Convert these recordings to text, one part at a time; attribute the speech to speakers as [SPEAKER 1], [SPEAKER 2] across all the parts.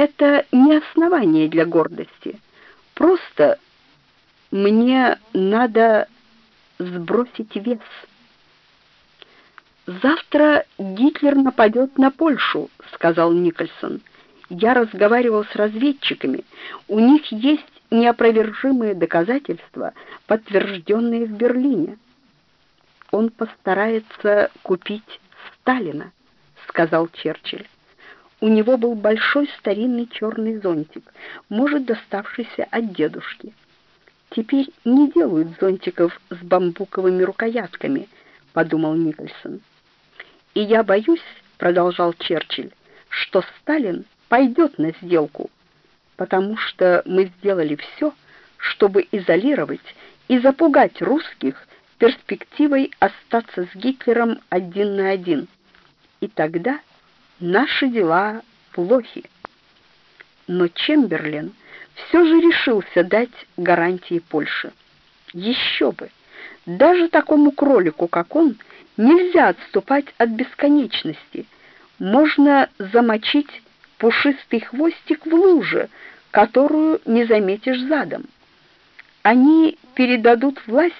[SPEAKER 1] Это не основание для гордости. Просто мне надо сбросить вес. Завтра Гитлер нападет на Польшу, сказал Никольсон. Я разговаривал с разведчиками. У них есть неопровержимые доказательства, подтвержденные в Берлине. Он постарается купить Сталина, сказал Черчилль. У него был большой старинный черный зонтик, может, доставшийся от дедушки. Теперь не делают зонтиков с бамбуковыми рукоятками, подумал Никольсон. И я боюсь, продолжал Черчилль, что Сталин пойдет на сделку, потому что мы сделали все, чтобы изолировать и запугать русских перспективой остаться с Гитлером один на один. И тогда наши дела плохи. Но Чемберлен все же решился дать гарантии Польше. Еще бы! Даже такому кролику, как он, нельзя отступать от бесконечности. Можно замочить пушистый хвостик в луже, которую не заметишь задом. Они передадут власть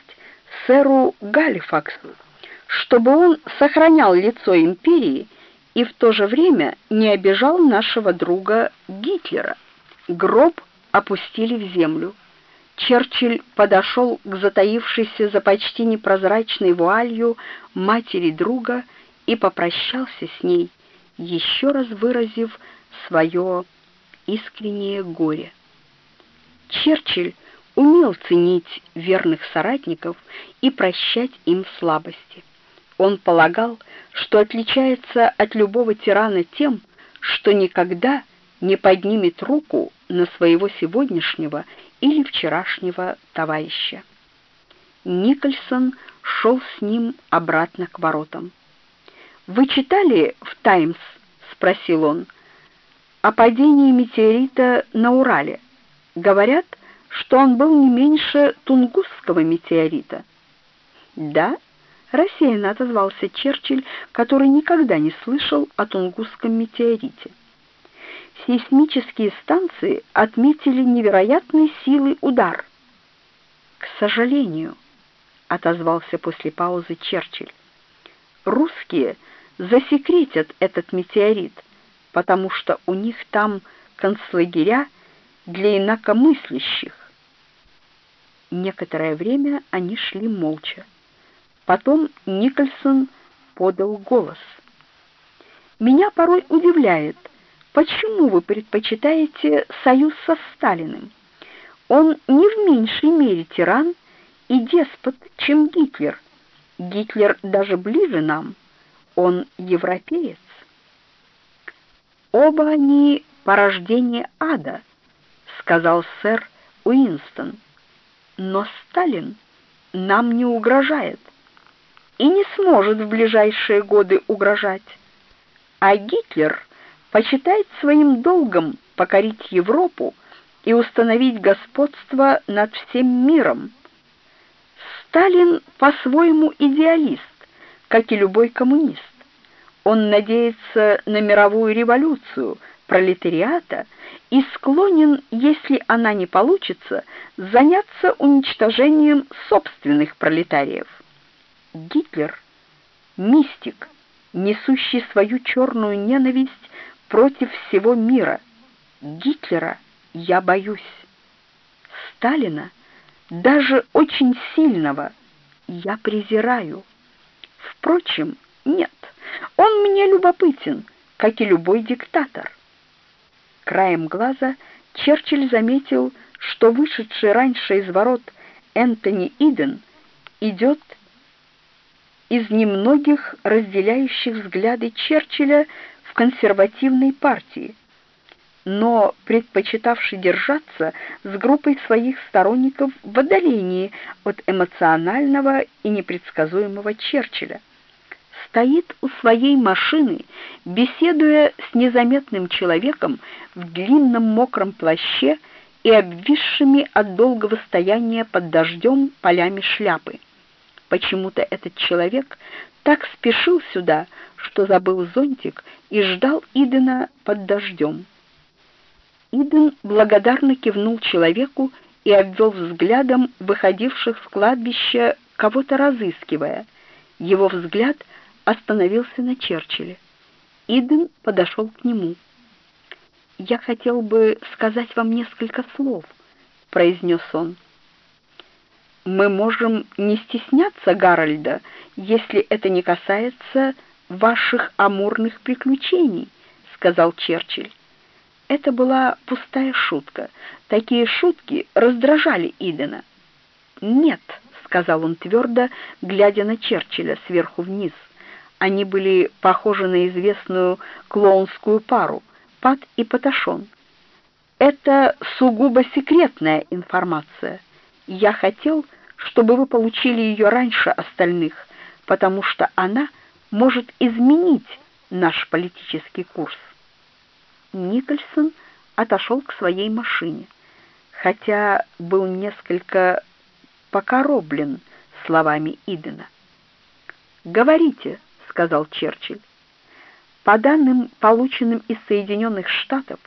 [SPEAKER 1] сэру Галифаксу, чтобы он сохранял лицо империи и в то же время не обижал нашего друга Гитлера. Гроб опустили в землю. Черчилль подошел к затаившейся за почти непрозрачной вуалью матери друга и попрощался с ней, еще раз выразив свое искреннее горе. Черчилль умел ценить верных соратников и прощать им слабости. Он полагал, что отличается от любого тирана тем, что никогда не поднимет руку на своего сегодняшнего или вчерашнего товарища. Никольсон шел с ним обратно к воротам. «Вы читали в «Таймс»?» — спросил он. «О падении метеорита на Урале. Говорят, что он был не меньше Тунгусского метеорита». «Да?» — рассеянно отозвался Черчилль, который никогда не слышал о Тунгусском метеорите сейсмические станции отметили невероятной силы удар. К сожалению, отозвался после паузы Черчилль. Русские засекретят этот метеорит, потому что у них там концлагеря для инакомыслящих. Некоторое время они шли молча. Потом Никольсон подал голос. Меня порой удивляет, Почему вы предпочитаете союз со Сталиным? Он не в меньшей мере тиран и деспот, чем Гитлер. Гитлер даже ближе нам. Он европеец. Оба они порождение ада, сказал сэр Уинстон. Но Сталин нам не угрожает и не сможет в ближайшие годы угрожать. А Гитлер почитает своим долгом покорить Европу и установить господство над всем миром. Сталин по-своему идеалист, как и любой коммунист. Он надеется на мировую революцию пролетариата и склонен, если она не получится, заняться уничтожением собственных пролетариев. Гитлер мистик, несущий свою черную ненависть против всего мира. Гитлера я боюсь. Сталина, даже очень сильного, я презираю. Впрочем, нет, он мне любопытен, как и любой диктатор. Краем глаза Черчилль заметил, что вышедший раньше из ворот Энтони Иден идет из немногих разделяющих взгляды Черчилля в консервативной партии, но предпочитавший держаться с группой своих сторонников в отдалении от эмоционального и непредсказуемого Черчилля. Стоит у своей машины, беседуя с незаметным человеком в длинном мокром плаще и обвисшими от долгого стояния под дождем полями шляпы. Почему-то этот человек так спешил сюда, что забыл зонтик и ждал Идена под дождем. Иден благодарно кивнул человеку и обвел взглядом выходивших с кладбища, кого-то разыскивая. Его взгляд остановился на Черчилле. Иден подошел к нему. «Я хотел бы сказать вам несколько слов», — произнес он. «Мы можем не стесняться Гарольда, если это не касается ваших амурных приключений», — сказал Черчилль. Это была пустая шутка. Такие шутки раздражали Идена. «Нет», — сказал он твердо, глядя на Черчилля сверху вниз. Они были похожи на известную клоунскую пару — Пат и Паташон. «Это сугубо секретная информация. Я хотел, чтобы вы получили ее раньше остальных, потому что она может изменить наш политический курс». Никольсон отошел к своей машине, хотя был несколько покороблен словами Идена. «Говорите», — сказал Черчилль. «По данным, полученным из Соединенных Штатов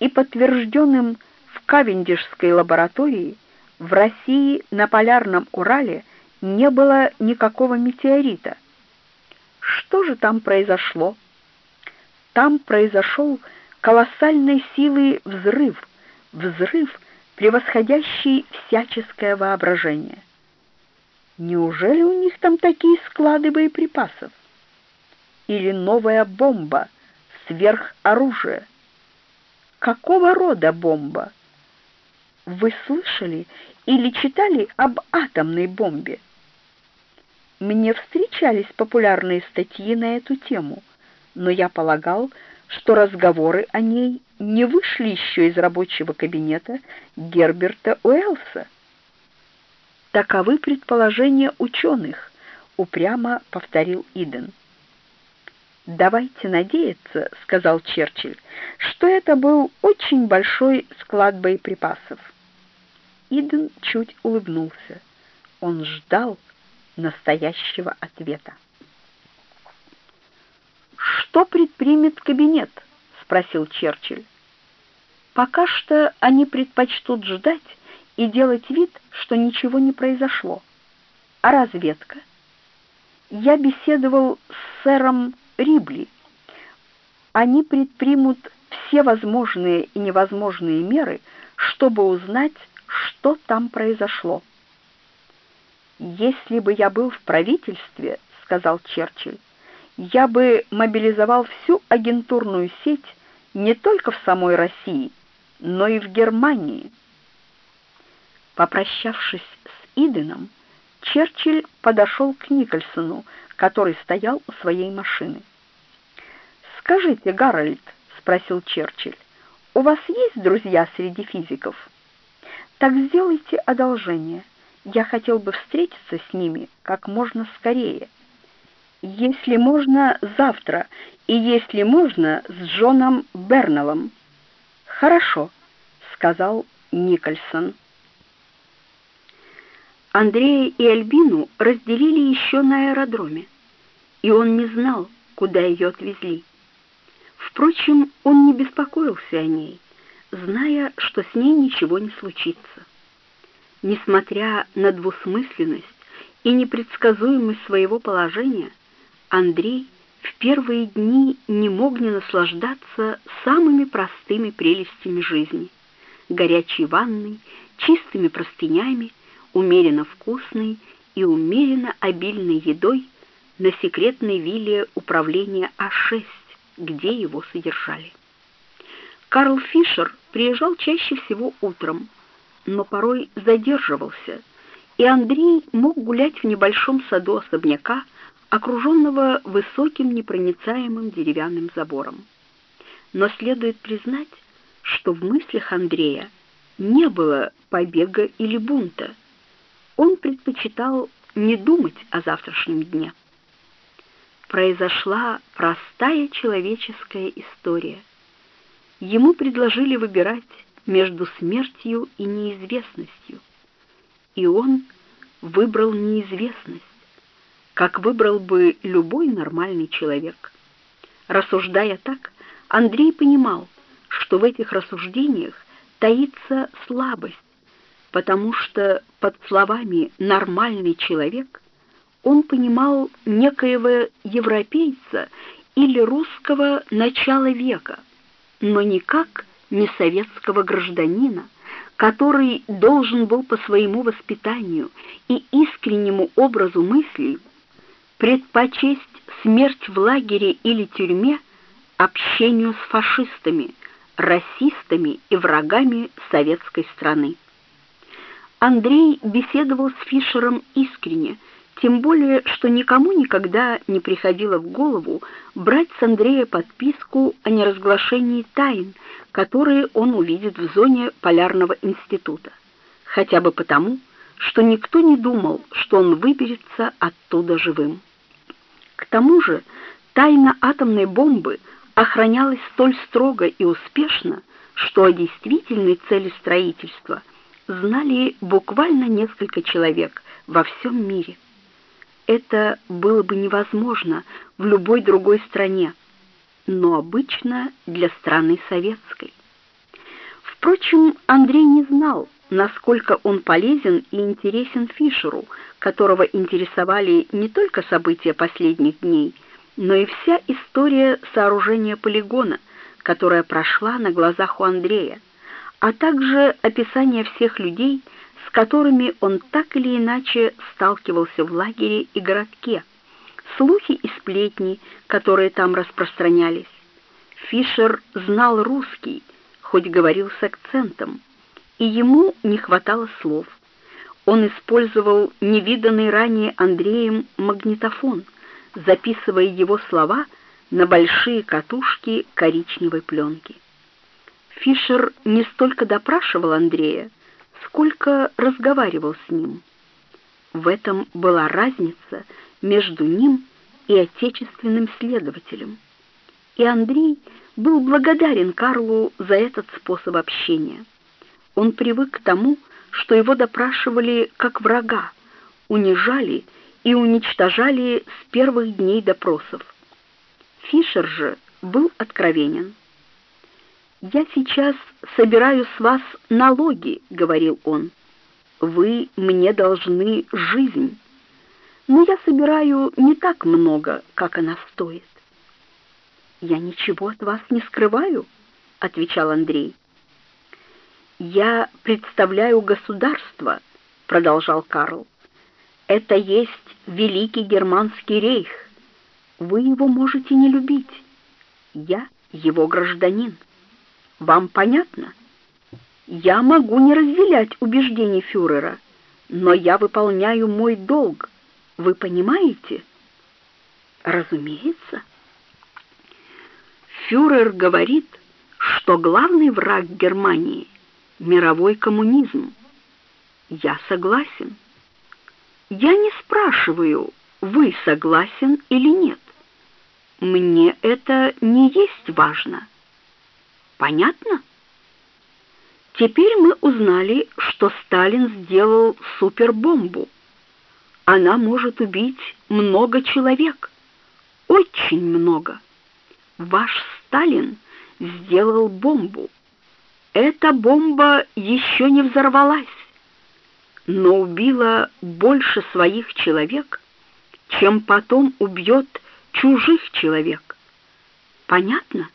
[SPEAKER 1] и подтвержденным в Кавендишской лаборатории, в России на полярном Урале не было никакого метеорита. Что же там произошло? Там произошел колоссальной силы взрыв, взрыв, превосходящий всяческое воображение. Неужели у них там такие склады боеприпасов? Или новая бомба, сверхоружие? Какого рода бомба? Вы слышали или читали об атомной бомбе? Мне встречались популярные статьи на эту тему, но я полагал, что разговоры о ней не вышли еще из рабочего кабинета Герберта Уэллса. Таковы предположения ученых, упрямо повторил Иден. Давайте надеяться, сказал Черчилль, что это был очень большой склад боеприпасов. Иден чуть улыбнулся. Он ждал настоящего ответа. «Что предпримет кабинет?» — спросил Черчилль. «Пока что они предпочтут ждать и делать вид, что ничего не произошло. А разведка?» «Я беседовал с сэром Рибли. Они предпримут все возможные и невозможные меры, чтобы узнать, что там произошло». «Если бы я был в правительстве, — сказал Черчилль, я бы мобилизовал всю агентурную сеть не только в самой России, но и в Германии. Попрощавшись с Иденом, Черчилль подошел к Никольсону, который стоял у своей машины. «Скажите, Гарольд», — спросил Черчилль, — «у вас есть друзья среди физиков? Так сделайте одолжение. Я хотел бы встретиться с ними как можно скорее» если можно, завтра, и если можно, с Джоном Бернеллом. Хорошо, сказал Никольсон. Андрея и Альбину разделили еще на аэродроме, и он не знал, куда ее отвезли. Впрочем, он не беспокоился о ней, зная, что с ней ничего не случится. Несмотря на двусмысленность и непредсказуемость своего положения, Андрей в первые дни не мог не наслаждаться самыми простыми прелестями жизни: горячей ванной, чистыми простынями, умеренно вкусной и умеренно обильной едой на секретной вилле управления А6, где его содержали. Карл Фишер приезжал чаще всего утром, но порой задерживался, и Андрей мог гулять в небольшом саду особняка, окруженного высоким непроницаемым деревянным забором. Но следует признать, что в мыслях Андрея не было побега или бунта. Он предпочитал не думать о завтрашнем дне. Произошла простая человеческая история. Ему предложили выбирать между смертью и неизвестностью, и он выбрал неизвестность как выбрал бы любой нормальный человек. Рассуждая так, Андрей понимал, что в этих рассуждениях таится слабость, потому что под словами «нормальный человек» он понимал некоего европейца или русского начала века, но никак не советского гражданина, который должен был по своему воспитанию и искреннему образу мыслей предпочесть смерть в лагере или тюрьме общению с фашистами, расистами и врагами советской страны. Андрей беседовал с Фишером искренне, тем более, что никому никогда не приходило в голову брать с Андрея подписку о неразглашении тайн, которые он увидит в зоне Полярного института, хотя бы потому, что никто не думал, что он выберется оттуда живым. К тому же тайна атомной бомбы охранялась столь строго и успешно, что о действительной цели строительства знали буквально несколько человек во всем мире. Это было бы невозможно в любой другой стране, но обычно для страны советской. Впрочем, Андрей не знал, насколько он полезен и интересен Фишеру, которого интересовали не только события последних дней, но и вся история сооружения полигона, которая прошла на глазах у Андрея, а также описание всех людей, с которыми он так или иначе сталкивался в лагере и городке, слухи и сплетни, которые там распространялись. Фишер знал русский, хоть говорил с акцентом, и ему не хватало слов. Он использовал невиданный ранее Андреем магнитофон, записывая его слова на большие катушки коричневой пленки. Фишер не столько допрашивал Андрея, сколько разговаривал с ним. В этом была разница между ним и отечественным следователем. И Андрей был благодарен Карлу за этот способ общения. Он привык к тому, что его допрашивали как врага, унижали и уничтожали с первых дней допросов. Фишер же был откровенен. «Я сейчас собираю с вас налоги», — говорил он. «Вы мне должны жизнь, но я собираю не так много, как она стоит». «Я ничего от вас не скрываю», — отвечал Андрей. «Я представляю государство», — продолжал Карл. «Это есть Великий Германский рейх. Вы его можете не любить. Я его гражданин. Вам понятно? Я могу не разделять убеждений фюрера, но я выполняю мой долг. Вы понимаете?» «Разумеется». Фюрер говорит, что главный враг Германии — мировой коммунизм. Я согласен. Я не спрашиваю, вы согласен или нет. Мне это не есть важно. Понятно? Теперь мы узнали, что Сталин сделал супербомбу. Она может убить много человек. Очень много. Ваш Сталин сделал бомбу. Эта бомба еще не взорвалась, но убила больше своих человек, чем потом убьет чужих человек. Понятно?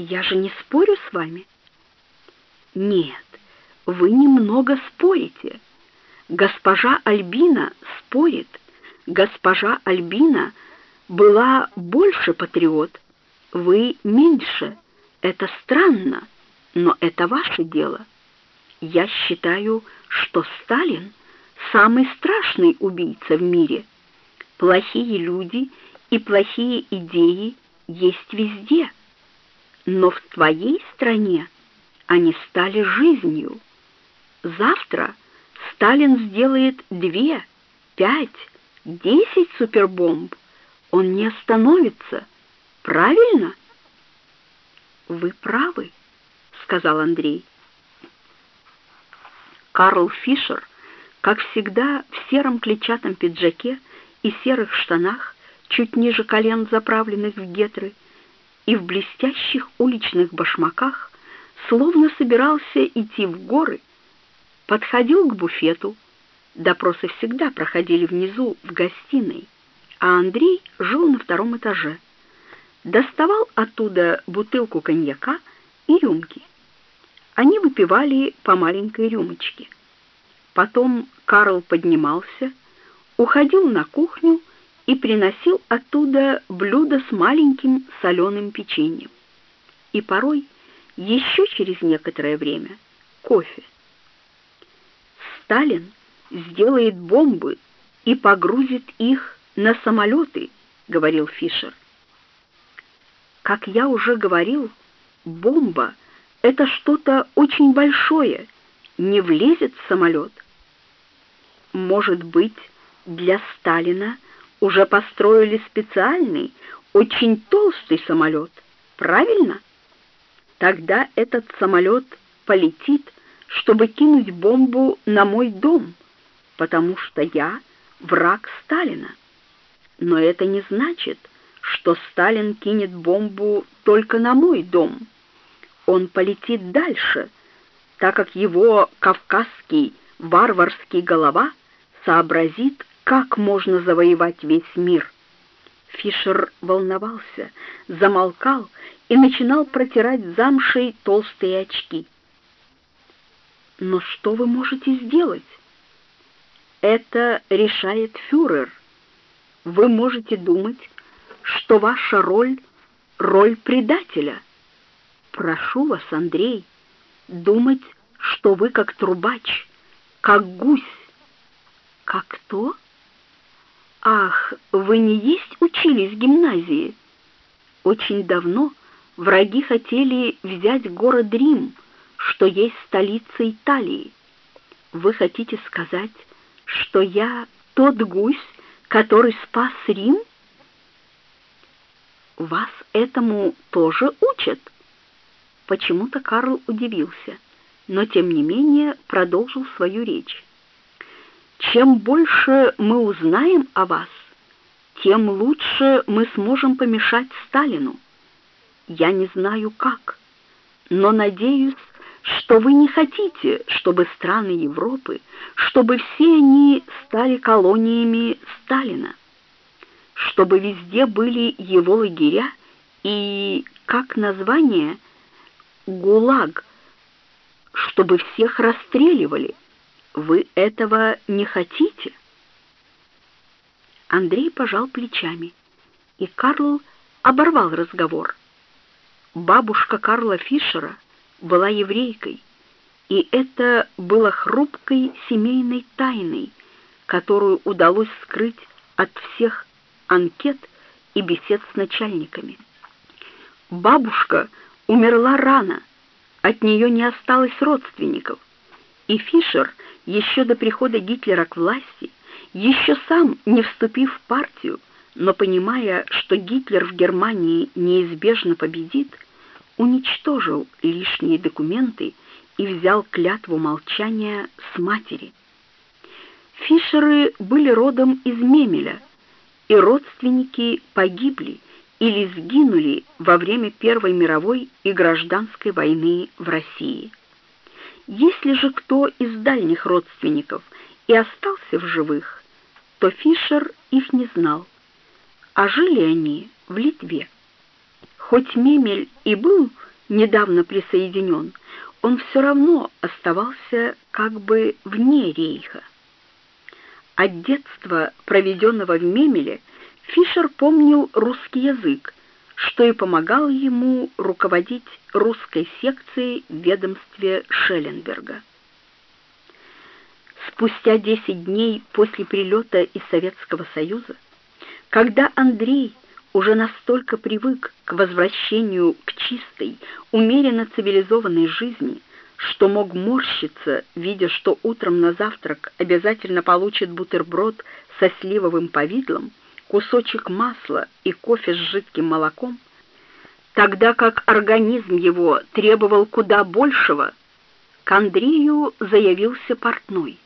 [SPEAKER 1] Я же не спорю с вами. Нет, вы немного спорите. Госпожа Альбина спорит. Госпожа Альбина — была больше патриот, вы меньше. Это странно, но это ваше дело. Я считаю, что Сталин самый страшный убийца в мире. Плохие люди и плохие идеи есть везде. Но в твоей стране они стали жизнью. Завтра Сталин сделает две, пять, десять супербомб, он не остановится. Правильно? Вы правы, сказал Андрей. Карл Фишер, как всегда, в сером клетчатом пиджаке и серых штанах, чуть ниже колен заправленных в гетры, и в блестящих уличных башмаках, словно собирался идти в горы, подходил к буфету. Допросы всегда проходили внизу, в гостиной, а Андрей жил на втором этаже. Доставал оттуда бутылку коньяка и рюмки. Они выпивали по маленькой рюмочке. Потом Карл поднимался, уходил на кухню и приносил оттуда блюдо с маленьким соленым печеньем. И порой, еще через некоторое время, кофе. Сталин сделает бомбы и погрузит их на самолеты, говорил Фишер. Как я уже говорил, бомба — это что-то очень большое, не влезет в самолет. Может быть, для Сталина уже построили специальный, очень толстый самолет, правильно? Тогда этот самолет полетит чтобы кинуть бомбу на мой дом, потому что я враг Сталина. Но это не значит, что Сталин кинет бомбу только на мой дом. Он полетит дальше, так как его кавказский варварский голова сообразит, как можно завоевать весь мир. Фишер волновался, замолкал и начинал протирать замшей толстые очки. Но что вы можете сделать? Это решает фюрер. Вы можете думать, что ваша роль — роль предателя. Прошу вас, Андрей, думать, что вы как трубач, как гусь. Как кто? Ах, вы не есть учились в гимназии? Очень давно враги хотели взять город Рим — что есть столица Италии. Вы хотите сказать, что я тот гусь, который спас Рим? Вас этому тоже учат? Почему-то Карл удивился, но тем не менее продолжил свою речь. Чем больше мы узнаем о вас, тем лучше мы сможем помешать Сталину. Я не знаю как, но надеюсь, что вы не хотите, чтобы страны Европы, чтобы все они стали колониями Сталина, чтобы везде были его лагеря и, как название, ГУЛАГ, чтобы всех расстреливали. Вы этого не хотите? Андрей пожал плечами, и Карл оборвал разговор. Бабушка Карла Фишера — была еврейкой, и это было хрупкой семейной тайной, которую удалось скрыть от всех анкет и бесед с начальниками. Бабушка умерла рано, от нее не осталось родственников, и Фишер еще до прихода Гитлера к власти, еще сам не вступив в партию, но понимая, что Гитлер в Германии неизбежно победит, уничтожил лишние документы и взял клятву молчания с матери. Фишеры были родом из Мемеля, и родственники погибли или сгинули во время Первой мировой и гражданской войны в России. Если же кто из дальних родственников и остался в живых, то Фишер их не знал, а жили они в Литве. Хоть Мемель и был недавно присоединен, он все равно оставался как бы вне рейха. От детства, проведенного в Мемеле, Фишер помнил русский язык, что и помогал ему руководить русской секцией в ведомстве Шелленберга. Спустя 10 дней после прилета из Советского Союза, когда Андрей уже настолько привык к возвращению к чистой, умеренно цивилизованной жизни, что мог морщиться, видя, что утром на завтрак обязательно получит бутерброд со сливовым повидлом, кусочек масла и кофе с жидким молоком, тогда как организм его требовал куда большего, к Андрею заявился портной,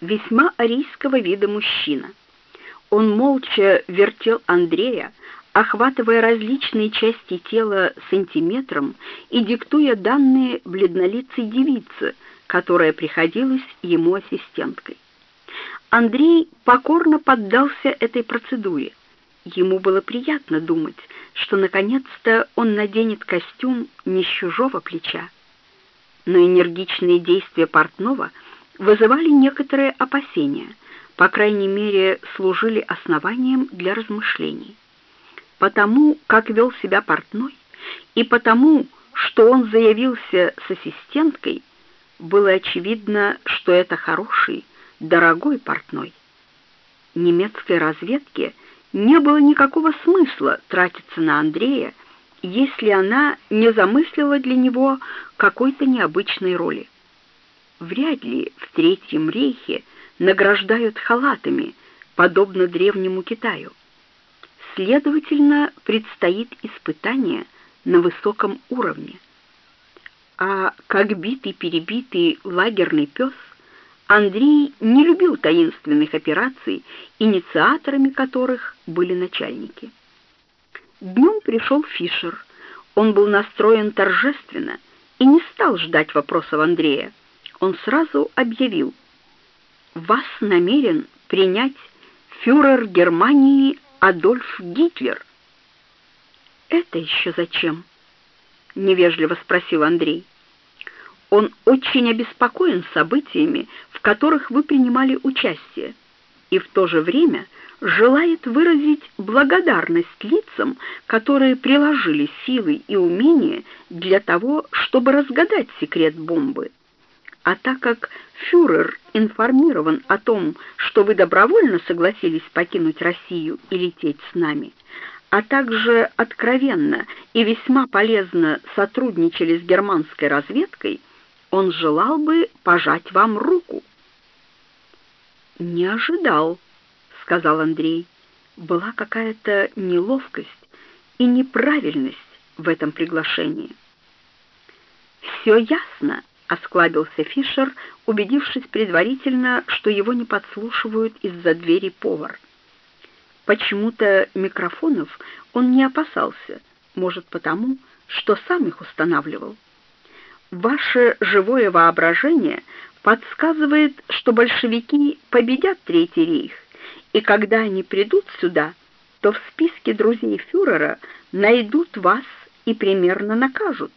[SPEAKER 1] весьма арийского вида мужчина. Он молча вертел Андрея, охватывая различные части тела сантиметром и диктуя данные бледнолицей девице, которая приходилась ему ассистенткой. Андрей покорно поддался этой процедуре. Ему было приятно думать, что наконец-то он наденет костюм не с чужого плеча. Но энергичные действия портного вызывали некоторые опасения, по крайней мере, служили основанием для размышлений. Потому, как вел себя портной, и потому, что он заявился с ассистенткой, было очевидно, что это хороший, дорогой портной. Немецкой разведке не было никакого смысла тратиться на Андрея, если она не замыслила для него какой-то необычной роли. Вряд ли в Третьем рейхе награждают халатами, подобно древнему Китаю. Следовательно, предстоит испытание на высоком уровне. А как битый-перебитый лагерный пес, Андрей не любил таинственных операций, инициаторами которых были начальники. Днем пришел Фишер. Он был настроен торжественно и не стал ждать вопросов Андрея. Он сразу объявил: "Вас намерен принять фюрер Германии Адольф Гитлер". "Это еще зачем?" невежливо спросил Андрей. Он очень обеспокоен событиями, в которых вы принимали участие, и в то же время желает выразить благодарность лицам, которые приложили силы и умения для того, чтобы разгадать секрет бомбы. А так как фюрер информирован о том, что вы добровольно согласились покинуть Россию и лететь с нами, а также откровенно и весьма полезно сотрудничали с германской разведкой, он желал бы пожать вам руку. Не ожидал, сказал Андрей. Была какая-то неловкость и неправильность в этом приглашении. «Все ясно», — осклабился Фишер, убедившись предварительно, что его не подслушивают из-за двери повар. Почему-то микрофонов он не опасался, может потому, что сам их устанавливал. Ваше живое воображение подсказывает, что большевики победят Третий рейх, и когда они придут сюда, то в списке друзей фюрера найдут вас и примерно накажут.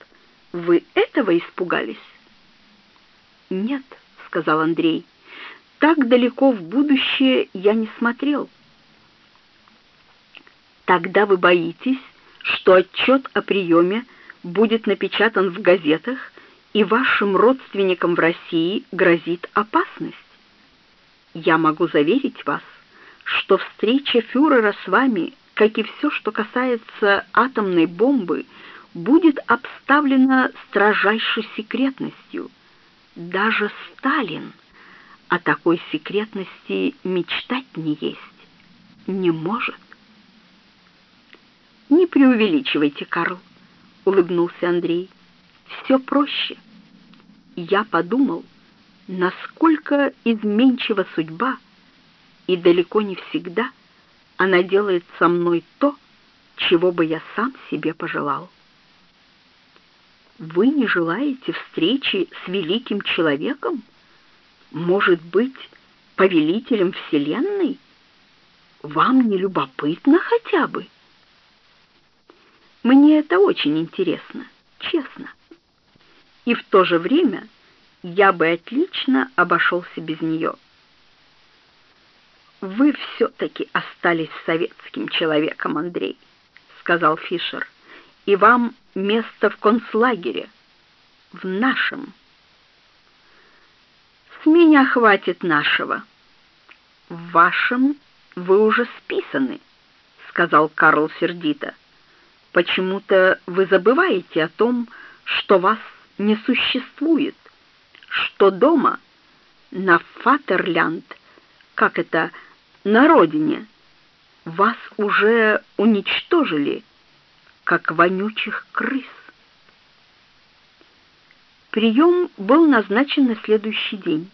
[SPEAKER 1] Вы этого испугались? Нет, сказал Андрей. Так далеко в будущее я не смотрел. Тогда вы боитесь, что отчет о приеме будет напечатан в газетах, и вашим родственникам в России грозит опасность. Я могу заверить вас, что встреча фюрера с вами, как и все, что касается атомной бомбы, будет обставлена строжайшей секретностью. Даже Сталин о такой секретности мечтать не есть не может. Не преувеличивайте, Карл, улыбнулся Андрей. Все проще. Я подумал, насколько изменчива судьба и далеко не всегда она делает со мной то, чего бы я сам себе пожелал. Вы не желаете встречи с великим человеком? Может быть, повелителем вселенной? Вам не любопытно хотя бы? Мне это очень интересно, честно. И в то же время я бы отлично обошелся без нее вы все-таки остались советским человеком, Андрей, сказал Фишер. И вам место в концлагере, в нашем. С меня хватит нашего. В вашем вы уже списаны, сказал Карл сердито. Почему-то вы забываете о том, что вас не существует, что дома на Фатерлянд, как это на родине. Вас уже уничтожили, как вонючих крыс. Прием был назначен на следующий день.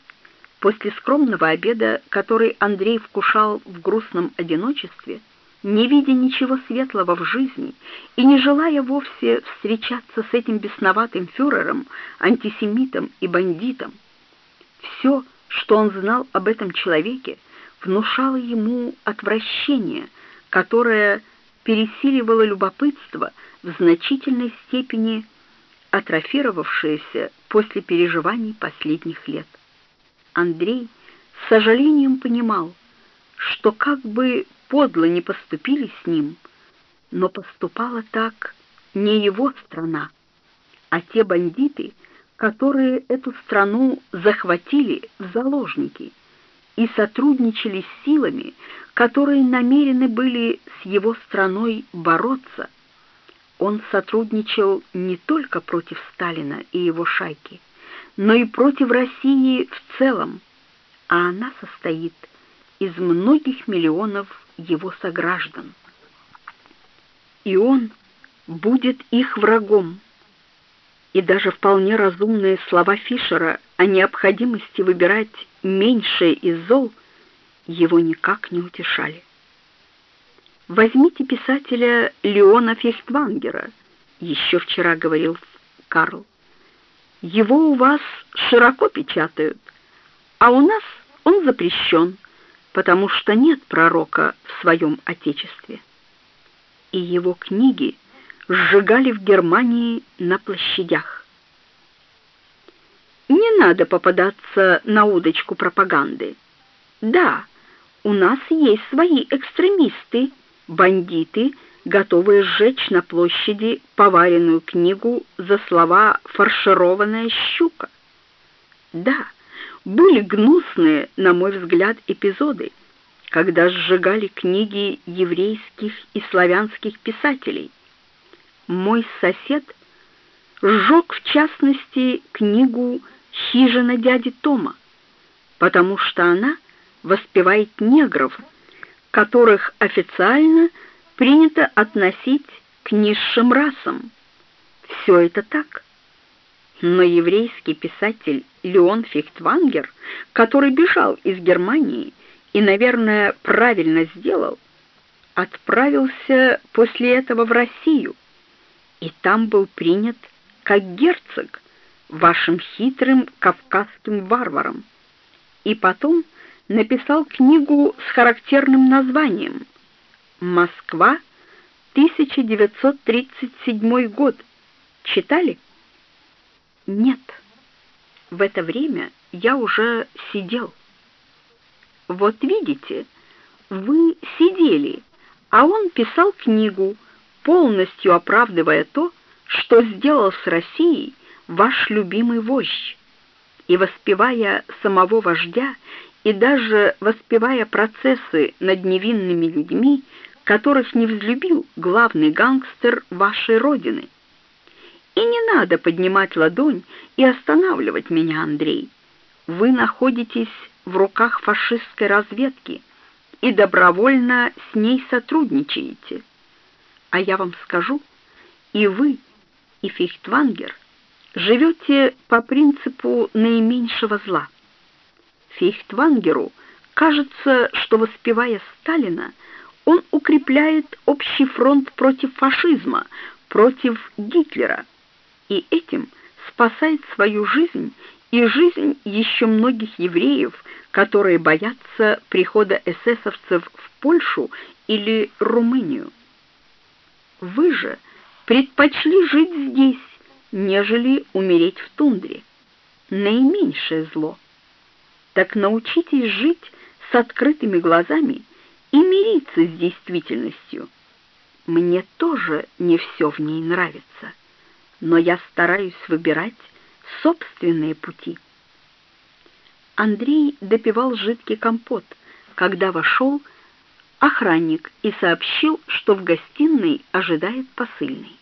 [SPEAKER 1] После скромного обеда, который Андрей вкушал в грустном одиночестве, не видя ничего светлого в жизни и не желая вовсе встречаться с этим бесноватым фюрером, антисемитом и бандитом. Все, что он знал об этом человеке, внушало ему отвращение, которое пересиливало любопытство в значительной степени атрофировавшееся после переживаний последних лет. Андрей с сожалением понимал, что как бы подло не поступили с ним, но поступала так не его страна, а те бандиты, которые эту страну захватили в заложники и сотрудничали с силами, которые намерены были с его страной бороться. Он сотрудничал не только против Сталина и его шайки, но и против России в целом, а она состоит из многих миллионов его сограждан. И он будет их врагом. И даже вполне разумные слова Фишера о необходимости выбирать меньшее из зол его никак не утешали. Возьмите писателя Леона Фехтвангера, еще вчера говорил Карл. Его у вас широко печатают, а у нас он запрещен потому что нет пророка в своем отечестве. И его книги сжигали в Германии на площадях. Не надо попадаться на удочку пропаганды. Да, у нас есть свои экстремисты, бандиты, готовые сжечь на площади поваренную книгу за слова «фаршированная щука». Да, были гнусные, на мой взгляд, эпизоды, когда сжигали книги еврейских и славянских писателей. Мой сосед сжег, в частности, книгу «Хижина дяди Тома», потому что она воспевает негров, которых официально принято относить к низшим расам. Все это так. Но еврейский писатель Леон Фихтвангер, который бежал из Германии и, наверное, правильно сделал, отправился после этого в Россию, и там был принят как герцог вашим хитрым кавказским варваром, и потом написал книгу с характерным названием «Москва, 1937 год». Читали? Нет. В это время я уже сидел. Вот видите, вы сидели, а он писал книгу, полностью оправдывая то, что сделал с Россией ваш любимый вождь, и воспевая самого вождя, и даже воспевая процессы над невинными людьми, которых не взлюбил главный гангстер вашей родины. И не надо поднимать ладонь и останавливать меня, Андрей. Вы находитесь в руках фашистской разведки и добровольно с ней сотрудничаете. А я вам скажу, и вы, и Фейхтвангер живете по принципу наименьшего зла. Фейхтвангеру кажется, что воспевая Сталина, он укрепляет общий фронт против фашизма, против Гитлера и этим спасает свою жизнь и жизнь еще многих евреев, которые боятся прихода эсэсовцев в Польшу или Румынию. Вы же предпочли жить здесь, нежели умереть в тундре. Наименьшее зло. Так научитесь жить с открытыми глазами и мириться с действительностью. Мне тоже не все в ней нравится но я стараюсь выбирать собственные пути. Андрей допивал жидкий компот, когда вошел охранник и сообщил, что в гостиной ожидает посыльный.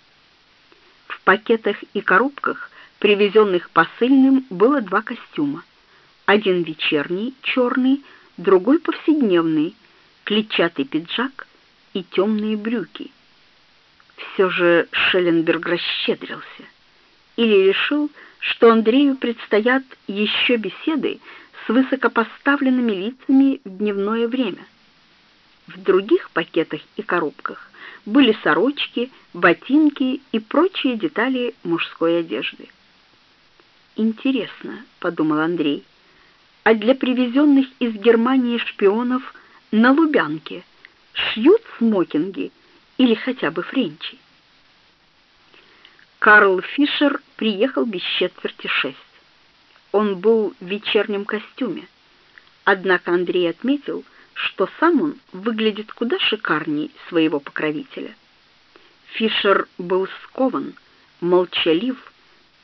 [SPEAKER 1] В пакетах и коробках, привезенных посыльным, было два костюма. Один вечерний, черный, другой повседневный, клетчатый пиджак и темные брюки — все же Шелленберг расщедрился или решил, что Андрею предстоят еще беседы с высокопоставленными лицами в дневное время. В других пакетах и коробках были сорочки, ботинки и прочие детали мужской одежды. «Интересно», — подумал Андрей, — «а для привезенных из Германии шпионов на Лубянке шьют смокинги или хотя бы френчи?» Карл Фишер приехал без четверти шесть. Он был в вечернем костюме. Однако Андрей отметил, что сам он выглядит куда шикарней своего покровителя. Фишер был скован, молчалив,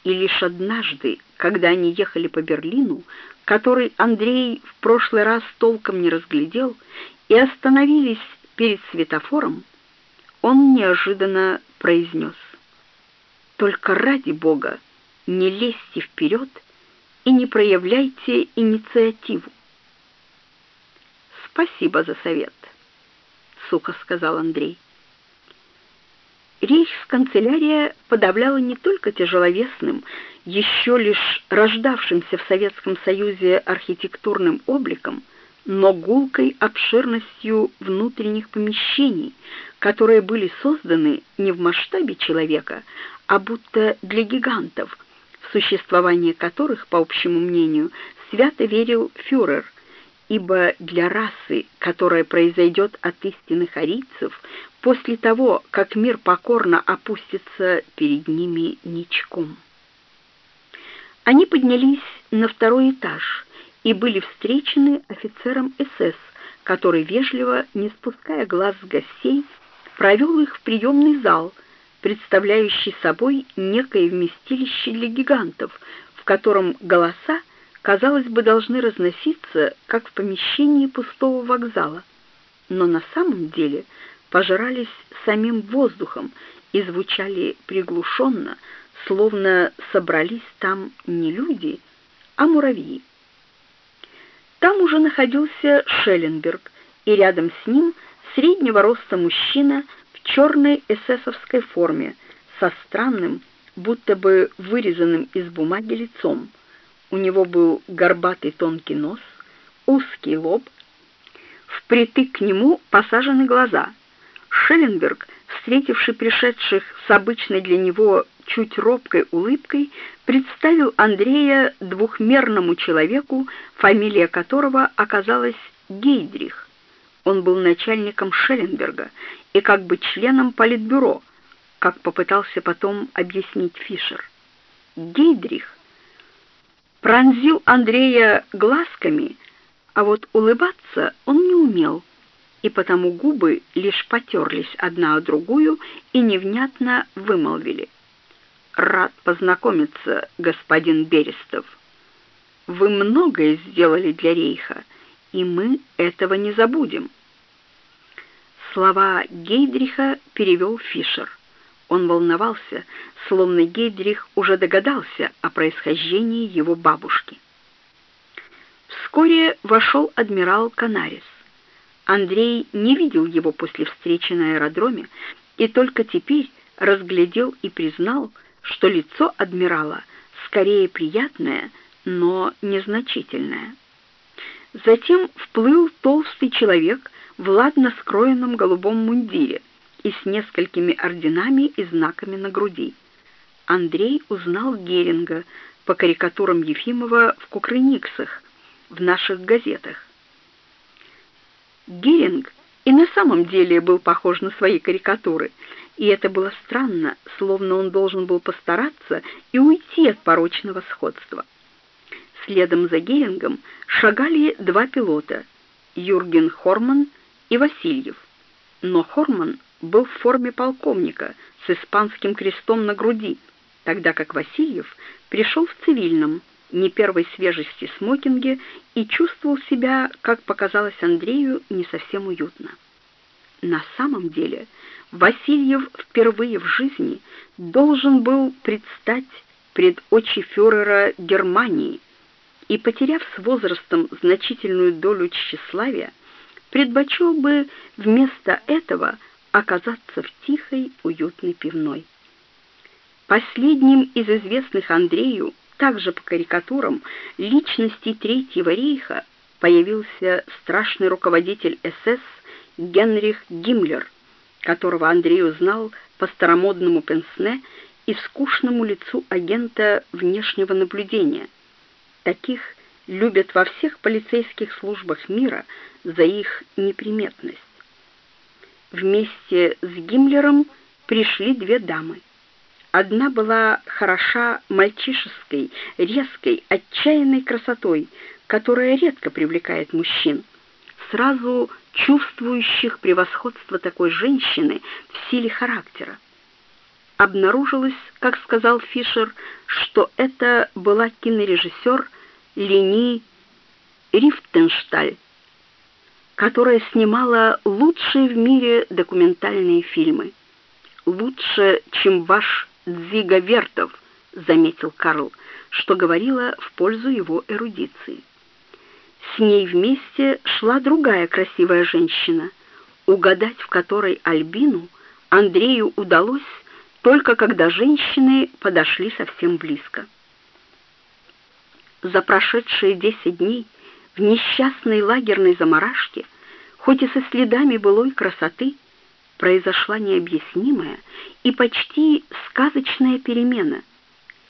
[SPEAKER 1] и лишь однажды, когда они ехали по Берлину, который Андрей в прошлый раз толком не разглядел, и остановились перед светофором, он неожиданно произнес «Только ради Бога не лезьте вперед и не проявляйте инициативу. Спасибо за совет, сухо сказал Андрей. Рейхсканцелярия подавляла не только тяжеловесным, еще лишь рождавшимся в Советском Союзе архитектурным обликом, но гулкой обширностью внутренних помещений, которые были созданы не в масштабе человека, а будто для гигантов, в существование которых, по общему мнению, свято верил фюрер, ибо для расы, которая произойдет от истинных арийцев, после того, как мир покорно опустится перед ними ничком. Они поднялись на второй этаж и были встречены офицером СС, который вежливо, не спуская глаз с гостей, провел их в приемный зал, представляющий собой некое вместилище для гигантов, в котором голоса казалось бы, должны разноситься, как в помещении пустого вокзала, но на самом деле пожирались самим воздухом и звучали приглушенно, словно собрались там не люди, а муравьи. Там уже находился Шелленберг, и рядом с ним среднего роста мужчина в черной эсэсовской форме со странным, будто бы вырезанным из бумаги лицом. У него был горбатый тонкий нос, узкий лоб, впритык к нему посажены глаза. Шелленберг, встретивший пришедших с обычной для него чуть робкой улыбкой, представил Андрея двухмерному человеку, фамилия которого оказалась Гейдрих. Он был начальником Шелленберга и как бы членом политбюро, как попытался потом объяснить Фишер. Гейдрих пронзил Андрея глазками, а вот улыбаться он не умел, и потому губы лишь потерлись одна о другую и невнятно вымолвили. «Рад познакомиться, господин Берестов. Вы многое сделали для Рейха, и мы этого не забудем». Слова Гейдриха перевел Фишер. Он волновался, словно Гейдрих уже догадался о происхождении его бабушки. Вскоре вошел адмирал Канарис. Андрей не видел его после встречи на аэродроме и только теперь разглядел и признал, что лицо адмирала скорее приятное, но незначительное. Затем вплыл толстый человек в ладно скроенном голубом мундире, и с несколькими орденами и знаками на груди. Андрей узнал Геринга по карикатурам Ефимова в Кукрыниксах, в наших газетах. Геринг и на самом деле был похож на свои карикатуры, и это было странно, словно он должен был постараться и уйти от порочного сходства. Следом за Герингом шагали два пилота — Юрген Хорман и Васильев. Но Хорман был в форме полковника с испанским крестом на груди, тогда как Васильев пришел в цивильном, не первой свежести смокинге и чувствовал себя, как показалось Андрею, не совсем уютно. На самом деле Васильев впервые в жизни должен был предстать пред очи фюрера Германии и, потеряв с возрастом значительную долю тщеславия, предпочел бы вместо этого оказаться в тихой, уютной пивной. Последним из известных Андрею, также по карикатурам, личностей Третьего рейха появился страшный руководитель СС Генрих Гиммлер, которого Андрей узнал по старомодному пенсне и скучному лицу агента внешнего наблюдения. Таких любят во всех полицейских службах мира за их неприметность. Вместе с Гиммлером пришли две дамы. Одна была хороша мальчишеской, резкой, отчаянной красотой, которая редко привлекает мужчин, сразу чувствующих превосходство такой женщины в силе характера. Обнаружилось, как сказал Фишер, что это была кинорежиссер Лени Рифтеншталь, которая снимала лучшие в мире документальные фильмы. «Лучше, чем ваш Дзига Вертов», — заметил Карл, что говорило в пользу его эрудиции. С ней вместе шла другая красивая женщина, угадать в которой Альбину Андрею удалось только когда женщины подошли совсем близко. За прошедшие десять дней в несчастной лагерной заморашке, хоть и со следами былой красоты, произошла необъяснимая и почти сказочная перемена.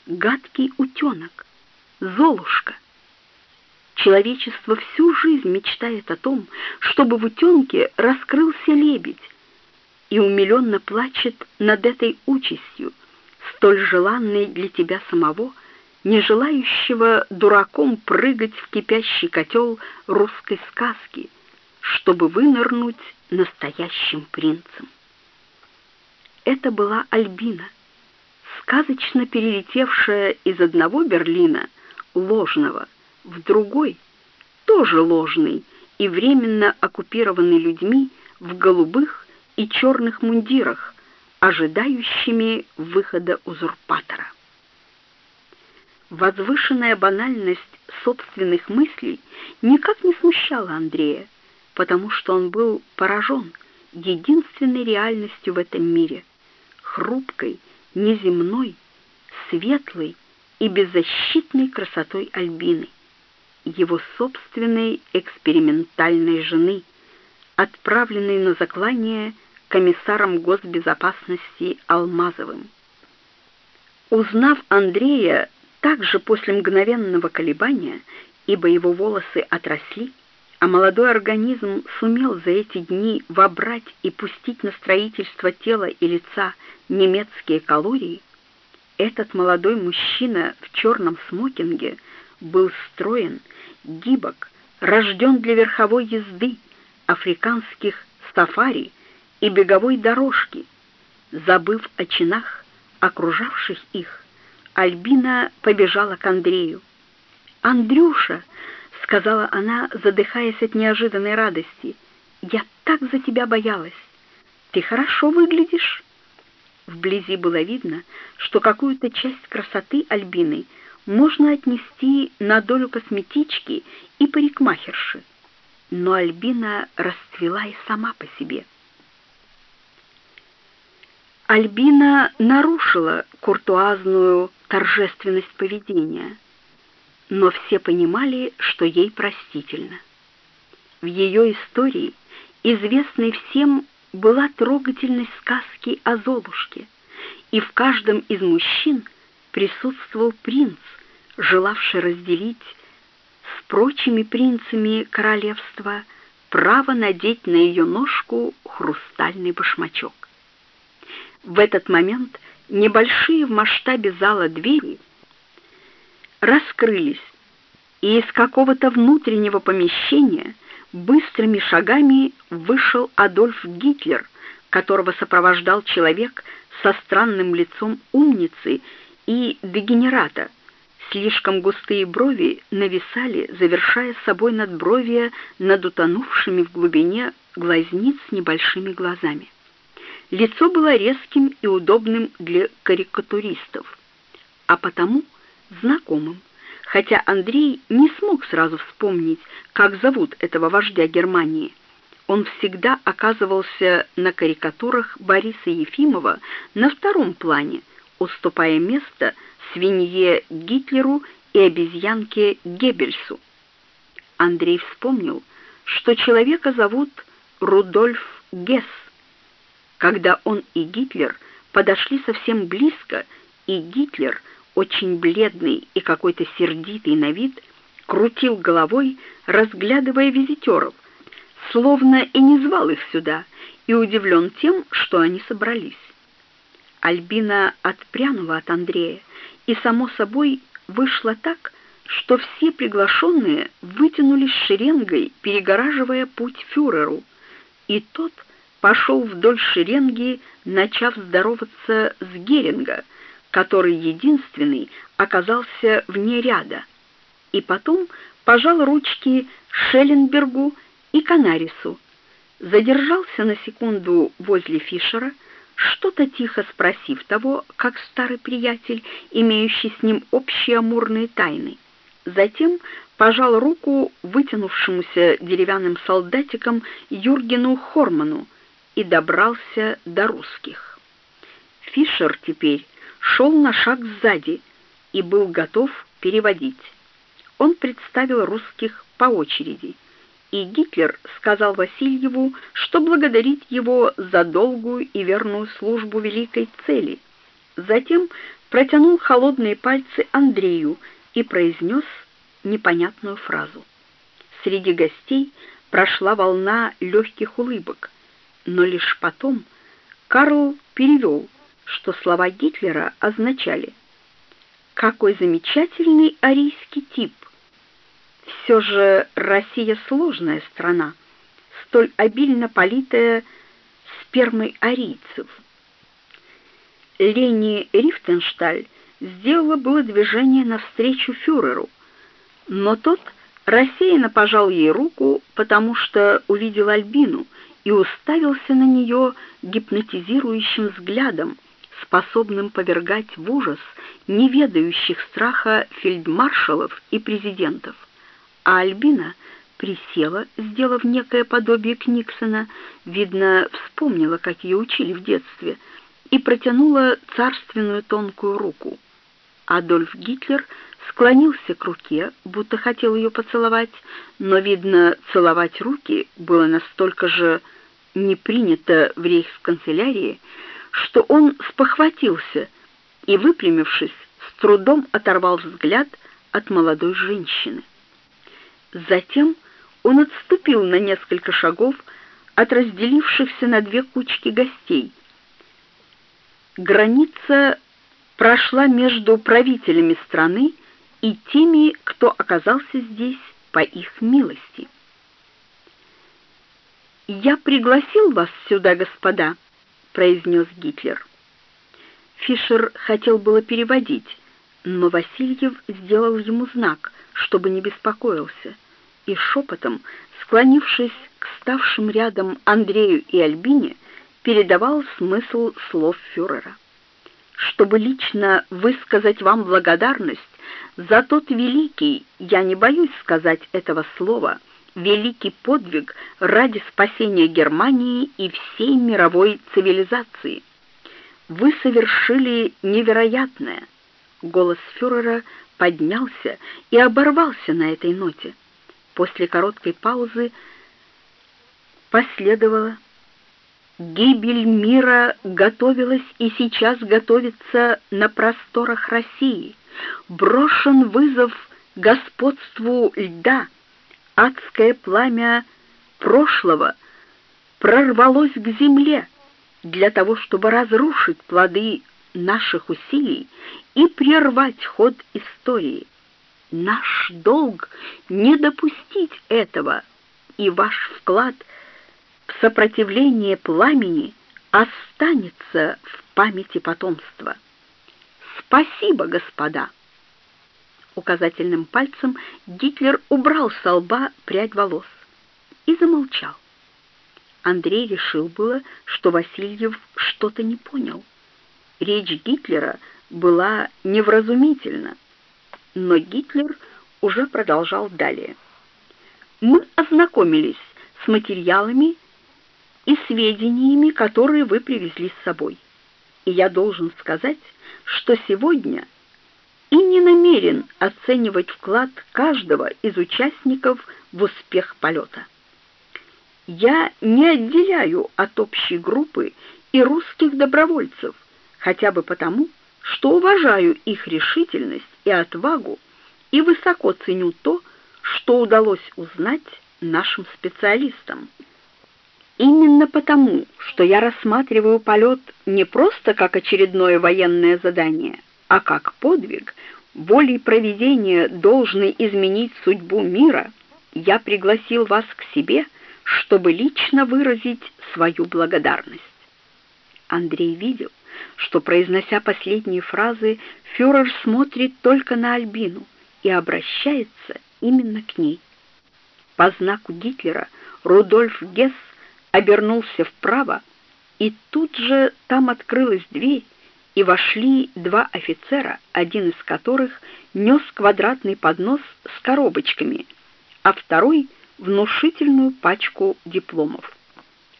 [SPEAKER 1] Гадкий утенок, Золушка. Человечество всю жизнь мечтает о том, чтобы в утенке раскрылся лебедь, и умиленно плачет над этой участью, столь желанной для тебя самого, не желающего дураком прыгать в кипящий котел русской сказки, чтобы вынырнуть настоящим принцем. Это была Альбина, сказочно перелетевшая из одного Берлина, ложного, в другой, тоже ложный и временно оккупированный людьми в голубых и черных мундирах, ожидающими выхода узурпатора. Возвышенная банальность собственных мыслей никак не смущала Андрея, потому что он был поражен единственной реальностью в этом мире, хрупкой, неземной, светлой и беззащитной красотой Альбины, его собственной экспериментальной жены, отправленной на заклание комиссаром госбезопасности Алмазовым. Узнав Андрея также после мгновенного колебания, ибо его волосы отросли, а молодой организм сумел за эти дни вобрать и пустить на строительство тела и лица немецкие калории, этот молодой мужчина в черном смокинге был строен, гибок, рожден для верховой езды, африканских сафари и беговой дорожки, забыв о чинах, окружавших их, Альбина побежала к Андрею. «Андрюша!» — сказала она, задыхаясь от неожиданной радости. «Я так за тебя боялась! Ты хорошо выглядишь!» Вблизи было видно, что какую-то часть красоты Альбины можно отнести на долю косметички и парикмахерши. Но Альбина расцвела и сама по себе. Альбина нарушила куртуазную торжественность поведения, но все понимали, что ей простительно. В ее истории, известной всем, была трогательность сказки о Золушке, и в каждом из мужчин присутствовал принц, желавший разделить с прочими принцами королевства право надеть на ее ножку хрустальный башмачок. В этот момент небольшие в масштабе зала двери раскрылись, и из какого-то внутреннего помещения быстрыми шагами вышел Адольф Гитлер, которого сопровождал человек со странным лицом умницы и дегенерата. Слишком густые брови нависали, завершая собой надбровия над утонувшими в глубине глазниц небольшими глазами. Лицо было резким и удобным для карикатуристов, а потому знакомым, хотя Андрей не смог сразу вспомнить, как зовут этого вождя Германии. Он всегда оказывался на карикатурах Бориса Ефимова на втором плане, уступая место свинье Гитлеру и обезьянке Геббельсу. Андрей вспомнил, что человека зовут Рудольф Гесс. Когда он и Гитлер подошли совсем близко, и Гитлер, очень бледный и какой-то сердитый на вид, крутил головой, разглядывая визитеров, словно и не звал их сюда, и удивлен тем, что они собрались. Альбина отпрянула от Андрея, и, само собой, вышла так, что все приглашенные вытянулись шеренгой, перегораживая путь фюреру, и тот пошел вдоль шеренги, начав здороваться с Геринга, который единственный оказался вне ряда, и потом пожал ручки Шелленбергу и Канарису, задержался на секунду возле Фишера, что-то тихо спросив того, как старый приятель, имеющий с ним общие амурные тайны. Затем пожал руку вытянувшемуся деревянным солдатиком Юргену Хорману и добрался до русских. Фишер теперь шел на шаг сзади и был готов переводить. Он представил русских по очереди — и Гитлер сказал Васильеву, что благодарит его за долгую и верную службу великой цели. Затем протянул холодные пальцы Андрею и произнес непонятную фразу. Среди гостей прошла волна легких улыбок, но лишь потом Карл перевел, что слова Гитлера означали «Какой замечательный арийский тип! Все же Россия сложная страна, столь обильно политая спермой арийцев. Лени Рифтеншталь сделала было движение навстречу фюреру, но тот рассеянно пожал ей руку, потому что увидел Альбину и уставился на нее гипнотизирующим взглядом, способным повергать в ужас неведающих страха фельдмаршалов и президентов а Альбина присела, сделав некое подобие Книксона, видно, вспомнила, как ее учили в детстве, и протянула царственную тонкую руку. Адольф Гитлер склонился к руке, будто хотел ее поцеловать, но, видно, целовать руки было настолько же не принято в рейхсканцелярии, что он спохватился и, выпрямившись, с трудом оторвал взгляд от молодой женщины. Затем он отступил на несколько шагов от разделившихся на две кучки гостей. Граница прошла между правителями страны и теми, кто оказался здесь по их милости. «Я пригласил вас сюда, господа», — произнес Гитлер. Фишер хотел было переводить, но Васильев сделал ему знак, чтобы не беспокоился — и шепотом, склонившись к ставшим рядом Андрею и Альбине, передавал смысл слов фюрера. «Чтобы лично высказать вам благодарность за тот великий, я не боюсь сказать этого слова, великий подвиг ради спасения Германии и всей мировой цивилизации. Вы совершили невероятное». Голос фюрера поднялся и оборвался на этой ноте. После короткой паузы последовало Гибель мира готовилась и сейчас готовится на просторах России. Брошен вызов господству льда. Адское пламя прошлого прорвалось к земле для того, чтобы разрушить плоды наших усилий и прервать ход истории. Наш долг не допустить этого, и ваш вклад в сопротивление пламени останется в памяти потомства. Спасибо, господа. Указательным пальцем Гитлер убрал с лба прядь волос и замолчал. Андрей решил было, что Васильев что-то не понял. Речь Гитлера была невразумительна но Гитлер уже продолжал далее. Мы ознакомились с материалами и сведениями, которые вы привезли с собой. И я должен сказать, что сегодня и не намерен оценивать вклад каждого из участников в успех полета. Я не отделяю от общей группы и русских добровольцев, хотя бы потому, что уважаю их решительность и отвагу и высоко ценю то, что удалось узнать нашим специалистам. Именно потому, что я рассматриваю полет не просто как очередное военное задание, а как подвиг, волей провидения должный изменить судьбу мира, я пригласил вас к себе, чтобы лично выразить свою благодарность. Андрей видел, что, произнося последние фразы, фюрер смотрит только на Альбину и обращается именно к ней. По знаку Гитлера Рудольф Гесс обернулся вправо, и тут же там открылась дверь, и вошли два офицера, один из которых нес квадратный поднос с коробочками, а второй — внушительную пачку дипломов.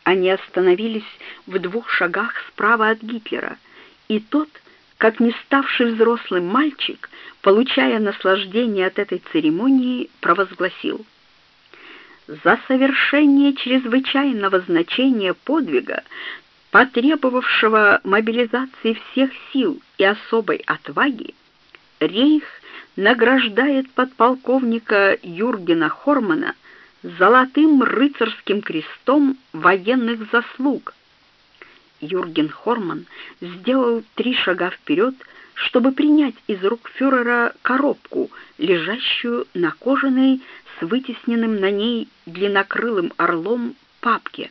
[SPEAKER 1] Они остановились в двух шагах справа от Гитлера, и тот, как не ставший взрослым мальчик, получая наслаждение от этой церемонии, провозгласил — за совершение чрезвычайного значения подвига, потребовавшего мобилизации всех сил и особой отваги, Рейх награждает подполковника Юргена Хормана золотым рыцарским крестом военных заслуг. Юрген Хорман сделал три шага вперед, чтобы принять из рук фюрера коробку, лежащую на кожаной с вытесненным на ней длиннокрылым орлом папке.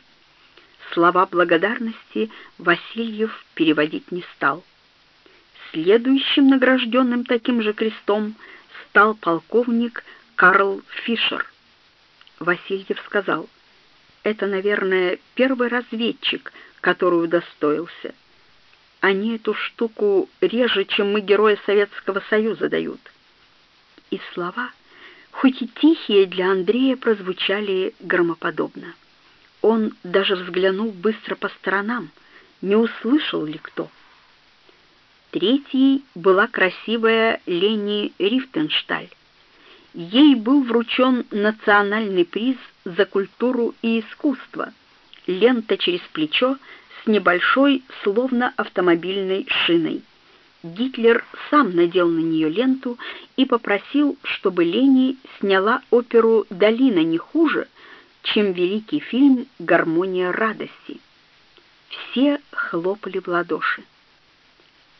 [SPEAKER 1] Слова благодарности Васильев переводить не стал. Следующим награжденным таким же крестом стал полковник Карл Фишер. Васильев сказал, «Это, наверное, первый разведчик, который удостоился. Они эту штуку реже, чем мы, герои Советского Союза, дают». И слова — хоть и тихие для Андрея прозвучали громоподобно. Он даже взглянул быстро по сторонам, не услышал ли кто. Третьей была красивая Лени Рифтеншталь. Ей был вручен национальный приз за культуру и искусство, лента через плечо с небольшой, словно автомобильной шиной. Гитлер сам надел на нее ленту и попросил, чтобы Лени сняла оперу «Долина» не хуже, чем великий фильм «Гармония радости». Все хлопали в ладоши.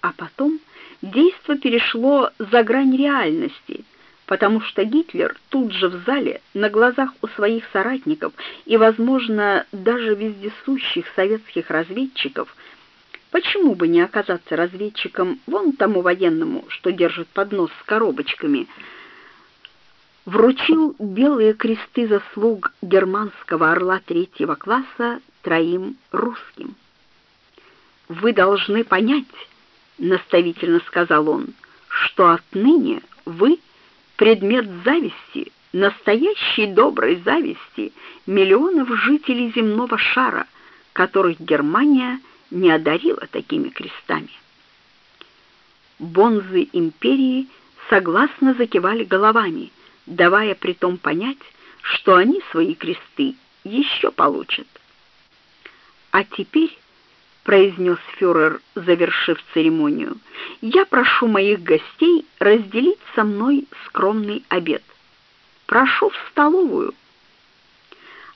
[SPEAKER 1] А потом действо перешло за грань реальности, потому что Гитлер тут же в зале, на глазах у своих соратников и, возможно, даже вездесущих советских разведчиков, Почему бы не оказаться разведчиком вон тому военному, что держит поднос с коробочками? Вручил белые кресты заслуг германского орла третьего класса троим русским. «Вы должны понять», — наставительно сказал он, «что отныне вы предмет зависти, настоящей доброй зависти миллионов жителей земного шара, которых Германия — не одарила такими крестами. Бонзы империи согласно закивали головами, давая при том понять, что они свои кресты еще получат. «А теперь», — произнес фюрер, завершив церемонию, «я прошу моих гостей разделить со мной скромный обед. Прошу в столовую».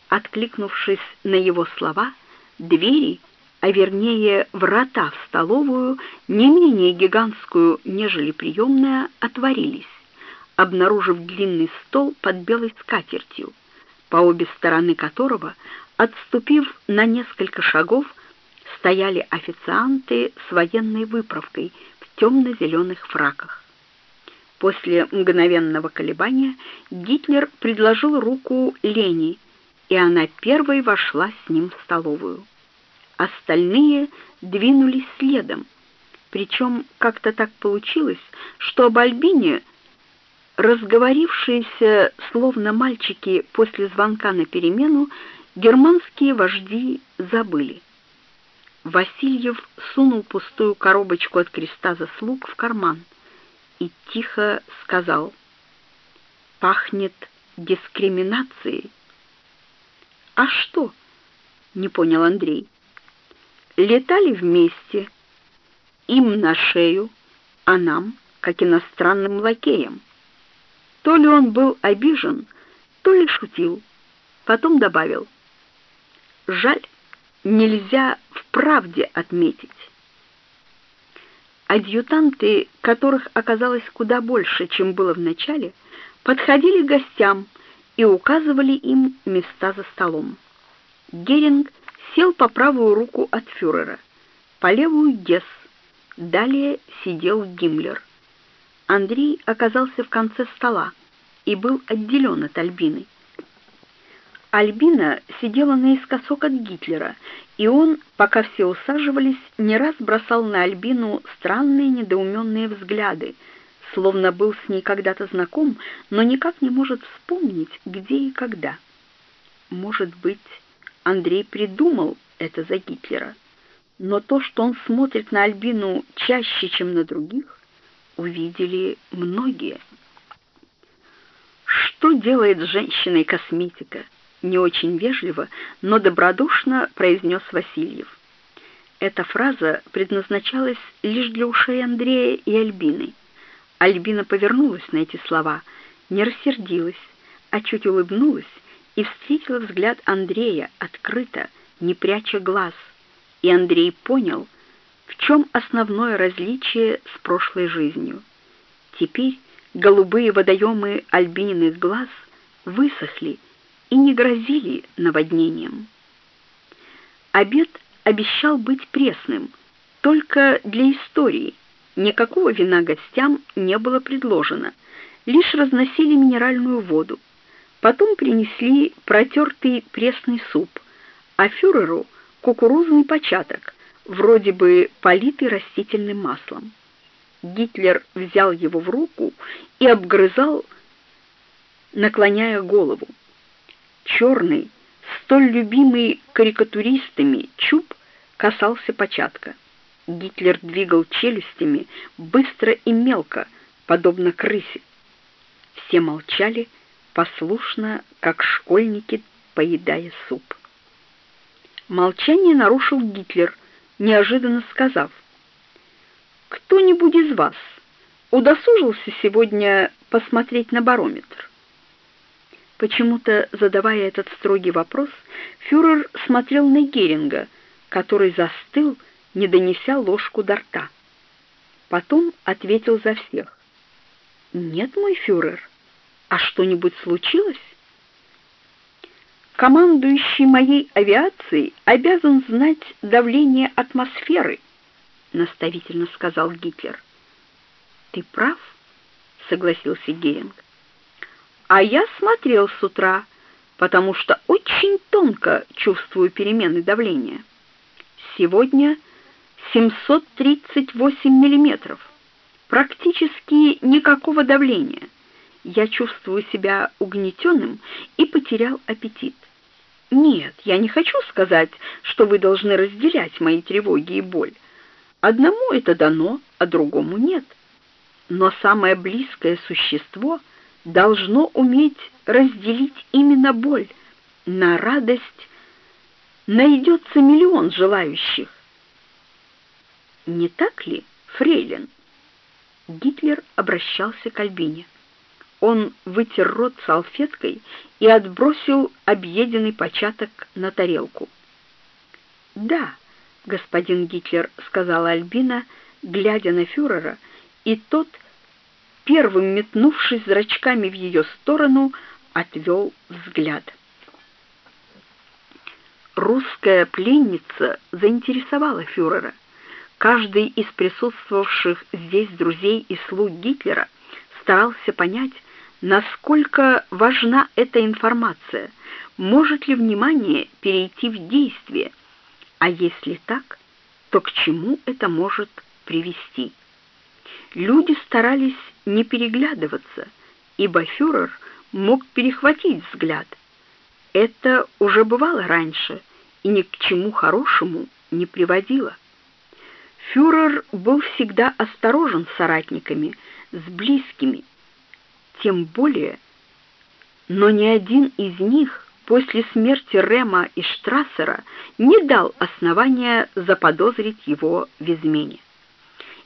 [SPEAKER 1] Откликнувшись на его слова, двери — а вернее врата в столовую, не менее гигантскую, нежели приемная, отворились, обнаружив длинный стол под белой скатертью, по обе стороны которого, отступив на несколько шагов, стояли официанты с военной выправкой в темно-зеленых фраках. После мгновенного колебания Гитлер предложил руку Лени, и она первой вошла с ним в столовую остальные двинулись следом. Причем как-то так получилось, что об Альбине, разговорившиеся словно мальчики после звонка на перемену, германские вожди забыли. Васильев сунул пустую коробочку от креста заслуг в карман и тихо сказал «Пахнет дискриминацией». А что? Не понял Андрей. Летали вместе, им на шею, а нам, как иностранным лакеям. То ли он был обижен, то ли шутил. Потом добавил: "Жаль, нельзя правде отметить". Адъютанты, которых оказалось куда больше, чем было в начале, подходили к гостям и указывали им места за столом. Геринг сел по правую руку от фюрера, по левую Гесс. Далее сидел Гиммлер. Андрей оказался в конце стола и был отделен от Альбины. Альбина сидела наискосок от Гитлера, и он, пока все усаживались, не раз бросал на Альбину странные недоуменные взгляды, словно был с ней когда-то знаком, но никак не может вспомнить, где и когда. Может быть, Андрей придумал это за Гитлера, но то, что он смотрит на Альбину чаще, чем на других, увидели многие. Что делает с женщиной косметика? Не очень вежливо, но добродушно произнес Васильев. Эта фраза предназначалась лишь для ушей Андрея и Альбины. Альбина повернулась на эти слова, не рассердилась, а чуть улыбнулась и встретила взгляд Андрея открыто, не пряча глаз. И Андрей понял, в чем основное различие с прошлой жизнью. Теперь голубые водоемы Альбининых глаз высохли, и не грозили наводнением. Обед обещал быть пресным, только для истории. Никакого вина гостям не было предложено, лишь разносили минеральную воду. Потом принесли протертый пресный суп, а фюреру кукурузный початок, вроде бы политый растительным маслом. Гитлер взял его в руку и обгрызал, наклоняя голову черный, столь любимый карикатуристами чуб касался початка. Гитлер двигал челюстями быстро и мелко, подобно крысе. Все молчали, послушно, как школьники, поедая суп. Молчание нарушил Гитлер, неожиданно сказав: "Кто-нибудь из вас удосужился сегодня посмотреть на барометр?" Почему-то, задавая этот строгий вопрос, фюрер смотрел на Геринга, который застыл, не донеся ложку до рта. Потом ответил за всех. «Нет, мой фюрер. А что-нибудь случилось?» «Командующий моей авиацией обязан знать давление атмосферы», — наставительно сказал Гитлер. «Ты прав», — согласился Геринг. А я смотрел с утра, потому что очень тонко чувствую перемены давления. Сегодня 738 миллиметров. Практически никакого давления. Я чувствую себя угнетенным и потерял аппетит. Нет, я не хочу сказать, что вы должны разделять мои тревоги и боль. Одному это дано, а другому нет. Но самое близкое существо — должно уметь разделить именно боль. На радость найдется миллион желающих. Не так ли, фрейлин? Гитлер обращался к Альбине. Он вытер рот салфеткой и отбросил объеденный початок на тарелку. "Да, господин Гитлер", сказала Альбина, глядя на фюрера, и тот первым метнувшись зрачками в ее сторону, отвел взгляд. Русская пленница заинтересовала фюрера. Каждый из присутствовавших здесь друзей и слуг Гитлера старался понять, насколько важна эта информация, может ли внимание перейти в действие, а если так, то к чему это может привести. Люди старались не переглядываться, ибо фюрер мог перехватить взгляд. Это уже бывало раньше и ни к чему хорошему не приводило. Фюрер был всегда осторожен с соратниками, с близкими, тем более, но ни один из них после смерти Рема и Штрассера не дал основания заподозрить его в измене.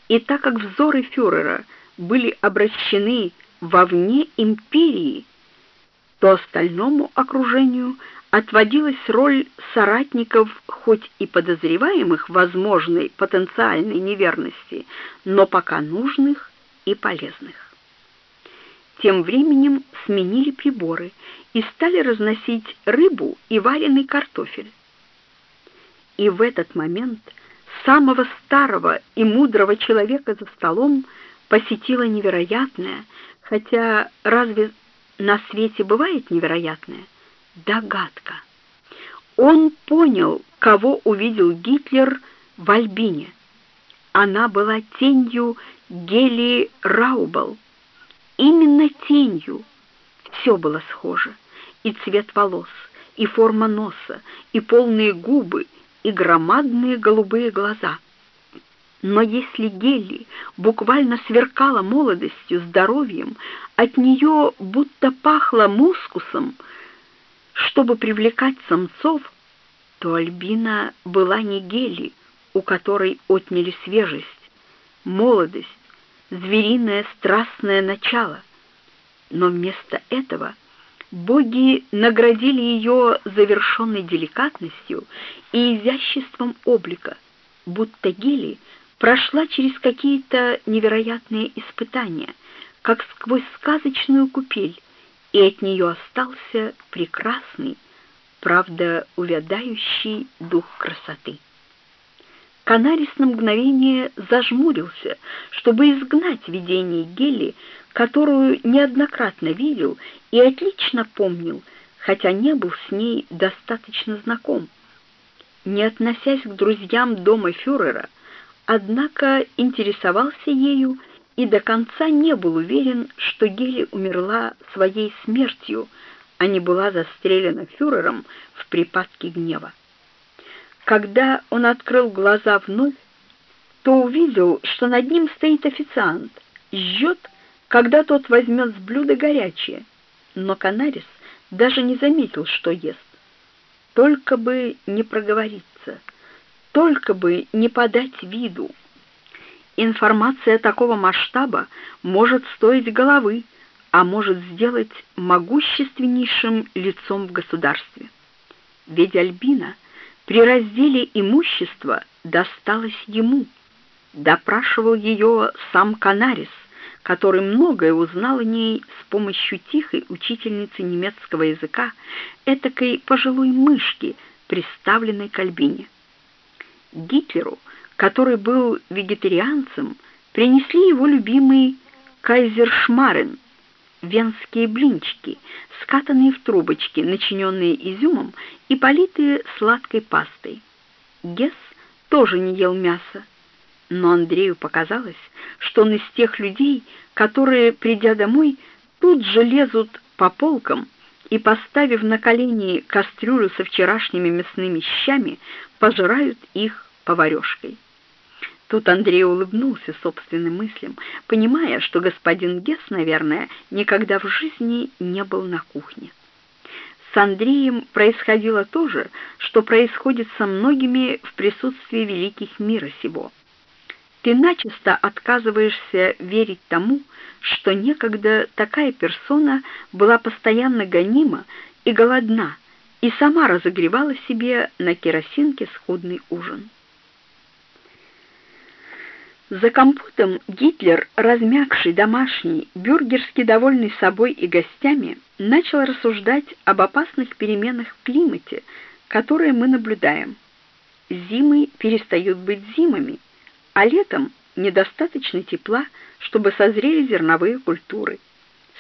[SPEAKER 1] И так как взоры фюрера были обращены вовне империи, то остальному окружению отводилась роль соратников, хоть и подозреваемых возможной потенциальной неверности, но пока нужных и полезных. Тем временем сменили приборы и стали разносить рыбу и вареный картофель. И в этот момент самого старого и мудрого человека за столом посетила невероятная, хотя разве на свете бывает невероятное? Догадка. Он понял, кого увидел Гитлер в Альбине. Она была тенью Гели Раубал. Именно тенью. Все было схоже. И цвет волос, и форма носа, и полные губы, и громадные голубые глаза. Но если Гелли буквально сверкала молодостью, здоровьем, от нее будто пахло мускусом, чтобы привлекать самцов, то Альбина была не Гелли, у которой отняли свежесть, молодость, звериное страстное начало. Но вместо этого боги наградили ее завершенной деликатностью и изяществом облика, будто Гели прошла через какие-то невероятные испытания, как сквозь сказочную купель, и от нее остался прекрасный, правда, увядающий дух красоты. Канарис на мгновение зажмурился, чтобы изгнать видение Гели, которую неоднократно видел и отлично помнил, хотя не был с ней достаточно знаком. Не относясь к друзьям дома фюрера, однако интересовался ею и до конца не был уверен, что Гели умерла своей смертью, а не была застрелена фюрером в припадке гнева. Когда он открыл глаза вновь, то увидел, что над ним стоит официант, ждет, когда тот возьмет с блюда горячее. Но Канарис даже не заметил, что ест. Только бы не проговориться, только бы не подать виду. Информация такого масштаба может стоить головы, а может сделать могущественнейшим лицом в государстве. Ведь Альбина — при разделе имущества досталось ему. Допрашивал ее сам Канарис, который многое узнал о ней с помощью тихой учительницы немецкого языка, этакой пожилой мышки, приставленной к Альбине. Гитлеру, который был вегетарианцем, принесли его любимый кайзершмарен, венские блинчики, скатанные в трубочки, начиненные изюмом и политые сладкой пастой. Гесс тоже не ел мяса, но Андрею показалось, что он из тех людей, которые, придя домой, тут же лезут по полкам и, поставив на колени кастрюлю со вчерашними мясными щами, пожирают их поварёшкой. Тут Андрей улыбнулся собственным мыслям, понимая, что господин Гесс, наверное, никогда в жизни не был на кухне. С Андреем происходило то же, что происходит со многими в присутствии великих мира сего. Ты начисто отказываешься верить тому, что некогда такая персона была постоянно гонима и голодна, и сама разогревала себе на керосинке скудный ужин. За компотом Гитлер, размягший, домашний, бюргерски довольный собой и гостями, начал рассуждать об опасных переменах в климате, которые мы наблюдаем. Зимы перестают быть зимами, а летом недостаточно тепла, чтобы созрели зерновые культуры.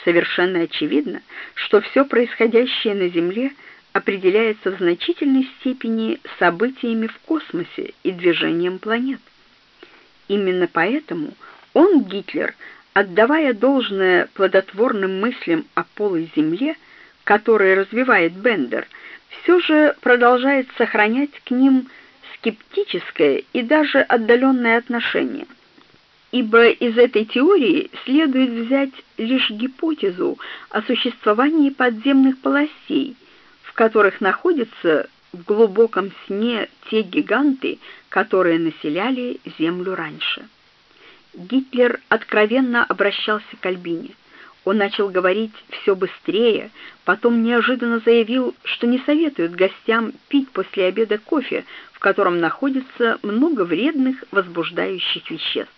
[SPEAKER 1] Совершенно очевидно, что все происходящее на Земле определяется в значительной степени событиями в космосе и движением планет. Именно поэтому он, Гитлер, отдавая должное плодотворным мыслям о полой земле, которые развивает Бендер, все же продолжает сохранять к ним скептическое и даже отдаленное отношение. Ибо из этой теории следует взять лишь гипотезу о существовании подземных полостей, в которых находятся в глубоком сне те гиганты, которые населяли землю раньше. Гитлер откровенно обращался к Альбине. Он начал говорить все быстрее, потом неожиданно заявил, что не советует гостям пить после обеда кофе, в котором находится много вредных возбуждающих веществ.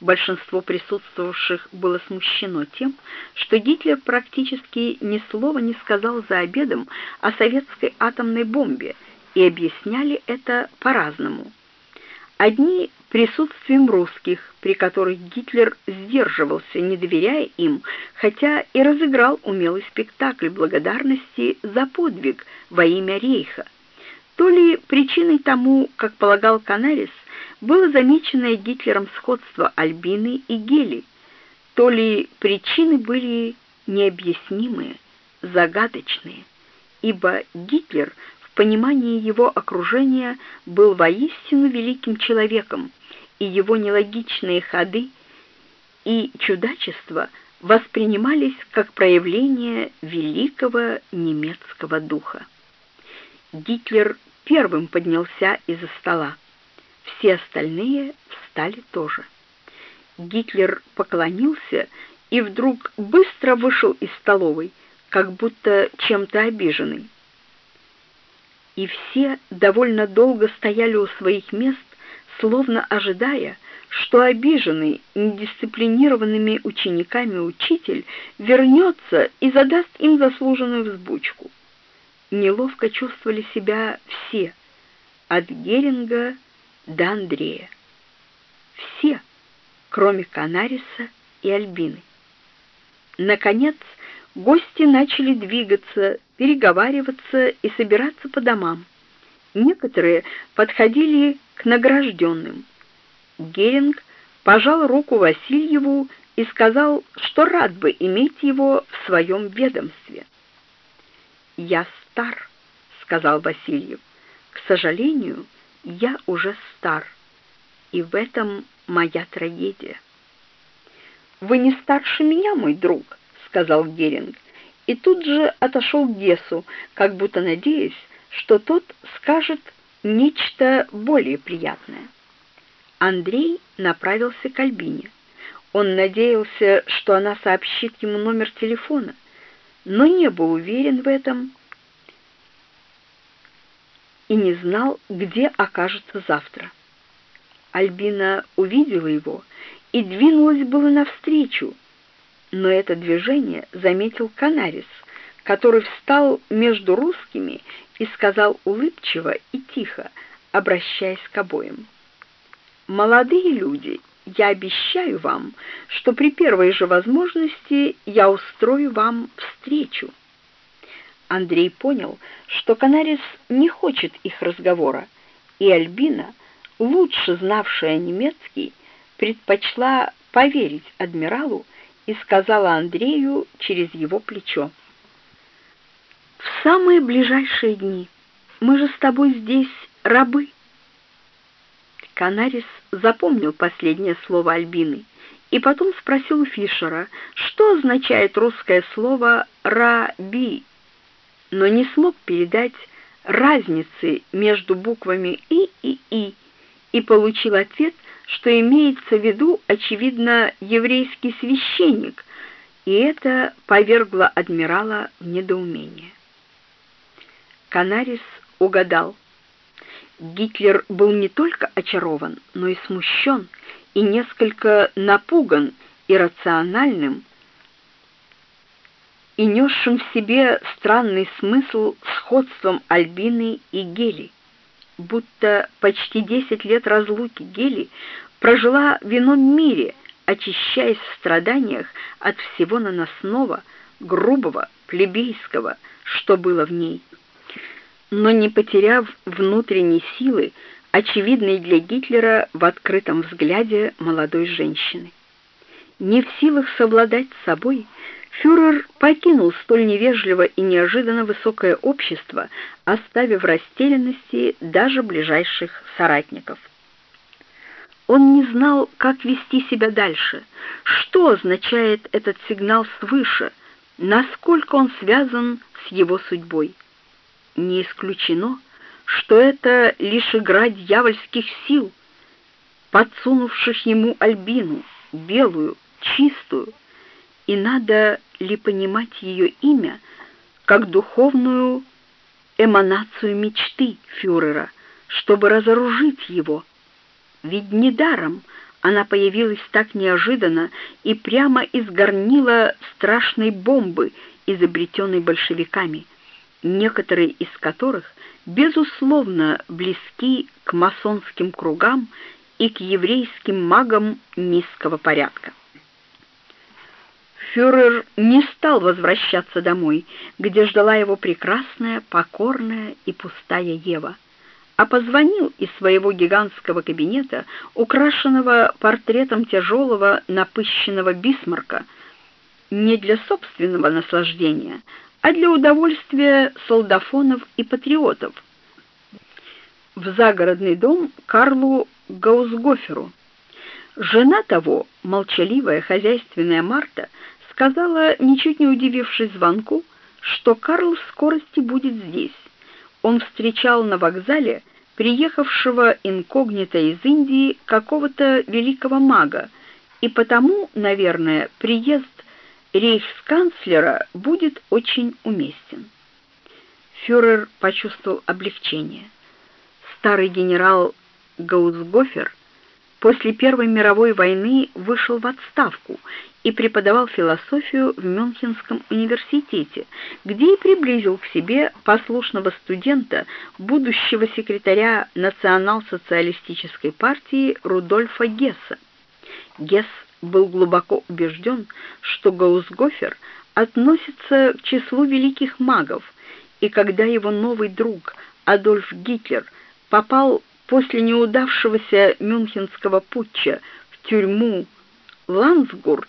[SPEAKER 1] Большинство присутствовавших было смущено тем, что Гитлер практически ни слова не сказал за обедом о советской атомной бомбе, и объясняли это по-разному. Одни присутствием русских, при которых Гитлер сдерживался, не доверяя им, хотя и разыграл умелый спектакль благодарности за подвиг во имя Рейха. То ли причиной тому, как полагал Канарис, было замеченное Гитлером сходство Альбины и Гели, то ли причины были необъяснимые, загадочные, ибо Гитлер понимании его окружения был воистину великим человеком, и его нелогичные ходы и чудачества воспринимались как проявление великого немецкого духа. Гитлер первым поднялся из-за стола. Все остальные встали тоже. Гитлер поклонился и вдруг быстро вышел из столовой, как будто чем-то обиженный. И все довольно долго стояли у своих мест, словно ожидая, что обиженный недисциплинированными учениками учитель вернется и задаст им заслуженную взбучку. Неловко чувствовали себя все, от Геринга до Андрея. Все, кроме Канариса и Альбины. Наконец, гости начали двигаться, переговариваться и собираться по домам. Некоторые подходили к награжденным. Геринг пожал руку Васильеву и сказал, что рад бы иметь его в своем ведомстве. «Я стар», — сказал Васильев. «К сожалению, я уже стар, и в этом моя трагедия. Вы не старше меня, мой друг, сказал Геринг, и тут же отошел к Гесу, как будто надеясь, что тот скажет нечто более приятное. Андрей направился к Альбине. Он надеялся, что она сообщит ему номер телефона, но не был уверен в этом и не знал, где окажется завтра. Альбина увидела его и двинулась было навстречу, но это движение заметил Канарис, который встал между русскими и сказал улыбчиво и тихо, обращаясь к обоим. «Молодые люди, я обещаю вам, что при первой же возможности я устрою вам встречу». Андрей понял, что Канарис не хочет их разговора, и Альбина, лучше знавшая немецкий, предпочла поверить адмиралу и сказала Андрею через его плечо. «В самые ближайшие дни мы же с тобой здесь рабы». Канарис запомнил последнее слово Альбины и потом спросил Фишера, что означает русское слово «раби» но не смог передать разницы между буквами «и» и «и» и получил ответ, что имеется в виду, очевидно, еврейский священник, и это повергло адмирала в недоумение. Канарис угадал. Гитлер был не только очарован, но и смущен, и несколько напуган иррациональным, и несшим в себе странный смысл сходством Альбины и Гели, будто почти десять лет разлуки Гели прожила в ином мире, очищаясь в страданиях от всего наносного, грубого, плебейского, что было в ней. Но не потеряв внутренней силы, очевидной для Гитлера в открытом взгляде молодой женщины. Не в силах совладать с собой, Фюрер покинул столь невежливо и неожиданно высокое общество, оставив в растерянности даже ближайших соратников. Он не знал, как вести себя дальше, что означает этот сигнал свыше, насколько он связан с его судьбой. не исключено, что это лишь игра дьявольских сил, подсунувших ему Альбину, белую, чистую, и надо ли понимать ее имя как духовную эманацию мечты фюрера, чтобы разоружить его. Ведь недаром она появилась так неожиданно и прямо из горнила страшной бомбы, изобретенной большевиками, некоторые из которых, безусловно, близки к масонским кругам и к еврейским магам низкого порядка. Фюрер не стал возвращаться домой, где ждала его прекрасная, покорная и пустая Ева, а позвонил из своего гигантского кабинета, украшенного портретом тяжелого напыщенного Бисмарка, не для собственного наслаждения, а для удовольствия солдафонов и патриотов, в загородный дом Карлу Гаусгоферу. Жена того, молчаливая хозяйственная Марта, сказала, ничуть не удивившись звонку, что Карл в скорости будет здесь. Он встречал на вокзале приехавшего инкогнито из Индии какого-то великого мага, и потому, наверное, приезд рейхсканцлера будет очень уместен. Фюрер почувствовал облегчение. Старый генерал Гаусгофер после Первой мировой войны вышел в отставку и преподавал философию в Мюнхенском университете, где и приблизил к себе послушного студента, будущего секретаря национал-социалистической партии Рудольфа Гесса. Гесс был глубоко убежден, что Гаусгофер относится к числу великих магов, и когда его новый друг Адольф Гитлер попал после неудавшегося мюнхенского путча в тюрьму Лансгурт,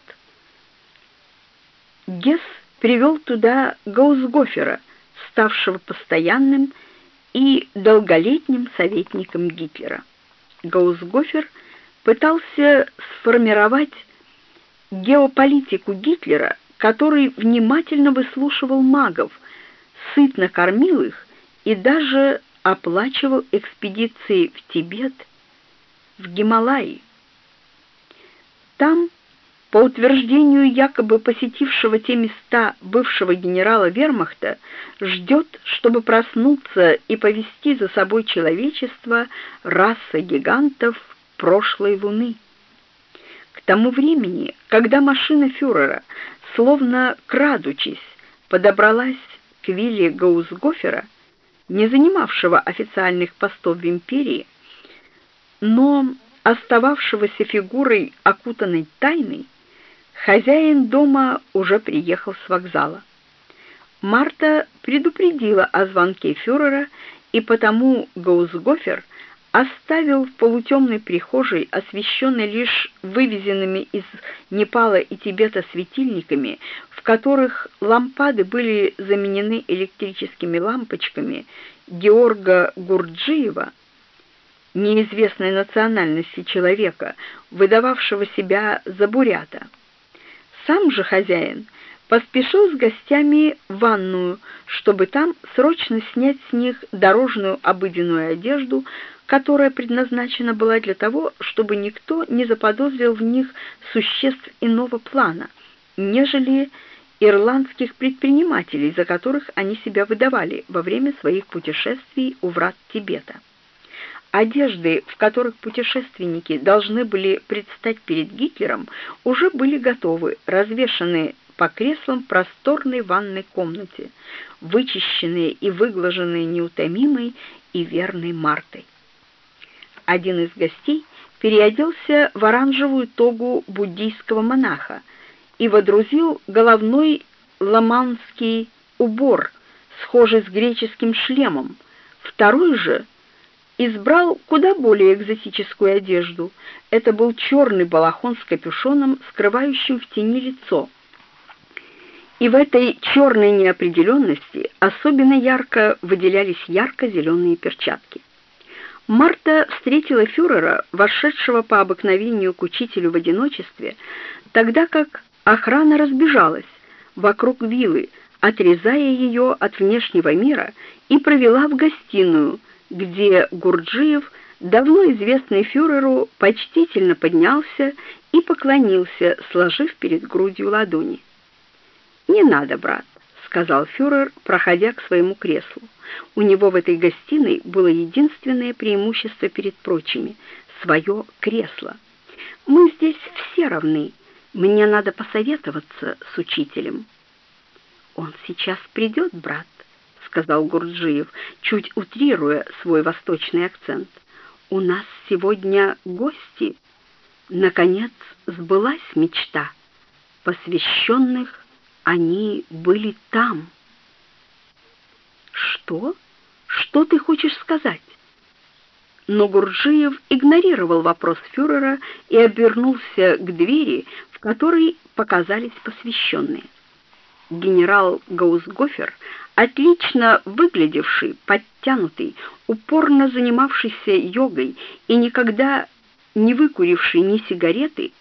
[SPEAKER 1] Гесс привел туда Гаусгофера, ставшего постоянным и долголетним советником Гитлера. Гаусгофер пытался сформировать геополитику Гитлера, который внимательно выслушивал магов, сытно кормил их и даже оплачивал экспедиции в Тибет, в Гималаи. Там, по утверждению якобы посетившего те места бывшего генерала Вермахта, ждет, чтобы проснуться и повести за собой человечество раса гигантов прошлой Луны. К тому времени, когда машина фюрера, словно крадучись, подобралась к вилле Гаусгофера, не занимавшего официальных постов в империи, но остававшегося фигурой окутанной тайной, хозяин дома уже приехал с вокзала. Марта предупредила о звонке фюрера, и потому Гаусгофер оставил в полутемной прихожей, освещенной лишь вывезенными из Непала и Тибета светильниками, в которых лампады были заменены электрическими лампочками, Георга Гурджиева, неизвестной национальности человека, выдававшего себя за бурята. Сам же хозяин поспешил с гостями в ванную, чтобы там срочно снять с них дорожную обыденную одежду, которая предназначена была для того, чтобы никто не заподозрил в них существ иного плана, нежели ирландских предпринимателей, за которых они себя выдавали во время своих путешествий у врат Тибета. Одежды, в которых путешественники должны были предстать перед Гитлером, уже были готовы, развешаны по креслам просторной ванной комнате, вычищенные и выглаженные неутомимой и верной Мартой. Один из гостей переоделся в оранжевую тогу буддийского монаха и водрузил головной ламанский убор, схожий с греческим шлемом. Второй же избрал куда более экзотическую одежду. Это был черный балахон с капюшоном, скрывающим в тени лицо. И в этой черной неопределенности особенно ярко выделялись ярко-зеленые перчатки. Марта встретила фюрера, вошедшего по обыкновению к учителю в одиночестве, тогда как охрана разбежалась вокруг виллы, отрезая ее от внешнего мира, и провела в гостиную, где Гурджиев, давно известный фюреру, почтительно поднялся и поклонился, сложив перед грудью ладони. «Не надо, брат», — сказал фюрер, проходя к своему креслу. У него в этой гостиной было единственное преимущество перед прочими — свое кресло. «Мы здесь все равны. Мне надо посоветоваться с учителем». «Он сейчас придет, брат», — сказал Гурджиев, чуть утрируя свой восточный акцент. «У нас сегодня гости. Наконец сбылась мечта. Посвященных они были там». «Что? Что ты хочешь сказать?» Но Гурджиев игнорировал вопрос фюрера и обернулся к двери, в которой показались посвященные генерал Гаусгофер, отлично выглядевший, подтянутый, упорно занимавшийся йогой и никогда не выкуривший ни сигареты,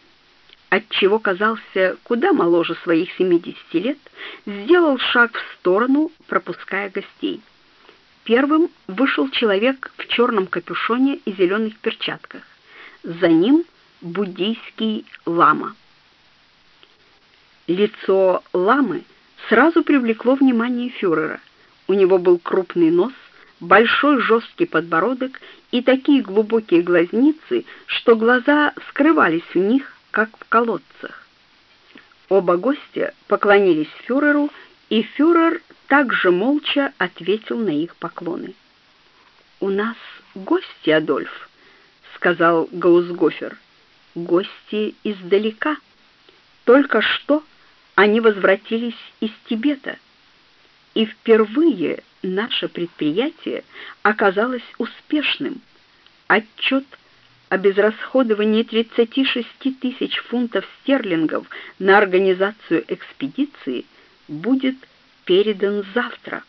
[SPEAKER 1] отчего казался куда моложе своих 70 лет, сделал шаг в сторону, пропуская гостей. Первым вышел человек в черном капюшоне и зеленых перчатках. За ним буддийский лама. Лицо ламы сразу привлекло внимание фюрера. У него был крупный нос, большой жесткий подбородок и такие глубокие глазницы, что глаза скрывались в них, как в колодцах. Оба гостя поклонились фюреру, и фюрер также молча ответил на их поклоны. «У нас гости, Адольф», — сказал Гаусгофер. «Гости издалека. Только что они возвратились из Тибета, и впервые наше предприятие оказалось успешным. Отчет о безрасходовании 36 тысяч фунтов стерлингов на организацию экспедиции будет передан завтра.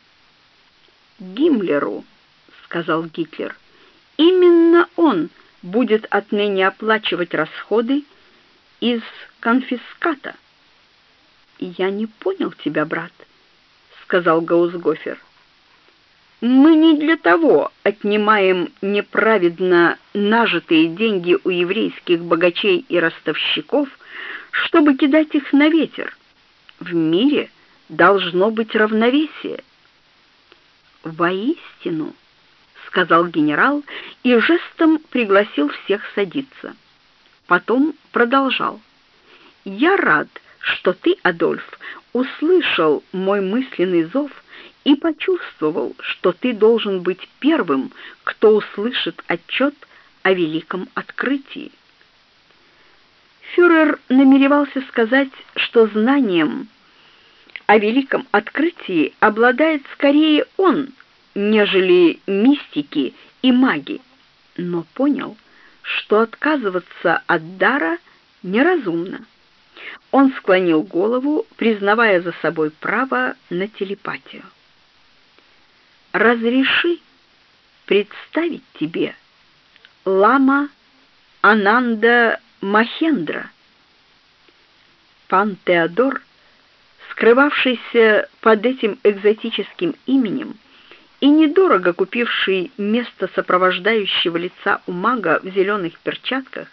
[SPEAKER 1] «Гиммлеру», — сказал Гитлер, — «именно он будет отныне оплачивать расходы из конфиската». «Я не понял тебя, брат», — сказал Гаусгофер. «Мы не для того отнимаем неправедно нажитые деньги у еврейских богачей и ростовщиков, чтобы кидать их на ветер. В мире должно быть равновесие». «Воистину», — сказал генерал и жестом пригласил всех садиться. Потом продолжал. «Я рад, что ты, Адольф, услышал мой мысленный зов и почувствовал, что ты должен быть первым, кто услышит отчет о великом открытии. Фюрер намеревался сказать, что знанием о великом открытии обладает скорее он, нежели мистики и маги, но понял, что отказываться от дара неразумно. Он склонил голову, признавая за собой право на телепатию. «Разреши представить тебе лама Ананда Махендра». Пан Теодор, скрывавшийся под этим экзотическим именем, и недорого купивший место сопровождающего лица у мага в зеленых перчатках,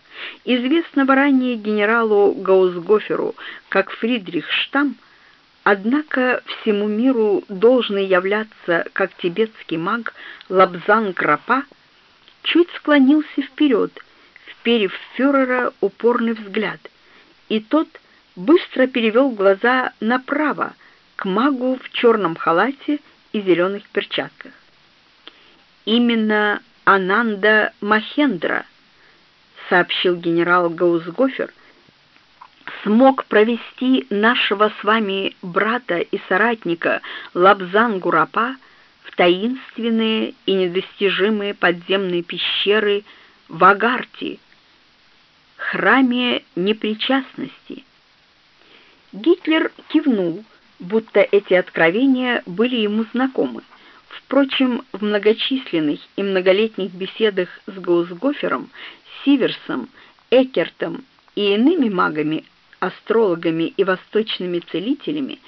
[SPEAKER 1] известного ранее генералу Гаусгоферу как Фридрих Штам, однако всему миру должен являться как тибетский маг Лабзан Грапа, чуть склонился вперед, вперев фюрера упорный взгляд, и тот быстро перевел глаза направо, к магу в черном халате и зеленых перчатках. Именно Ананда Махендра, сообщил генерал Гаусгофер, смог провести нашего с вами брата и соратника Лабзан Гурапа в таинственные и недостижимые подземные пещеры в Агарте, храме непричастности. Гитлер кивнул, будто эти откровения были ему знакомы. Впрочем, в многочисленных и многолетних беседах с Гаусгофером, Сиверсом, Экертом и иными магами, астрологами и восточными целителями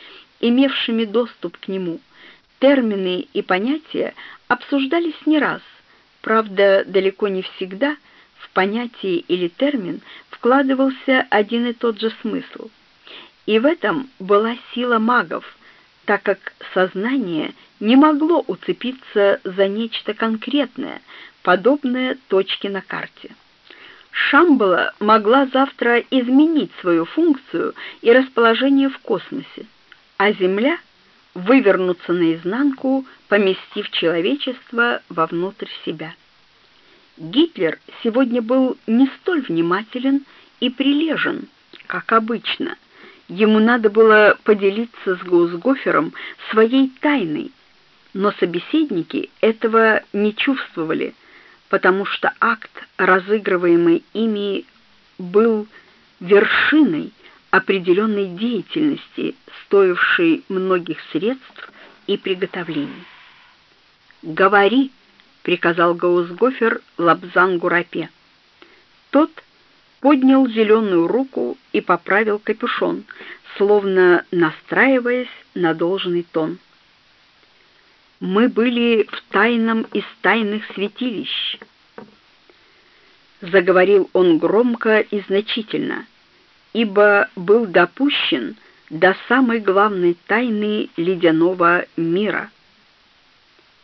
[SPEAKER 1] имевшими доступ к нему. Термины и понятия обсуждались не раз. Правда, далеко не всегда в понятие или термин вкладывался один и тот же смысл. И в этом была сила магов, так как сознание не могло уцепиться за нечто конкретное, подобное точке на карте. Шамбала могла завтра изменить свою функцию и расположение в космосе, а Земля вывернуться наизнанку, поместив человечество вовнутрь себя. Гитлер сегодня был не столь внимателен и прилежен, как обычно. Ему надо было поделиться с Гоусгофером своей тайной, но собеседники этого не чувствовали, потому что акт, разыгрываемый ими, был вершиной определенной деятельности, стоившей многих средств и приготовлений. «Говори!» — приказал Гаусгофер Лапзан-Гурапе. Тот поднял зеленую руку и поправил капюшон, словно настраиваясь на должный тон мы были в тайном из тайных святилищ. Заговорил он громко и значительно, ибо был допущен до самой главной тайны ледяного мира.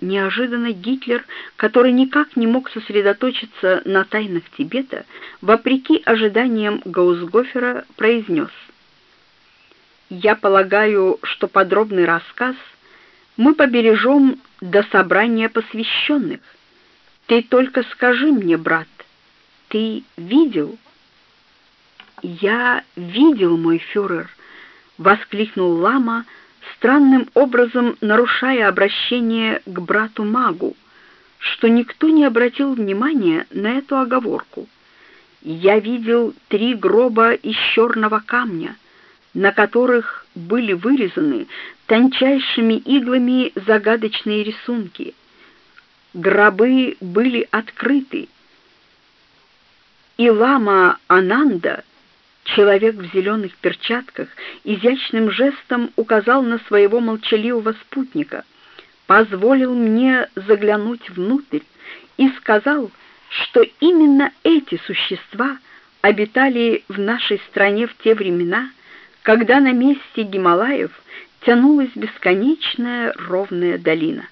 [SPEAKER 1] Неожиданно Гитлер, который никак не мог сосредоточиться на тайнах Тибета, вопреки ожиданиям Гаусгофера произнес: "Я полагаю, что подробный рассказ — мы побережем до собрания посвященных. Ты только скажи мне, брат, ты видел? Я видел, мой фюрер, воскликнул лама, странным образом нарушая обращение к брату-магу, что никто не обратил внимания на эту оговорку. Я видел три гроба из черного камня на которых были вырезаны тончайшими иглами загадочные рисунки. Гробы были открыты, и лама Ананда, человек в зеленых перчатках, изящным жестом указал на своего молчаливого спутника, позволил мне заглянуть внутрь и сказал, что именно эти существа обитали в нашей стране в те времена, когда на месте Гималаев тянулась бесконечная ровная долина.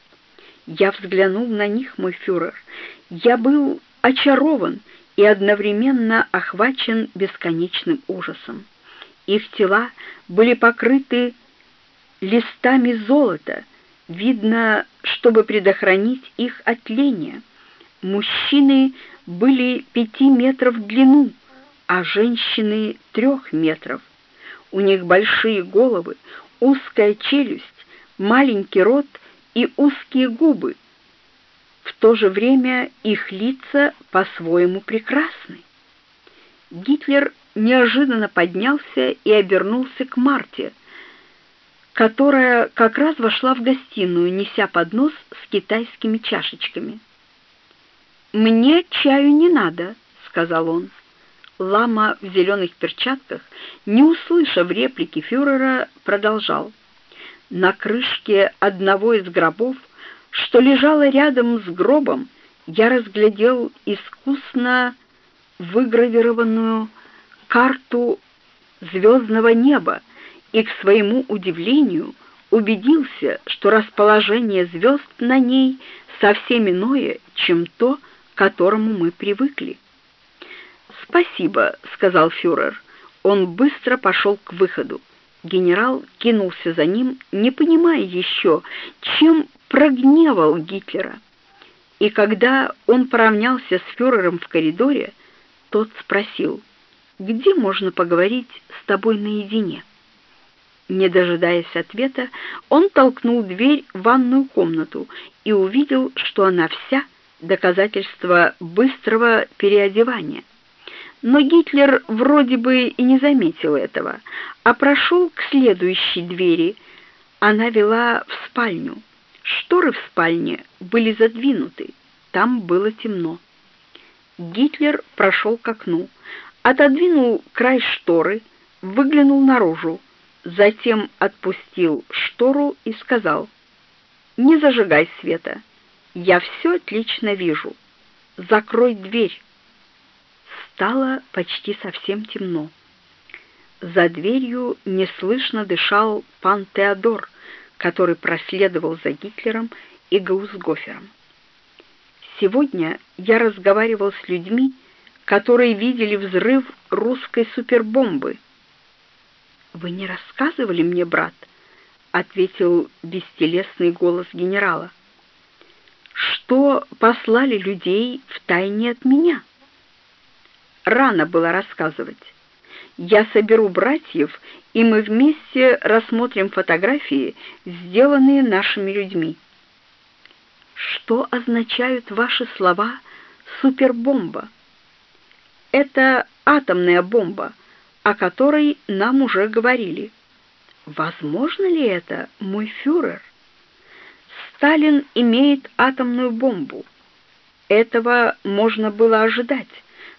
[SPEAKER 1] Я взглянул на них, мой фюрер. Я был очарован и одновременно охвачен бесконечным ужасом. Их тела были покрыты листами золота, видно, чтобы предохранить их от ления. Мужчины были пяти метров в длину, а женщины трех метров. У них большие головы, узкая челюсть, маленький рот и узкие губы. В то же время их лица по-своему прекрасны. Гитлер неожиданно поднялся и обернулся к Марте, которая как раз вошла в гостиную, неся поднос с китайскими чашечками. «Мне чаю не надо», — сказал он лама в зеленых перчатках, не услышав реплики фюрера, продолжал. На крышке одного из гробов, что лежало рядом с гробом, я разглядел искусно выгравированную карту звездного неба и к своему удивлению убедился, что расположение звезд на ней совсем иное, чем то, к которому мы привыкли. «Спасибо», — сказал фюрер. Он быстро пошел к выходу. Генерал кинулся за ним, не понимая еще, чем прогневал Гитлера. И когда он поравнялся с фюрером в коридоре, тот спросил, «Где можно поговорить с тобой наедине?» Не дожидаясь ответа, он толкнул дверь в ванную комнату и увидел, что она вся доказательство быстрого переодевания. Но Гитлер вроде бы и не заметил этого, а прошел к следующей двери. Она вела в спальню. Шторы в спальне были задвинуты, там было темно. Гитлер прошел к окну, отодвинул край шторы, выглянул наружу. затем отпустил штору и сказал, «Не зажигай света, я все отлично вижу. Закрой дверь». Стало почти совсем темно. За дверью неслышно дышал пан Теодор, который проследовал за Гитлером и Гаусгофером. Сегодня я разговаривал с людьми, которые видели взрыв русской супербомбы. Вы не рассказывали мне, брат, ответил бестелесный голос генерала. Что послали людей в тайне от меня? Рано было рассказывать. Я соберу братьев, и мы вместе рассмотрим фотографии, сделанные нашими людьми. Что означают ваши слова супербомба? Это атомная бомба, о которой нам уже говорили. Возможно ли это, мой фюрер? Сталин имеет атомную бомбу. Этого можно было ожидать,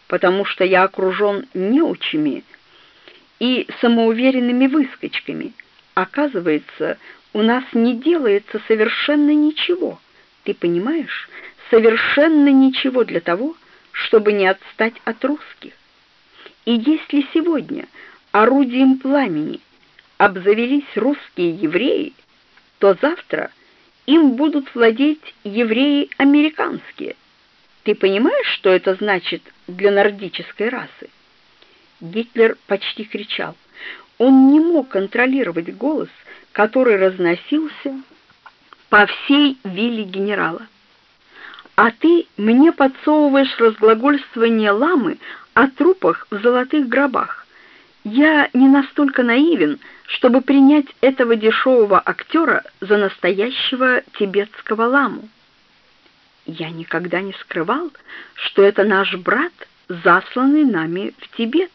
[SPEAKER 1] потому что я окружен неучими и самоуверенными выскочками. Оказывается, у нас не делается совершенно ничего. Ты понимаешь? Совершенно ничего для того, чтобы не отстать от русских. И если сегодня орудием пламени обзавелись русские евреи, то завтра им будут владеть евреи американские. Ты понимаешь, что это значит для нордической расы? Гитлер почти кричал. Он не мог контролировать голос, который разносился по всей вилле генерала а ты мне подсовываешь разглагольствование ламы о трупах в золотых гробах. Я не настолько наивен, чтобы принять этого дешевого актера за настоящего тибетского ламу. Я никогда не скрывал, что это наш брат, засланный нами в Тибет.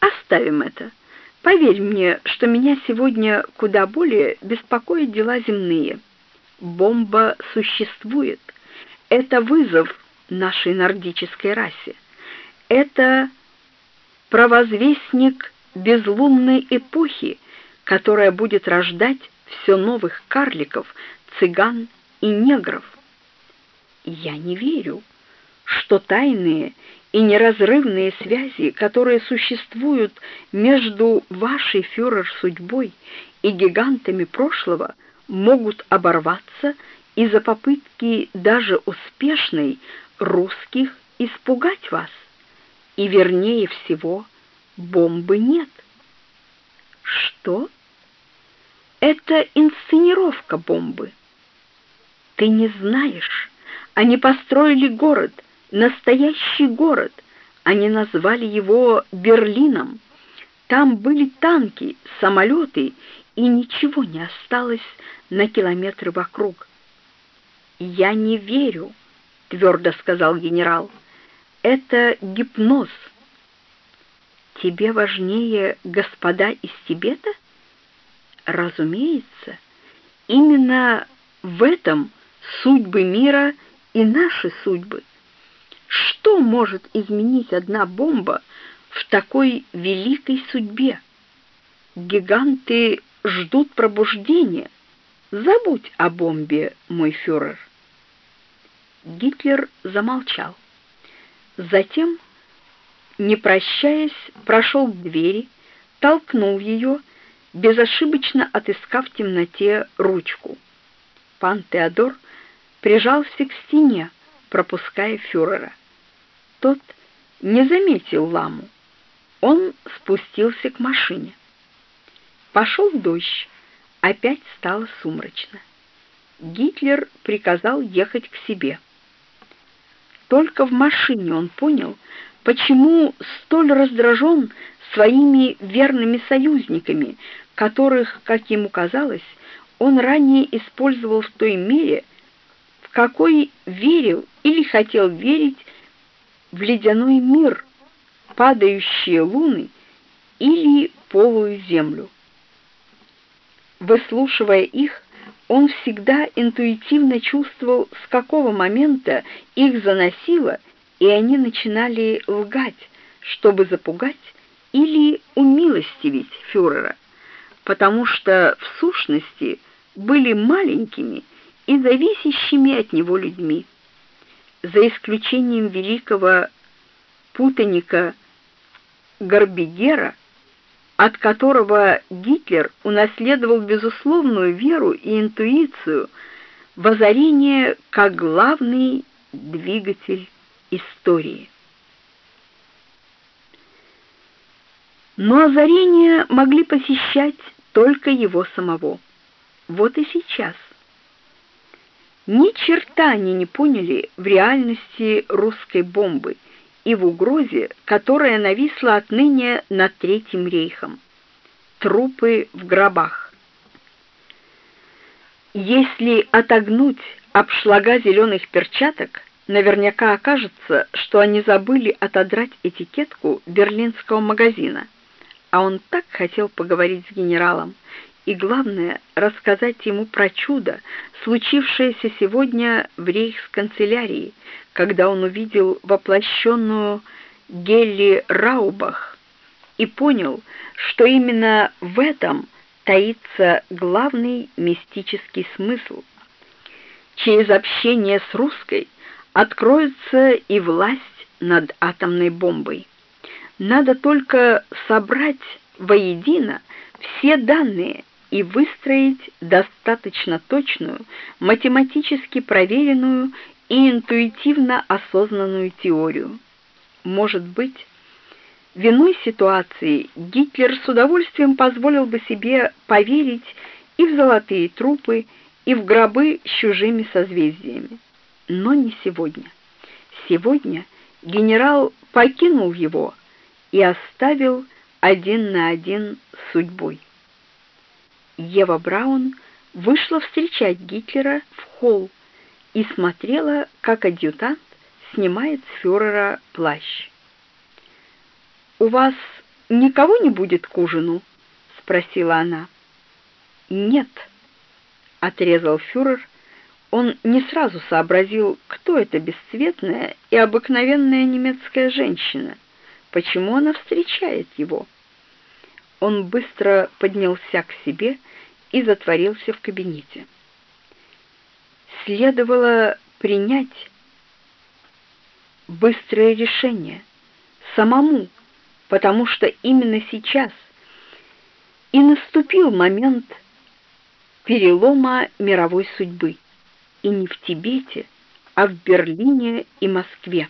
[SPEAKER 1] Оставим это. Поверь мне, что меня сегодня куда более беспокоят дела земные. Бомба существует. Это вызов нашей нордической расе. Это провозвестник безлунной эпохи, которая будет рождать все новых карликов, цыган и негров. Я не верю, что тайные и неразрывные связи, которые существуют между вашей фюрер-судьбой и гигантами прошлого, могут оборваться из-за попытки даже успешной русских испугать вас. И вернее всего, бомбы нет. Что? Это инсценировка бомбы. Ты не знаешь. Они построили город, настоящий город. Они назвали его Берлином. Там были танки, самолеты, и ничего не осталось на километры вокруг. «Я не верю», — твердо сказал генерал. «Это гипноз». «Тебе важнее господа из Тибета?» «Разумеется. Именно в этом судьбы мира и наши судьбы. Что может изменить одна бомба в такой великой судьбе? Гиганты ждут пробуждения. Забудь о бомбе, мой фюрер. Гитлер замолчал. Затем, не прощаясь, прошел к двери, толкнул ее, безошибочно отыскав в темноте ручку. Пан Теодор прижался к стене, пропуская фюрера. Тот не заметил ламу. Он спустился к машине. Пошел дождь, опять стало сумрачно. Гитлер приказал ехать к себе. Только в машине он понял, почему столь раздражен своими верными союзниками, которых, как ему казалось, он ранее использовал в той мере, в какой верил или хотел верить в ледяной мир, падающие луны или полую землю. Выслушивая их, он всегда интуитивно чувствовал, с какого момента их заносило, и они начинали лгать, чтобы запугать или умилостивить фюрера. потому что в сущности были маленькими и зависящими от него людьми. За исключением великого путаника Горбигера, от которого Гитлер унаследовал безусловную веру и интуицию в озарение как главный двигатель истории. Но озарения могли посещать только его самого. Вот и сейчас. Ни черта они не поняли в реальности русской бомбы и в угрозе, которая нависла отныне над Третьим рейхом. Трупы в гробах. Если отогнуть обшлага зеленых перчаток, наверняка окажется, что они забыли отодрать этикетку берлинского магазина. А он так хотел поговорить с генералом, и главное рассказать ему про чудо, случившееся сегодня в рейхсканцелярии, когда он увидел воплощенную Гелли Раубах и понял, что именно в этом таится главный мистический смысл. Через общение с русской откроется и власть над атомной бомбой. Надо только собрать воедино все данные и выстроить достаточно точную, математически проверенную и интуитивно осознанную теорию. Может быть, в иной ситуации Гитлер с удовольствием позволил бы себе поверить и в золотые трупы, и в гробы с чужими созвездиями. Но не сегодня. Сегодня генерал покинул его, и оставил один на один с судьбой. Ева Браун вышла встречать Гитлера в холл и смотрела, как адъютант снимает с фюрера плащ. «У вас никого не будет к ужину?» — спросила она. «Нет», — отрезал фюрер. Он не сразу сообразил, кто эта бесцветная и обыкновенная немецкая женщина — почему она встречает его. Он быстро поднялся к себе и затворился в кабинете. Следовало принять быстрое решение самому, потому что именно сейчас и наступил момент перелома мировой судьбы, и не в Тибете, а в Берлине и Москве.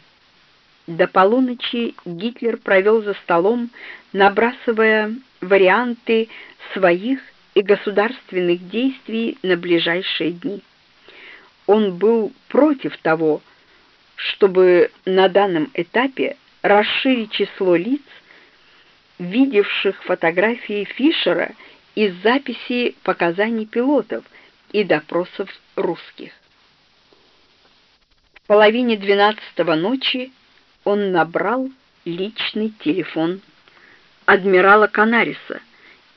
[SPEAKER 1] До полуночи Гитлер провел за столом, набрасывая варианты своих и государственных действий на ближайшие дни. Он был против того, чтобы на данном этапе расширить число лиц, видевших фотографии Фишера из записи показаний пилотов и допросов русских. В половине двенадцатого ночи он набрал личный телефон адмирала Канариса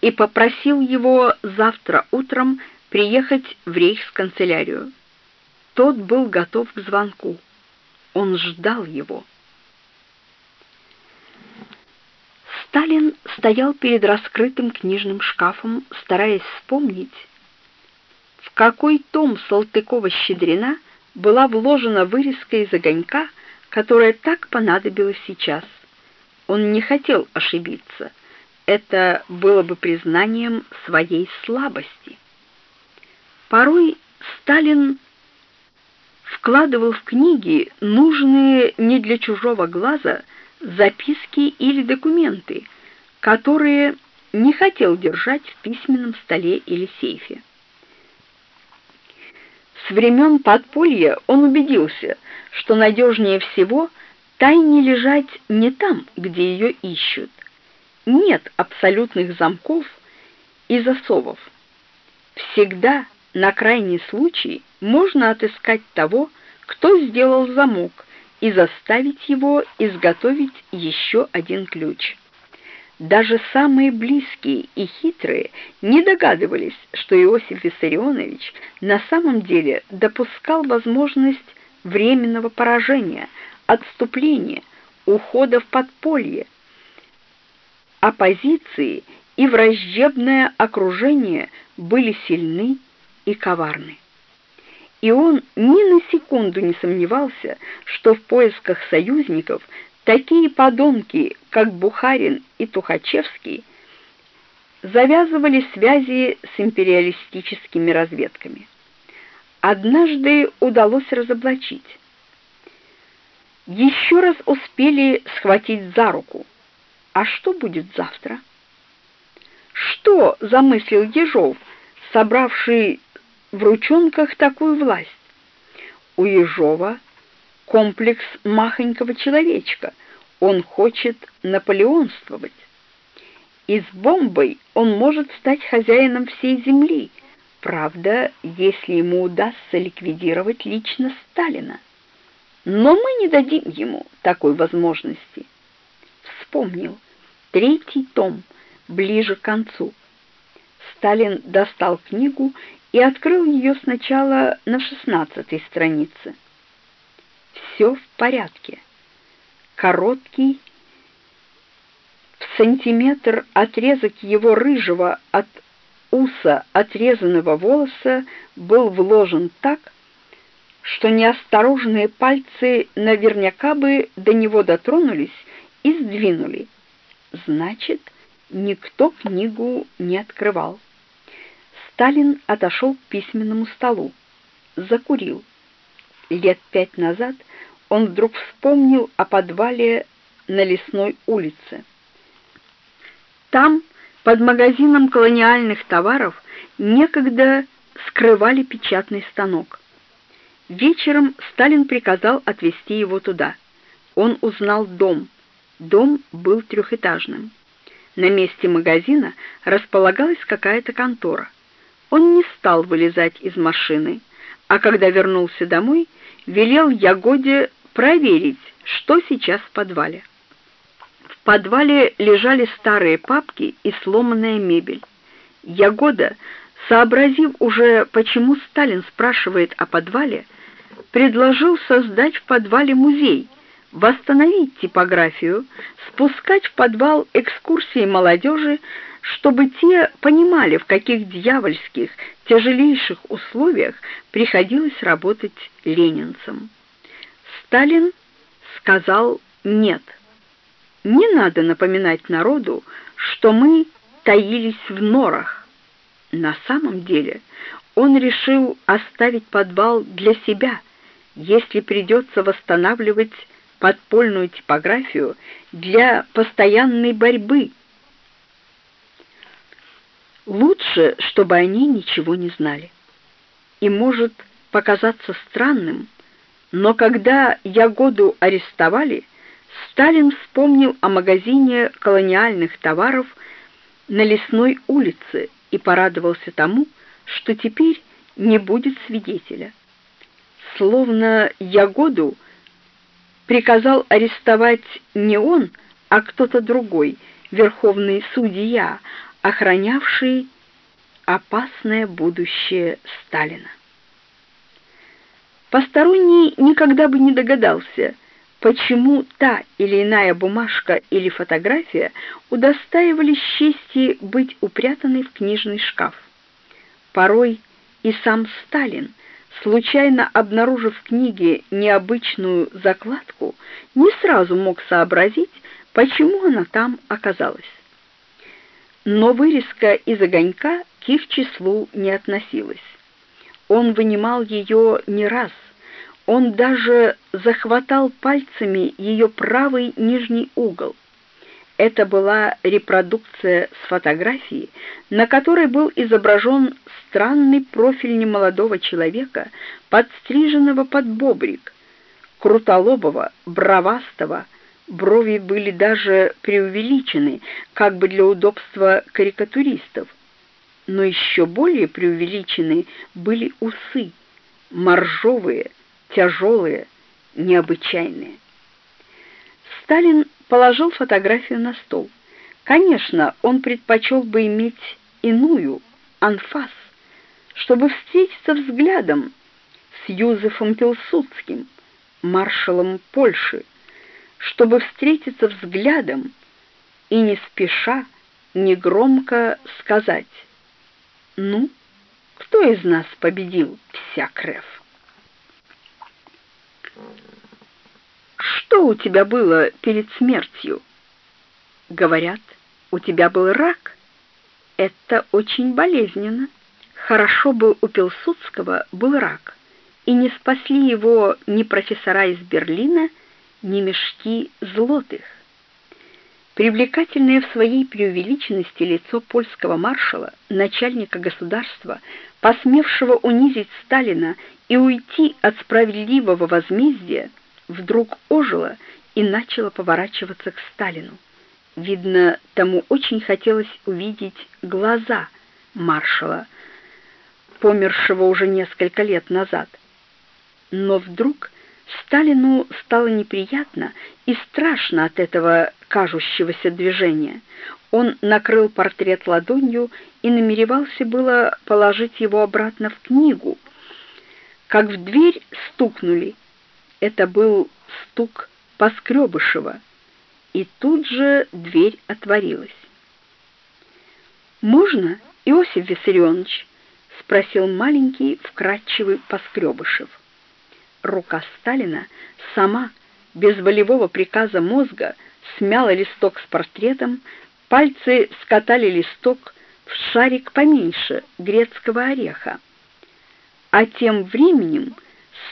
[SPEAKER 1] и попросил его завтра утром приехать в рейхсканцелярию. Тот был готов к звонку. Он ждал его. Сталин стоял перед раскрытым книжным шкафом, стараясь вспомнить, в какой том Салтыкова-Щедрина была вложена вырезка из огонька, которая так понадобилась сейчас. Он не хотел ошибиться. Это было бы признанием своей слабости. Порой Сталин вкладывал в книги нужные не для чужого глаза записки или документы, которые не хотел держать в письменном столе или сейфе. С времен подполья он убедился, что надежнее всего тайне лежать не там, где ее ищут. Нет абсолютных замков и засовов. Всегда на крайний случай можно отыскать того, кто сделал замок, и заставить его изготовить еще один ключ. Даже самые близкие и хитрые не догадывались, что Иосиф Виссарионович на самом деле допускал возможность временного поражения, отступления, ухода в подполье, оппозиции и враждебное окружение были сильны и коварны. И он ни на секунду не сомневался, что в поисках союзников такие подонки, как Бухарин и Тухачевский, завязывали связи с империалистическими разведками. Однажды удалось разоблачить. Еще раз успели схватить за руку. А что будет завтра? Что замыслил Ежов, собравший в ручонках такую власть? У Ежова комплекс махонького человечка. Он хочет наполеонствовать. И с бомбой он может стать хозяином всей земли. Правда, если ему удастся ликвидировать лично Сталина. Но мы не дадим ему такой возможности. Вспомнил. Третий том, ближе к концу. Сталин достал книгу и открыл ее сначала на шестнадцатой странице. Все в порядке. Короткий в сантиметр отрезок его рыжего от уса отрезанного волоса был вложен так, что неосторожные пальцы наверняка бы до него дотронулись и сдвинули. Значит, никто книгу не открывал. Сталин отошел к письменному столу, закурил. Лет пять назад он вдруг вспомнил о подвале на лесной улице. Там, под магазином колониальных товаров, некогда скрывали печатный станок. Вечером Сталин приказал отвезти его туда. Он узнал дом. Дом был трехэтажным. На месте магазина располагалась какая-то контора. Он не стал вылезать из машины, а когда вернулся домой, велел Ягоде проверить, что сейчас в подвале. В подвале лежали старые папки и сломанная мебель. Ягода, сообразив уже, почему Сталин спрашивает о подвале, предложил создать в подвале музей, восстановить типографию, спускать в подвал экскурсии молодежи, чтобы те понимали, в каких дьявольских, тяжелейших условиях приходилось работать ленинцам. Сталин сказал «нет». Не надо напоминать народу, что мы таились в норах. На самом деле он решил оставить подвал для себя – если придется восстанавливать подпольную типографию для постоянной борьбы. Лучше, чтобы они ничего не знали. И может показаться странным, но когда Ягоду арестовали, Сталин вспомнил о магазине колониальных товаров на Лесной улице и порадовался тому, что теперь не будет свидетеля словно Ягоду приказал арестовать не он, а кто-то другой, верховный судья, охранявший опасное будущее Сталина. Посторонний никогда бы не догадался, почему та или иная бумажка или фотография удостаивались чести быть упрятанной в книжный шкаф. Порой и сам Сталин случайно обнаружив в книге необычную закладку, не сразу мог сообразить, почему она там оказалась. Но вырезка из огонька к их числу не относилась. Он вынимал ее не раз. Он даже захватал пальцами ее правый нижний угол. Это была репродукция с фотографии, на которой был изображен странный профиль немолодого человека, подстриженного под бобрик, крутолобого, бровастого, брови были даже преувеличены, как бы для удобства карикатуристов. Но еще более преувеличены были усы, моржовые, тяжелые, необычайные. Сталин положил фотографию на стол. Конечно, он предпочел бы иметь иную, анфас, чтобы встретиться взглядом с Юзефом Пилсудским, маршалом Польши, чтобы встретиться взглядом и не спеша негромко сказать «Ну, кто из нас победил Псякрев?» «Что у тебя было перед смертью?» «Говорят, у тебя был рак. Это очень болезненно. Хорошо бы у Пилсудского был рак, и не спасли его ни профессора из Берлина, ни мешки злотых. Привлекательное в своей преувеличенности лицо польского маршала, начальника государства, посмевшего унизить Сталина и уйти от справедливого возмездия, вдруг ожило и начало поворачиваться к Сталину. Видно, тому очень хотелось увидеть глаза маршала, помершего уже несколько лет назад. Но вдруг Сталину стало неприятно и страшно от этого кажущегося движения. Он накрыл портрет ладонью и намеревался было положить его обратно в книгу, как в дверь стукнули. Это был стук Поскребышева, и тут же дверь отворилась. «Можно, Иосиф Виссарионович?» — спросил маленький вкрадчивый Поскребышев рука Сталина сама, без волевого приказа мозга, смяла листок с портретом, пальцы скатали листок в шарик поменьше грецкого ореха. А тем временем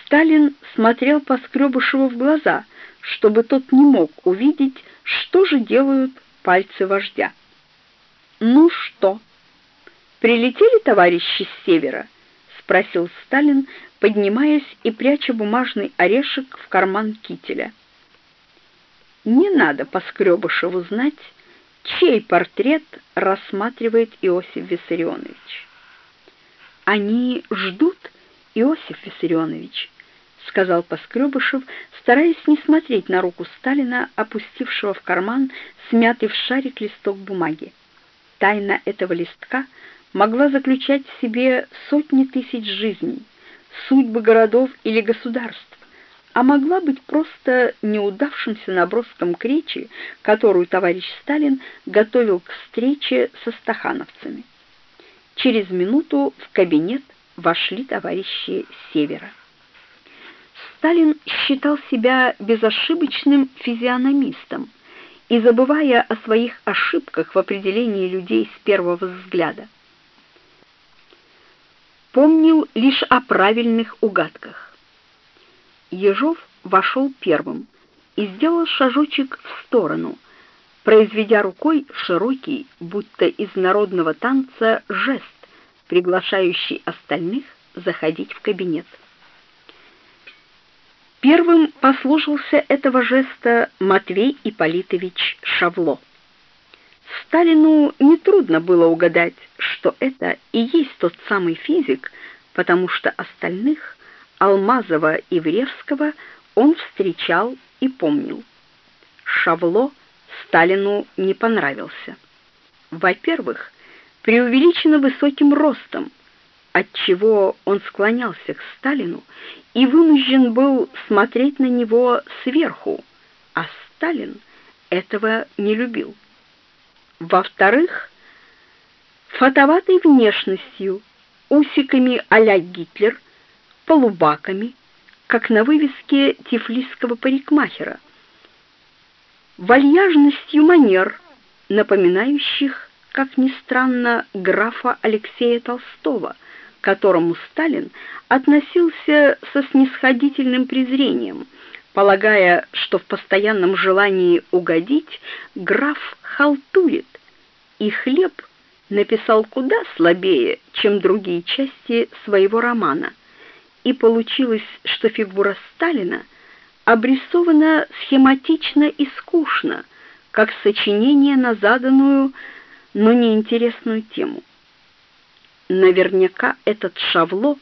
[SPEAKER 1] Сталин смотрел Поскребышеву в глаза, чтобы тот не мог увидеть, что же делают пальцы вождя. «Ну что, прилетели товарищи с севера?» — спросил Сталин, поднимаясь и пряча бумажный орешек в карман кителя. Не надо Поскребышеву знать, чей портрет рассматривает Иосиф Виссарионович. Они ждут, Иосиф Виссарионович, сказал Поскребышев, стараясь не смотреть на руку Сталина, опустившего в карман смятый в шарик листок бумаги. Тайна этого листка могла заключать в себе сотни тысяч жизней судьбы городов или государств, а могла быть просто неудавшимся наброском к речи, которую товарищ Сталин готовил к встрече со стахановцами. Через минуту в кабинет вошли товарищи Севера. Сталин считал себя безошибочным физиономистом и забывая о своих ошибках в определении людей с первого взгляда помнил лишь о правильных угадках. Ежов вошел первым и сделал шажочек в сторону, произведя рукой широкий, будто из народного танца, жест, приглашающий остальных заходить в кабинет. Первым послушался этого жеста Матвей Ипполитович Шавло. Сталину нетрудно было угадать, что это и есть тот самый физик, потому что остальных, Алмазова и Вревского, он встречал и помнил. Шавло Сталину не понравился. Во-первых, преувеличенно высоким ростом, отчего он склонялся к Сталину и вынужден был смотреть на него сверху, а Сталин этого не любил. Во-вторых, фотоватой внешностью, усиками а-ля Гитлер, полубаками, как на вывеске тифлисского парикмахера, вальяжностью манер, напоминающих, как ни странно, графа Алексея Толстого, к которому Сталин относился со снисходительным презрением, полагая, что в постоянном желании угодить граф халтурит, и хлеб написал куда слабее, чем другие части своего романа, и получилось, что фигура Сталина обрисована схематично и скучно, как сочинение на заданную, но неинтересную тему. Наверняка этот Шавло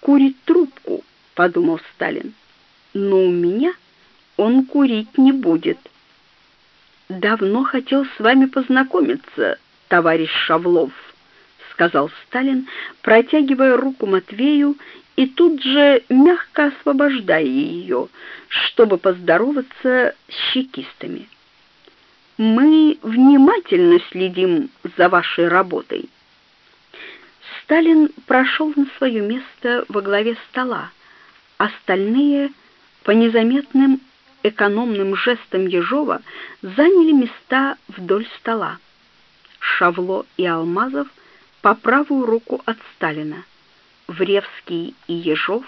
[SPEAKER 1] курит трубку, подумал Сталин но у меня он курить не будет. Давно хотел с вами познакомиться, товарищ Шавлов, сказал Сталин, протягивая руку Матвею и тут же мягко освобождая ее, чтобы поздороваться с чекистами. Мы внимательно следим за вашей работой. Сталин прошел на свое место во главе стола. Остальные по незаметным экономным жестам Ежова заняли места вдоль стола. Шавло и Алмазов по правую руку от Сталина, Вревский и Ежов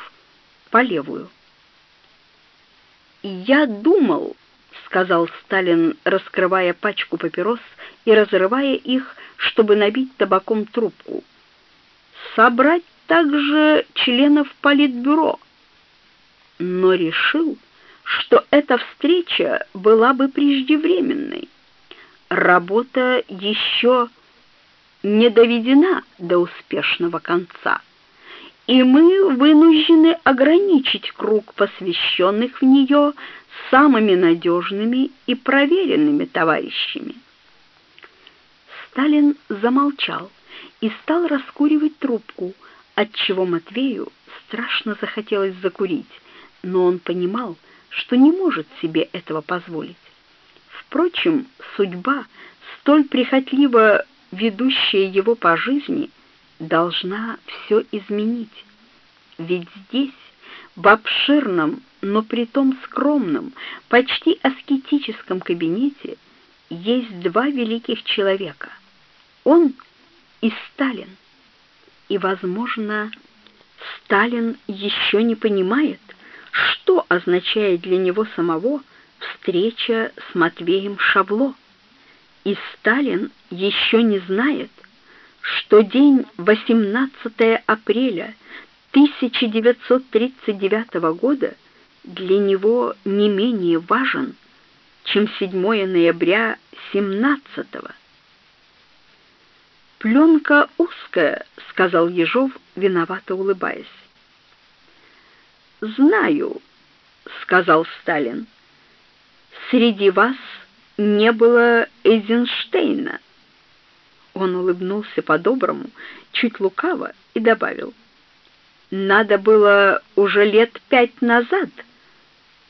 [SPEAKER 1] по левую. «Я думал», — сказал Сталин, раскрывая пачку папирос и разрывая их, чтобы набить табаком трубку, «собрать также членов Политбюро, но решил, что эта встреча была бы преждевременной. Работа еще не доведена до успешного конца, и мы вынуждены ограничить круг посвященных в нее самыми надежными и проверенными товарищами. Сталин замолчал и стал раскуривать трубку, отчего Матвею страшно захотелось закурить, но он понимал, что не может себе этого позволить. Впрочем, судьба, столь прихотливо ведущая его по жизни, должна все изменить. Ведь здесь, в обширном, но притом скромном, почти аскетическом кабинете есть два великих человека. Он и Сталин. И, возможно, Сталин еще не понимает, что означает для него самого встреча с Матвеем Шавло. И Сталин еще не знает, что день 18 апреля 1939 года для него не менее важен, чем 7 ноября 17 -го. «Пленка узкая», — сказал Ежов, виновато улыбаясь. «Знаю», — сказал Сталин. «Среди вас не было Эйзенштейна». Он улыбнулся по-доброму, чуть лукаво и добавил. «Надо было уже лет пять назад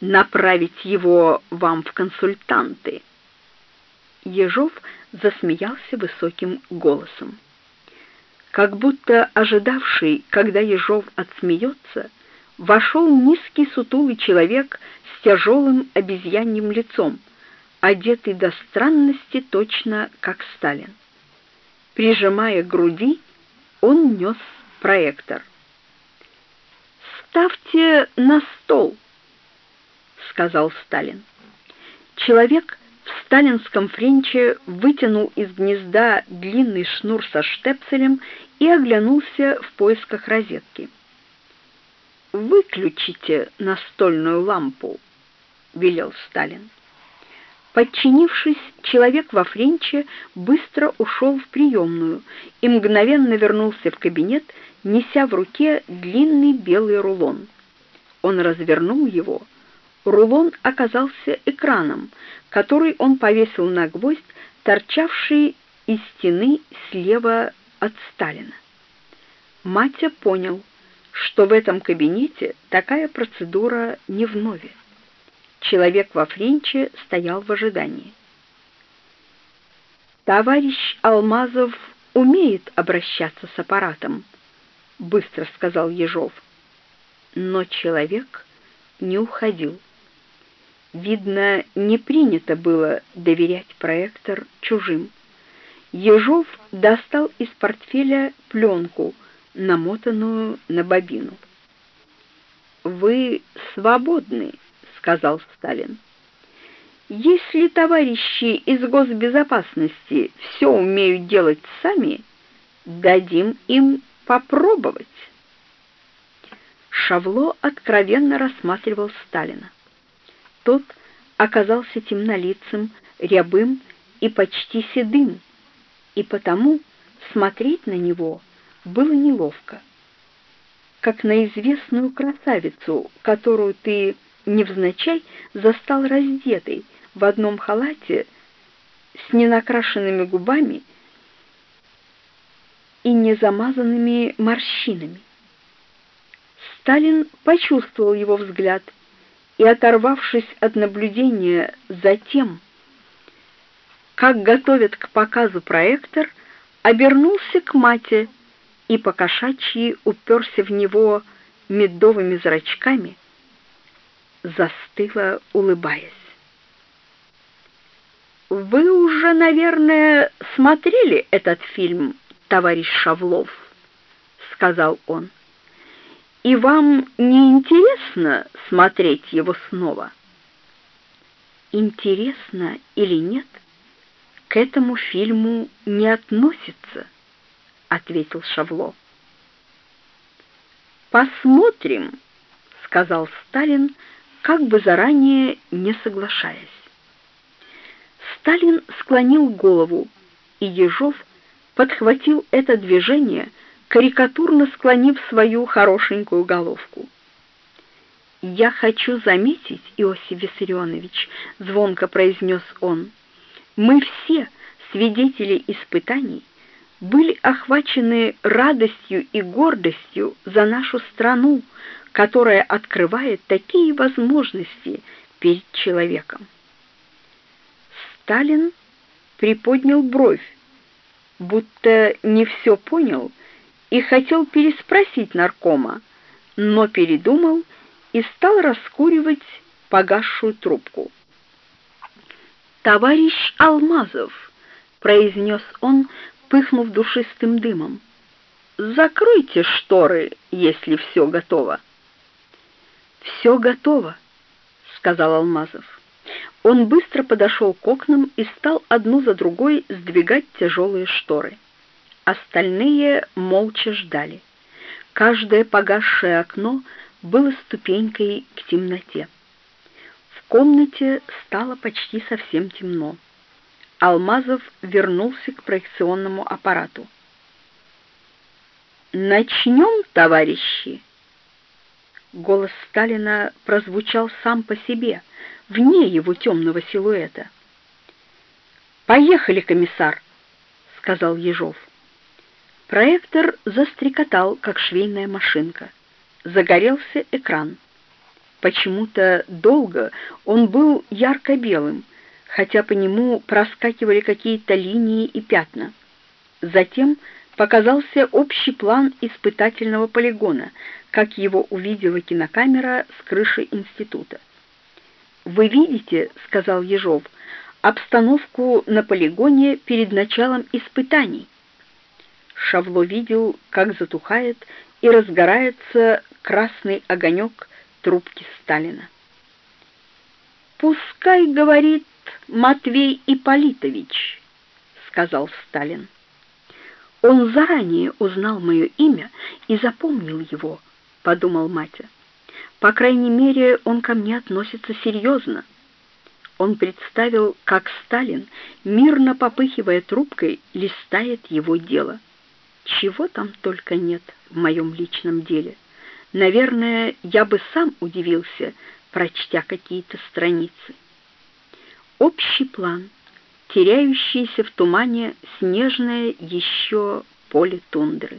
[SPEAKER 1] направить его вам в консультанты». Ежов засмеялся высоким голосом. Как будто ожидавший, когда Ежов отсмеется, вошел низкий сутулый человек с тяжелым обезьяньим лицом, одетый до странности точно как Сталин. Прижимая к груди, он нес проектор. «Ставьте на стол», — сказал Сталин. Человек в сталинском френче вытянул из гнезда длинный шнур со штепселем и оглянулся в поисках розетки. «Выключите настольную лампу», — велел Сталин. Подчинившись, человек во френче быстро ушел в приемную и мгновенно вернулся в кабинет, неся в руке длинный белый рулон. Он развернул его. Рулон оказался экраном, который он повесил на гвоздь, торчавший из стены слева от Сталина. Матя понял — что в этом кабинете такая процедура не вновь. Человек во френче стоял в ожидании. Товарищ Алмазов умеет обращаться с аппаратом, быстро сказал Ежов. Но человек не уходил. Видно, не принято было доверять проектор чужим. Ежов достал из портфеля пленку — намотанную на бобину. «Вы свободны», — сказал Сталин. «Если товарищи из госбезопасности все умеют делать сами, дадим им попробовать». Шавло откровенно рассматривал Сталина. Тот оказался темнолицым, рябым и почти седым, и потому смотреть на него — было неловко. Как на известную красавицу, которую ты невзначай застал раздетой в одном халате с ненакрашенными губами и незамазанными морщинами. Сталин почувствовал его взгляд и, оторвавшись от наблюдения за тем, как готовят к показу проектор, обернулся к мате и покошачьи уперся в него медовыми зрачками, застыла, улыбаясь. «Вы уже, наверное, смотрели этот фильм, товарищ Шавлов», — сказал он. «И вам не интересно смотреть его снова?» «Интересно или нет, к этому фильму не относится», — ответил Шавлов. «Посмотрим», — сказал Сталин, как бы заранее не соглашаясь. Сталин склонил голову, и Ежов подхватил это движение, карикатурно склонив свою хорошенькую головку. «Я хочу заметить, Иосиф Виссарионович», — звонко произнес он, — «мы все, свидетели испытаний, были охвачены радостью и гордостью за нашу страну, которая открывает такие возможности перед человеком. Сталин приподнял бровь, будто не все понял и хотел переспросить наркома, но передумал и стал раскуривать погасшую трубку. «Товарищ Алмазов», — произнес он, пыхнув душистым дымом, — «закройте шторы, если все готово». «Все готово», — сказал Алмазов. Он быстро подошел к окнам и стал одну за другой сдвигать тяжелые шторы. Остальные молча ждали. Каждое погасшее окно было ступенькой к темноте. В комнате стало почти совсем темно. Алмазов вернулся к проекционному аппарату. «Начнем, товарищи!» Голос Сталина прозвучал сам по себе — вне его темного силуэта. «Поехали, комиссар!» — сказал Ежов. Проектор застрекотал, как швейная машинка. Загорелся экран. Почему-то долго он был ярко-белым, хотя по нему проскакивали какие-то линии и пятна. Затем показался общий план испытательного полигона, как его увидела кинокамера с крыши института. «Вы видите, — сказал Ежов, — обстановку на полигоне перед началом испытаний». Шавло видел, как затухает и разгорается красный огонек трубки Сталина. «Пускай, — говорит Матвей Ипполитович, — сказал Сталин. Он заранее узнал мое имя и запомнил его, — подумал Матя. По крайней мере, он ко мне относится серьезно. Он представил, как Сталин, мирно попыхивая трубкой, листает его дело. Чего там только нет в моем личном деле. Наверное, я бы сам удивился, прочтя какие-то страницы. Общий план, теряющийся в тумане снежное еще поле тундры.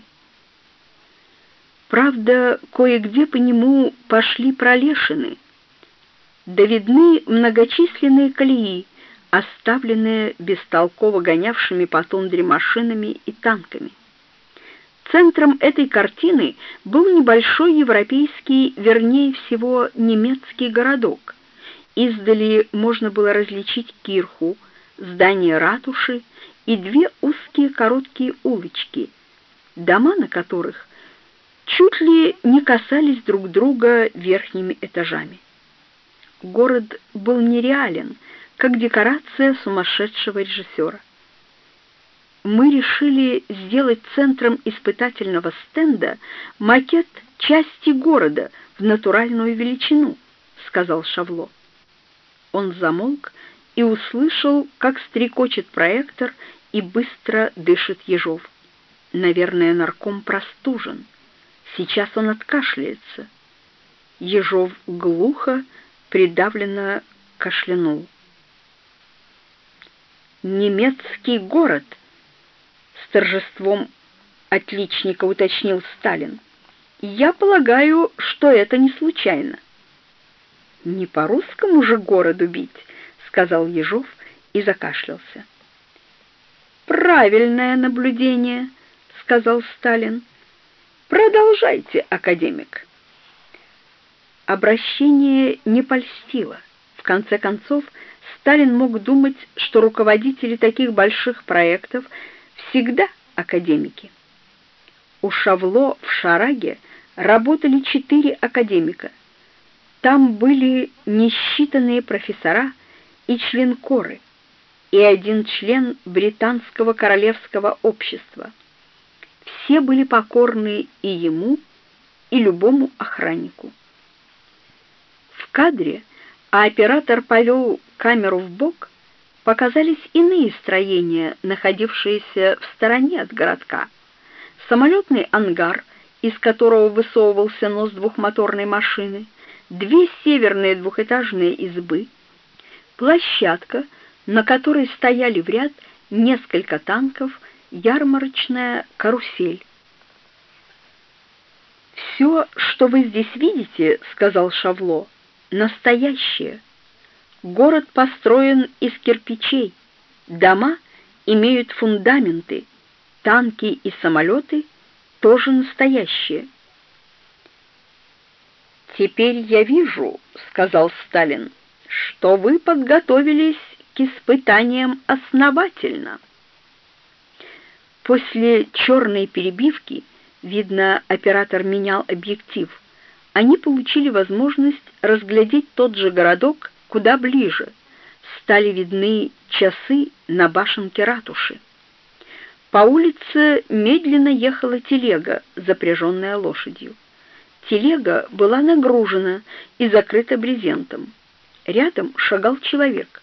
[SPEAKER 1] Правда, кое-где по нему пошли пролешины. Да видны многочисленные колеи, оставленные бестолково гонявшими по тундре машинами и танками. Центром этой картины был небольшой европейский, вернее всего, немецкий городок. Издали можно было различить кирху, здание ратуши и две узкие короткие улочки, дома на которых чуть ли не касались друг друга верхними этажами. Город был нереален, как декорация сумасшедшего режиссера. Мы решили сделать центром испытательного стенда макет части города в натуральную величину, сказал Шавло. Он замолк и услышал, как стрекочет проектор и быстро дышит Ежов. Наверное, нарком простужен. Сейчас он откашляется. Ежов глухо, придавленно кашлянул. «Немецкий город!» — с торжеством отличника уточнил Сталин. «Я полагаю, что это не случайно». «Не по русскому же городу бить», — сказал Ежов и закашлялся. Правильное наблюдение, сказал Сталин. Продолжайте, академик. Обращение не польстило. В конце концов, Сталин мог думать, что руководители таких больших проектов всегда академики. У Шавло в Шараге работали четыре академика. Там были несчитанные профессора и член коры, и один член британского королевского общества. Все были покорны и ему, и любому охраннику. В кадре, а оператор повел камеру в бок, показались иные строения, находившиеся в стороне от городка. Самолетный ангар, из которого высовывался нос двухмоторной машины, две северные двухэтажные избы, площадка, на которой стояли в ряд несколько танков, ярмарочная карусель. «Все, что вы здесь видите, — сказал Шавло, — настоящее. Город построен из кирпичей, дома имеют фундаменты, танки и самолеты тоже настоящие». «Теперь я вижу, — сказал Сталин, — что вы подготовились к испытаниям основательно. После черной перебивки, видно, оператор менял объектив, они получили возможность разглядеть тот же городок куда ближе. Стали видны часы на башенке ратуши. По улице медленно ехала телега, запряженная лошадью. Телега была нагружена и закрыта брезентом. Рядом шагал человек.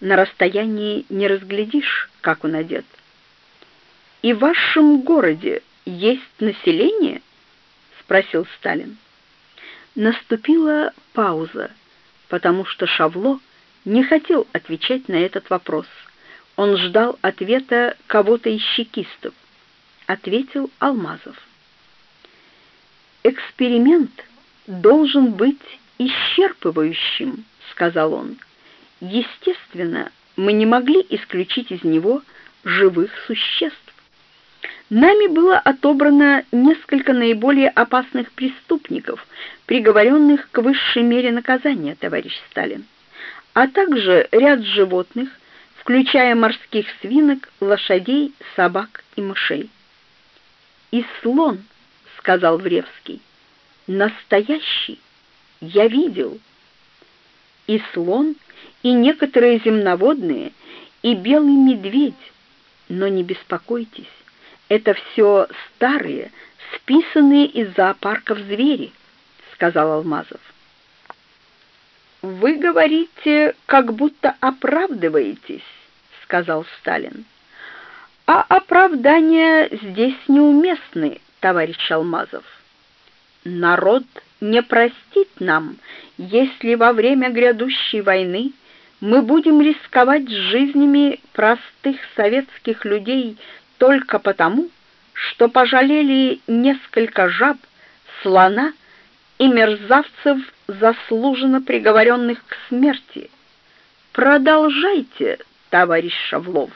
[SPEAKER 1] На расстоянии не разглядишь, как он одет. «И в вашем городе есть население?» — спросил Сталин. Наступила пауза, потому что Шавло не хотел отвечать на этот вопрос. Он ждал ответа кого-то из чекистов. Ответил Алмазов. «Эксперимент должен быть исчерпывающим», — сказал он. Естественно, мы не могли исключить из него живых существ. Нами было отобрано несколько наиболее опасных преступников, приговоренных к высшей мере наказания, товарищ Сталин, а также ряд животных, включая морских свинок, лошадей, собак и мышей. «И слон», — сказал Вревский, — «настоящий, я видел». И слон — и некоторые земноводные, и белый медведь. Но не беспокойтесь, это все старые, списанные из зоопарков звери, сказал Алмазов. Вы говорите, как будто оправдываетесь, сказал Сталин. А оправдания здесь неуместны, товарищ Алмазов. Народ не простит нам, если во время грядущей войны мы будем рисковать жизнями простых советских людей только потому, что пожалели несколько жаб, слона и мерзавцев, заслуженно приговоренных к смерти. Продолжайте, товарищ Шавлов.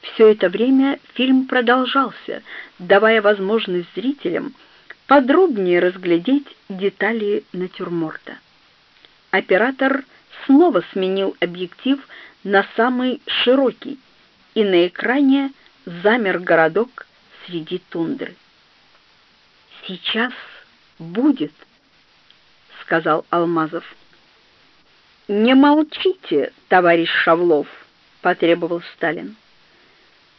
[SPEAKER 1] Все это время фильм продолжался, давая возможность зрителям подробнее разглядеть детали натюрморта. Оператор снова сменил объектив на самый широкий, и на экране замер городок среди тундры. «Сейчас будет», — сказал Алмазов. «Не молчите, товарищ Шавлов», — потребовал Сталин.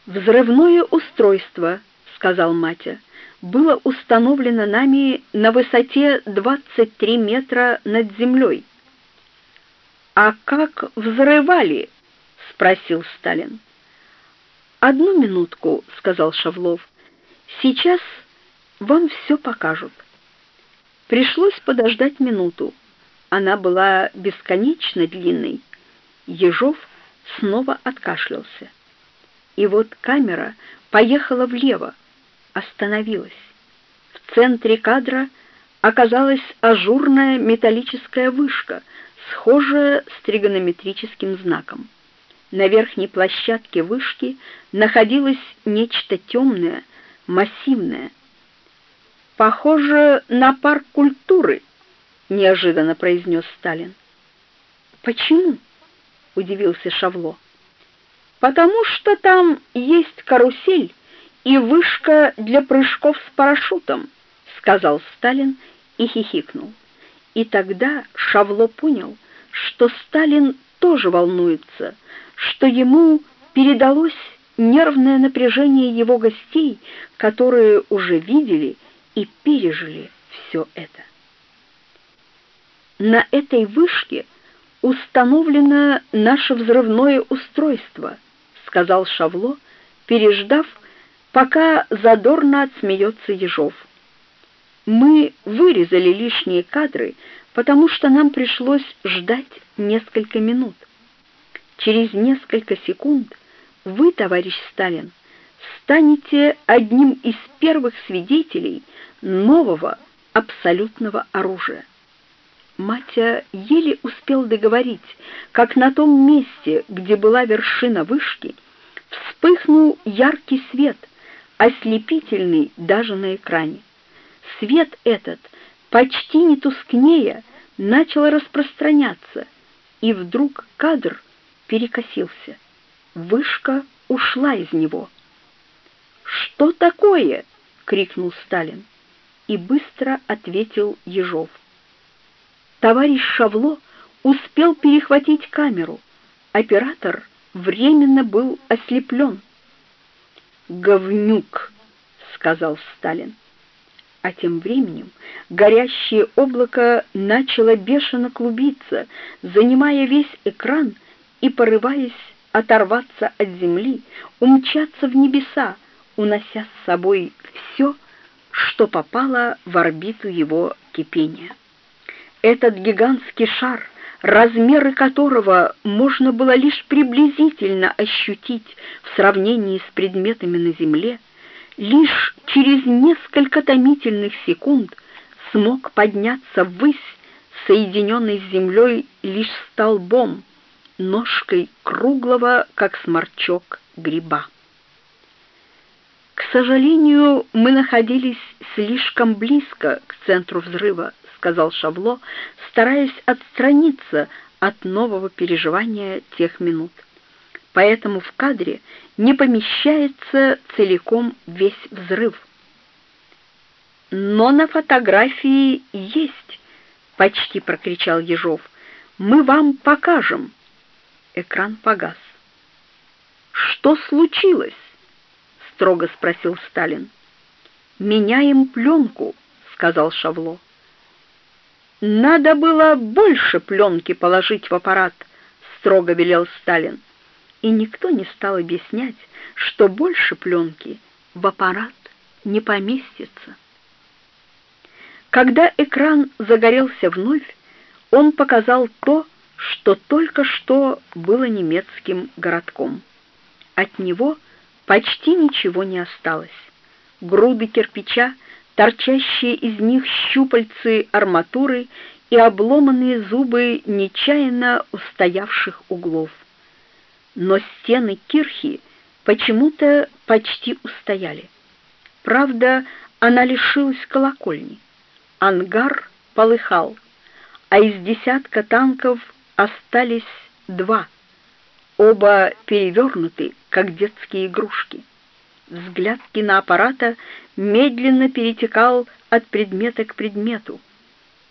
[SPEAKER 1] «Взрывное устройство», — сказал Матя, — «было установлено нами на высоте 23 метра над землей». «А как взрывали?» — спросил Сталин. «Одну минутку», — сказал Шавлов. «Сейчас вам все покажут». Пришлось подождать минуту. Она была бесконечно длинной. Ежов снова откашлялся. И вот камера поехала влево, остановилась. В центре кадра оказалась ажурная металлическая вышка — схожее с тригонометрическим знаком. На верхней площадке вышки находилось нечто темное, массивное. «Похоже на парк культуры», — неожиданно произнес Сталин. «Почему?» — удивился Шавло. «Потому что там есть карусель и вышка для прыжков с парашютом», — сказал Сталин и хихикнул. И тогда Шавло понял, что Сталин тоже волнуется, что ему передалось нервное напряжение его гостей, которые уже видели и пережили все это. На этой вышке установлено наше взрывное устройство, сказал Шавло, переждав, пока задорно отсмеется Ежов. Мы вырезали лишние кадры, потому что нам пришлось ждать несколько минут. Через несколько секунд вы, товарищ Сталин, станете одним из первых свидетелей нового абсолютного оружия. Матя еле успел договорить, как на том месте, где была вершина вышки, вспыхнул яркий свет, ослепительный даже на экране. Свет этот, почти не тускнея, начал распространяться, и вдруг кадр перекосился. Вышка ушла из него. «Что такое?» — крикнул Сталин, и быстро ответил Ежов. Товарищ Шавло успел перехватить камеру. Оператор временно был ослеплен. «Говнюк!» — сказал Сталин. А тем временем горящее облако начало бешено клубиться, занимая весь экран и порываясь оторваться от земли, умчаться в небеса, унося с собой все, что попало в орбиту его кипения. Этот гигантский шар, размеры которого можно было лишь приблизительно ощутить в сравнении с предметами на Земле, лишь через несколько томительных секунд смог подняться ввысь, соединенный с землей лишь столбом, ножкой круглого, как сморчок, гриба. К сожалению, мы находились слишком близко к центру взрыва, сказал Шавло, стараясь отстраниться от нового переживания тех минут. Поэтому в кадре не помещается целиком весь взрыв. Но на фотографии есть, почти прокричал Ежов. Мы вам покажем. Экран погас. Что случилось? строго спросил Сталин. Меняем пленку, сказал Шавло. Надо было больше пленки положить в аппарат, строго велел Сталин. И никто не стал объяснять, что больше пленки в аппарат не поместится. Когда экран загорелся вновь, он показал то, что только что было немецким городком. От него почти ничего не осталось. Груды кирпича торчащие из них щупальцы арматуры и обломанные зубы нечаянно устоявших углов. Но стены кирхи почему-то почти устояли. Правда, она лишилась колокольни. Ангар полыхал, а из десятка танков остались два, оба перевернуты, как детские игрушки. Взгляд киноаппарата медленно перетекал от предмета к предмету,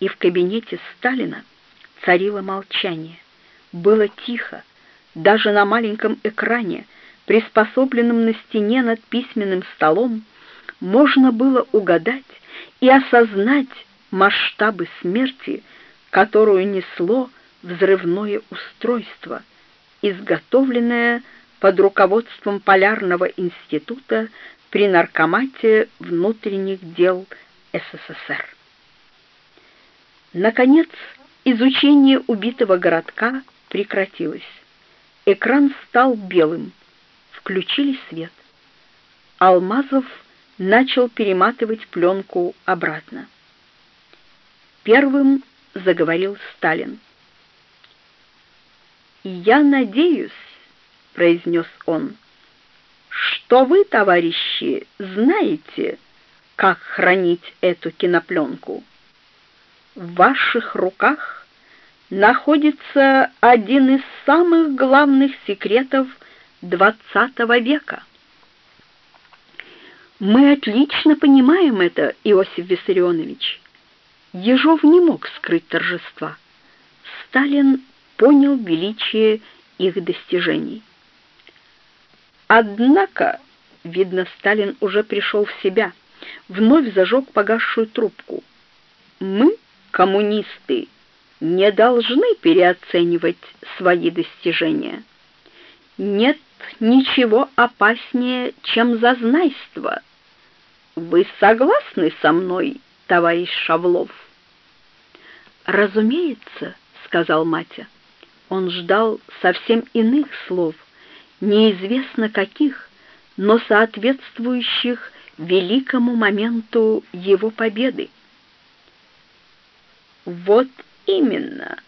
[SPEAKER 1] и в кабинете Сталина царило молчание. Было тихо, даже на маленьком экране, приспособленном на стене над письменным столом, можно было угадать и осознать масштабы смерти, которую несло взрывное устройство, изготовленное под руководством Полярного института при Наркомате внутренних дел СССР. Наконец, изучение убитого городка прекратилось. Экран стал белым. Включили свет. Алмазов начал перематывать пленку обратно. Первым заговорил Сталин. «Я надеюсь, произнес он. «Что вы, товарищи, знаете, как хранить эту кинопленку? В ваших руках находится один из самых главных секретов XX века. Мы отлично понимаем это, Иосиф Виссарионович. Ежов не мог скрыть торжества. Сталин понял величие их достижений. Однако, видно, Сталин уже пришел в себя, вновь зажег погасшую трубку. Мы, коммунисты, не должны переоценивать свои достижения. Нет ничего опаснее, чем зазнайство. Вы согласны со мной, товарищ Шавлов? Разумеется, сказал Матя. Он ждал совсем иных слов, неизвестно каких, но соответствующих великому моменту его победы. Вот именно.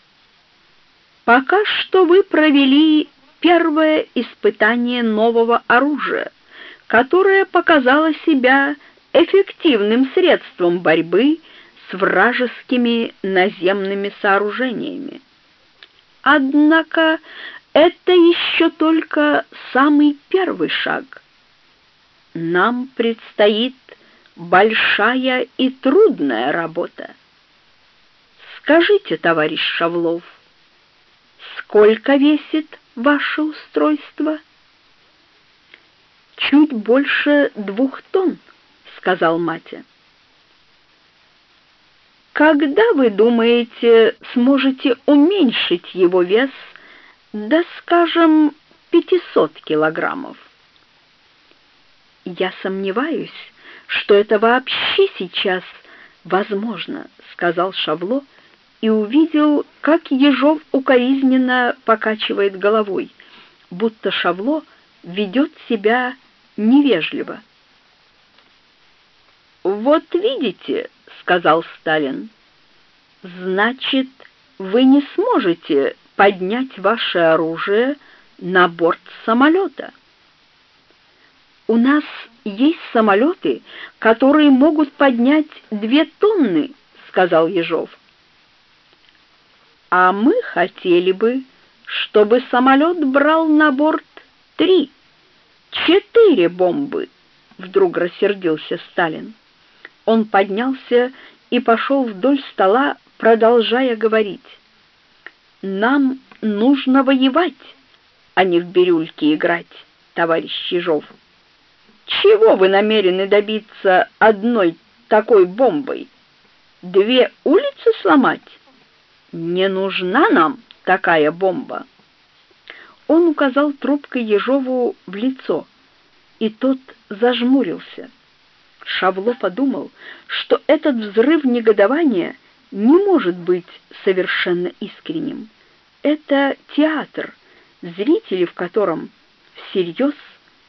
[SPEAKER 1] Пока что вы провели первое испытание нового оружия, которое показало себя эффективным средством борьбы с вражескими наземными сооружениями. Однако это еще только самый первый шаг. Нам предстоит большая и трудная работа. Скажите, товарищ Шавлов, сколько весит ваше устройство? Чуть больше двух тонн, сказал Матя. Когда вы думаете, сможете уменьшить его вес до, скажем, 500 килограммов? Я сомневаюсь, что это вообще сейчас возможно, сказал Шавло и увидел, как Ежов укоризненно покачивает головой, будто Шавло ведет себя невежливо. «Вот видите», — сказал Сталин, — «значит, вы не сможете поднять ваше оружие на борт самолета». «У нас есть самолеты, которые могут поднять две тонны», — сказал Ежов. «А мы хотели бы, чтобы самолет брал на борт три, четыре бомбы», — вдруг рассердился Сталин. Он поднялся и пошел вдоль стола, продолжая говорить. «Нам нужно воевать, а не в бирюльки играть, товарищ Чижов. Чего вы намерены добиться одной такой бомбой? Две улицы сломать? Не нужна нам такая бомба». Он указал трубкой Ежову в лицо, и тот зажмурился. Шавло подумал, что этот взрыв негодования не может быть совершенно искренним. Это театр, зрители в котором всерьез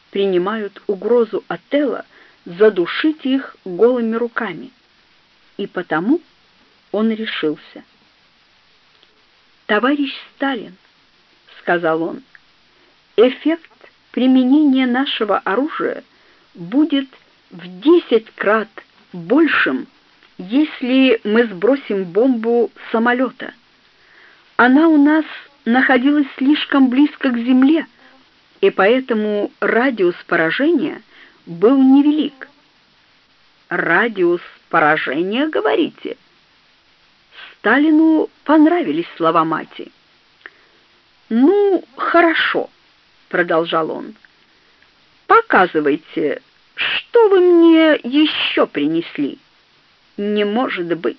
[SPEAKER 1] принимают угрозу Отелла задушить их голыми руками. И потому он решился. «Товарищ Сталин», — сказал он, — «эффект применения нашего оружия будет в десять крат большим, если мы сбросим бомбу самолета. Она у нас находилась слишком близко к земле, и поэтому радиус поражения был невелик. Радиус поражения, говорите? Сталину понравились слова мати. Ну, хорошо, продолжал он. Показывайте что вы мне еще принесли? Не может быть,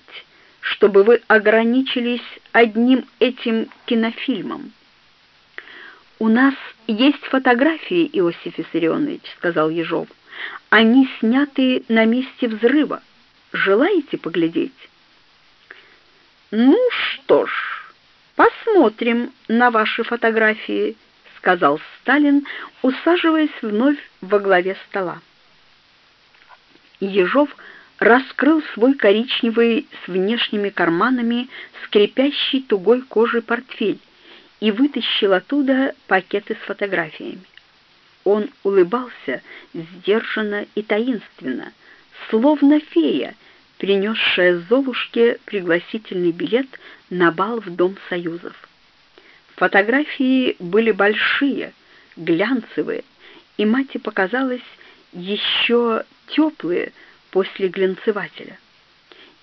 [SPEAKER 1] чтобы вы ограничились одним этим кинофильмом. У нас есть фотографии, Иосиф Виссарионович, сказал Ежов. Они сняты на месте взрыва. Желаете поглядеть? Ну что ж, посмотрим на ваши фотографии, сказал Сталин, усаживаясь вновь во главе стола. Ежов раскрыл свой коричневый с внешними карманами скрипящий тугой кожей портфель и вытащил оттуда пакеты с фотографиями. Он улыбался сдержанно и таинственно, словно фея, принесшая Золушке пригласительный билет на бал в Дом Союзов. Фотографии были большие, глянцевые, и мате показалось еще теплые после глянцевателя.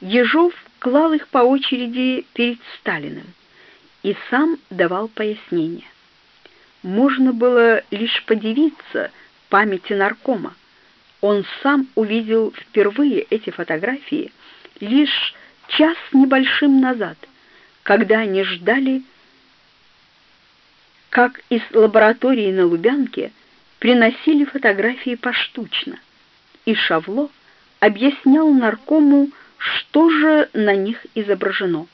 [SPEAKER 1] Ежов клал их по очереди перед Сталиным и сам давал пояснения. Можно было лишь подивиться памяти наркома. Он сам увидел впервые эти фотографии лишь час небольшим назад, когда они ждали, как из лаборатории на Лубянке приносили фотографии поштучно, и Шавло объяснял наркому, что же на них изображено.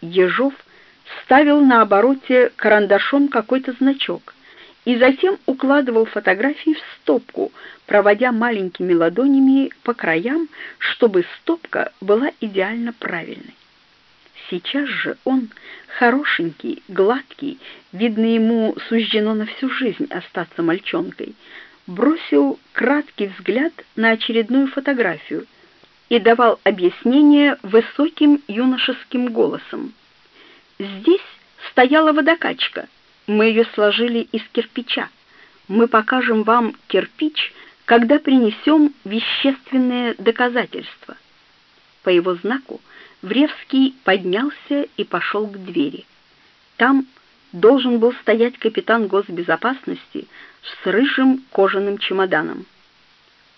[SPEAKER 1] Ежов ставил на обороте карандашом какой-то значок и затем укладывал фотографии в стопку, проводя маленькими ладонями по краям, чтобы стопка была идеально правильной. Сейчас же он, хорошенький, гладкий, видно ему суждено на всю жизнь остаться мальчонкой, бросил краткий взгляд на очередную фотографию и давал объяснение высоким юношеским голосом. Здесь стояла водокачка. Мы ее сложили из кирпича. Мы покажем вам кирпич, когда принесем вещественные доказательства. По его знаку Вревский поднялся и пошел к двери. Там должен был стоять капитан госбезопасности с рыжим кожаным чемоданом.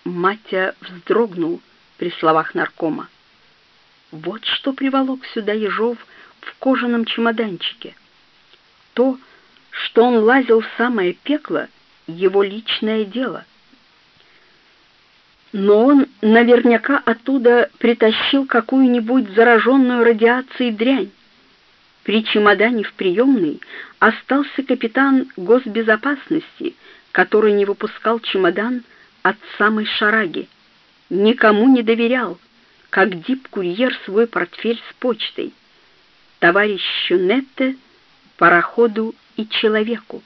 [SPEAKER 1] Матя вздрогнул при словах наркома. Вот что приволок сюда Ежов в кожаном чемоданчике. То, что он лазил в самое пекло, его личное дело. Но он наверняка оттуда притащил какую-нибудь зараженную радиацией дрянь. При чемодане в приемной остался капитан госбезопасности, который не выпускал чемодан от самой шараги. Никому не доверял, как дип-курьер свой портфель с почтой. Товарищу Нетте, пароходу и человеку.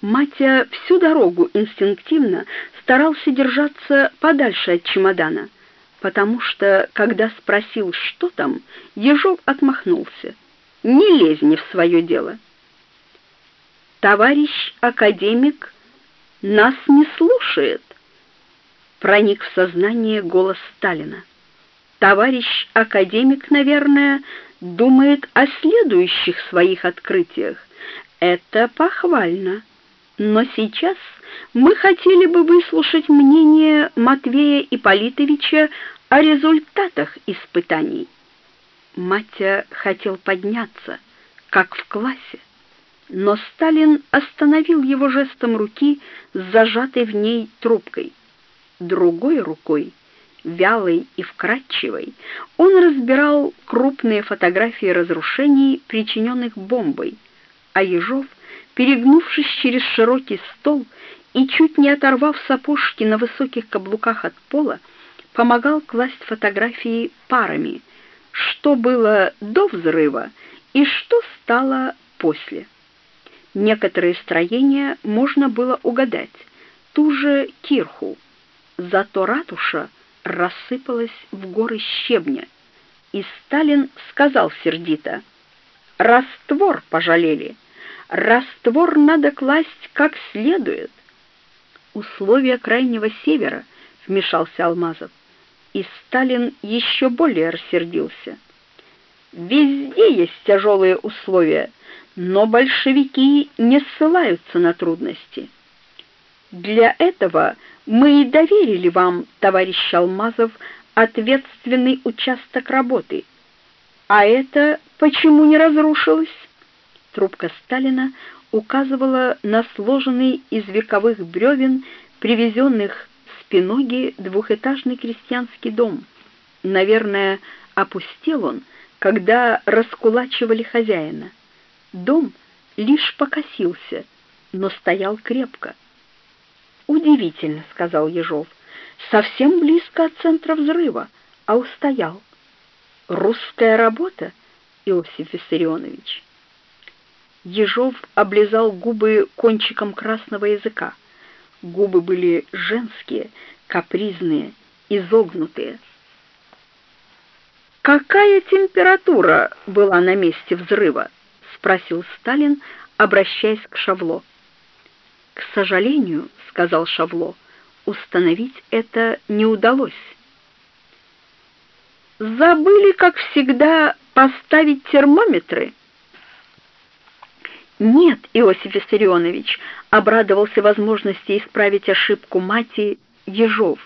[SPEAKER 1] Матя всю дорогу инстинктивно старался держаться подальше от чемодана, потому что, когда спросил, что там, Ежов отмахнулся. «Не лезь не в свое дело». «Товарищ академик нас не слушает», — проник в сознание голос Сталина. «Товарищ академик, наверное, думает о следующих своих открытиях. Это похвально». Но сейчас мы хотели бы выслушать мнение Матвея Ипполитовича о результатах испытаний. Матя хотел подняться, как в классе, но Сталин остановил его жестом руки с зажатой в ней трубкой. Другой рукой, вялой и вкрадчивой, он разбирал крупные фотографии разрушений, причиненных бомбой, а Ежов перегнувшись через широкий стол и чуть не оторвав сапожки на высоких каблуках от пола, помогал класть фотографии парами, что было до взрыва и что стало после. Некоторые строения можно было угадать, ту же кирху, зато ратуша рассыпалась в горы щебня, и Сталин сказал сердито, «Раствор пожалели». Раствор надо класть как следует. Условия крайнего севера, вмешался Алмазов. И Сталин еще более рассердился. Везде есть тяжелые условия, но большевики не ссылаются на трудности. Для этого мы и доверили вам, товарищ Алмазов, ответственный участок работы. А это почему не разрушилось? Трубка Сталина указывала на сложенный из вековых бревен, привезенных с Пиноги, двухэтажный крестьянский дом. Наверное, опустел он, когда раскулачивали хозяина. Дом лишь покосился, но стоял крепко. «Удивительно», — сказал Ежов, — «совсем близко от центра взрыва, а устоял». «Русская работа, Иосиф Виссарионович». Ежов облизал губы кончиком красного языка. Губы были женские, капризные, изогнутые. «Какая температура была на месте взрыва?» — спросил Сталин, обращаясь к Шавло. «К сожалению, — сказал Шавло, — установить это не удалось». «Забыли, как всегда, поставить термометры?» «Нет, Иосиф Виссарионович», — обрадовался возможности исправить ошибку мати Ежов.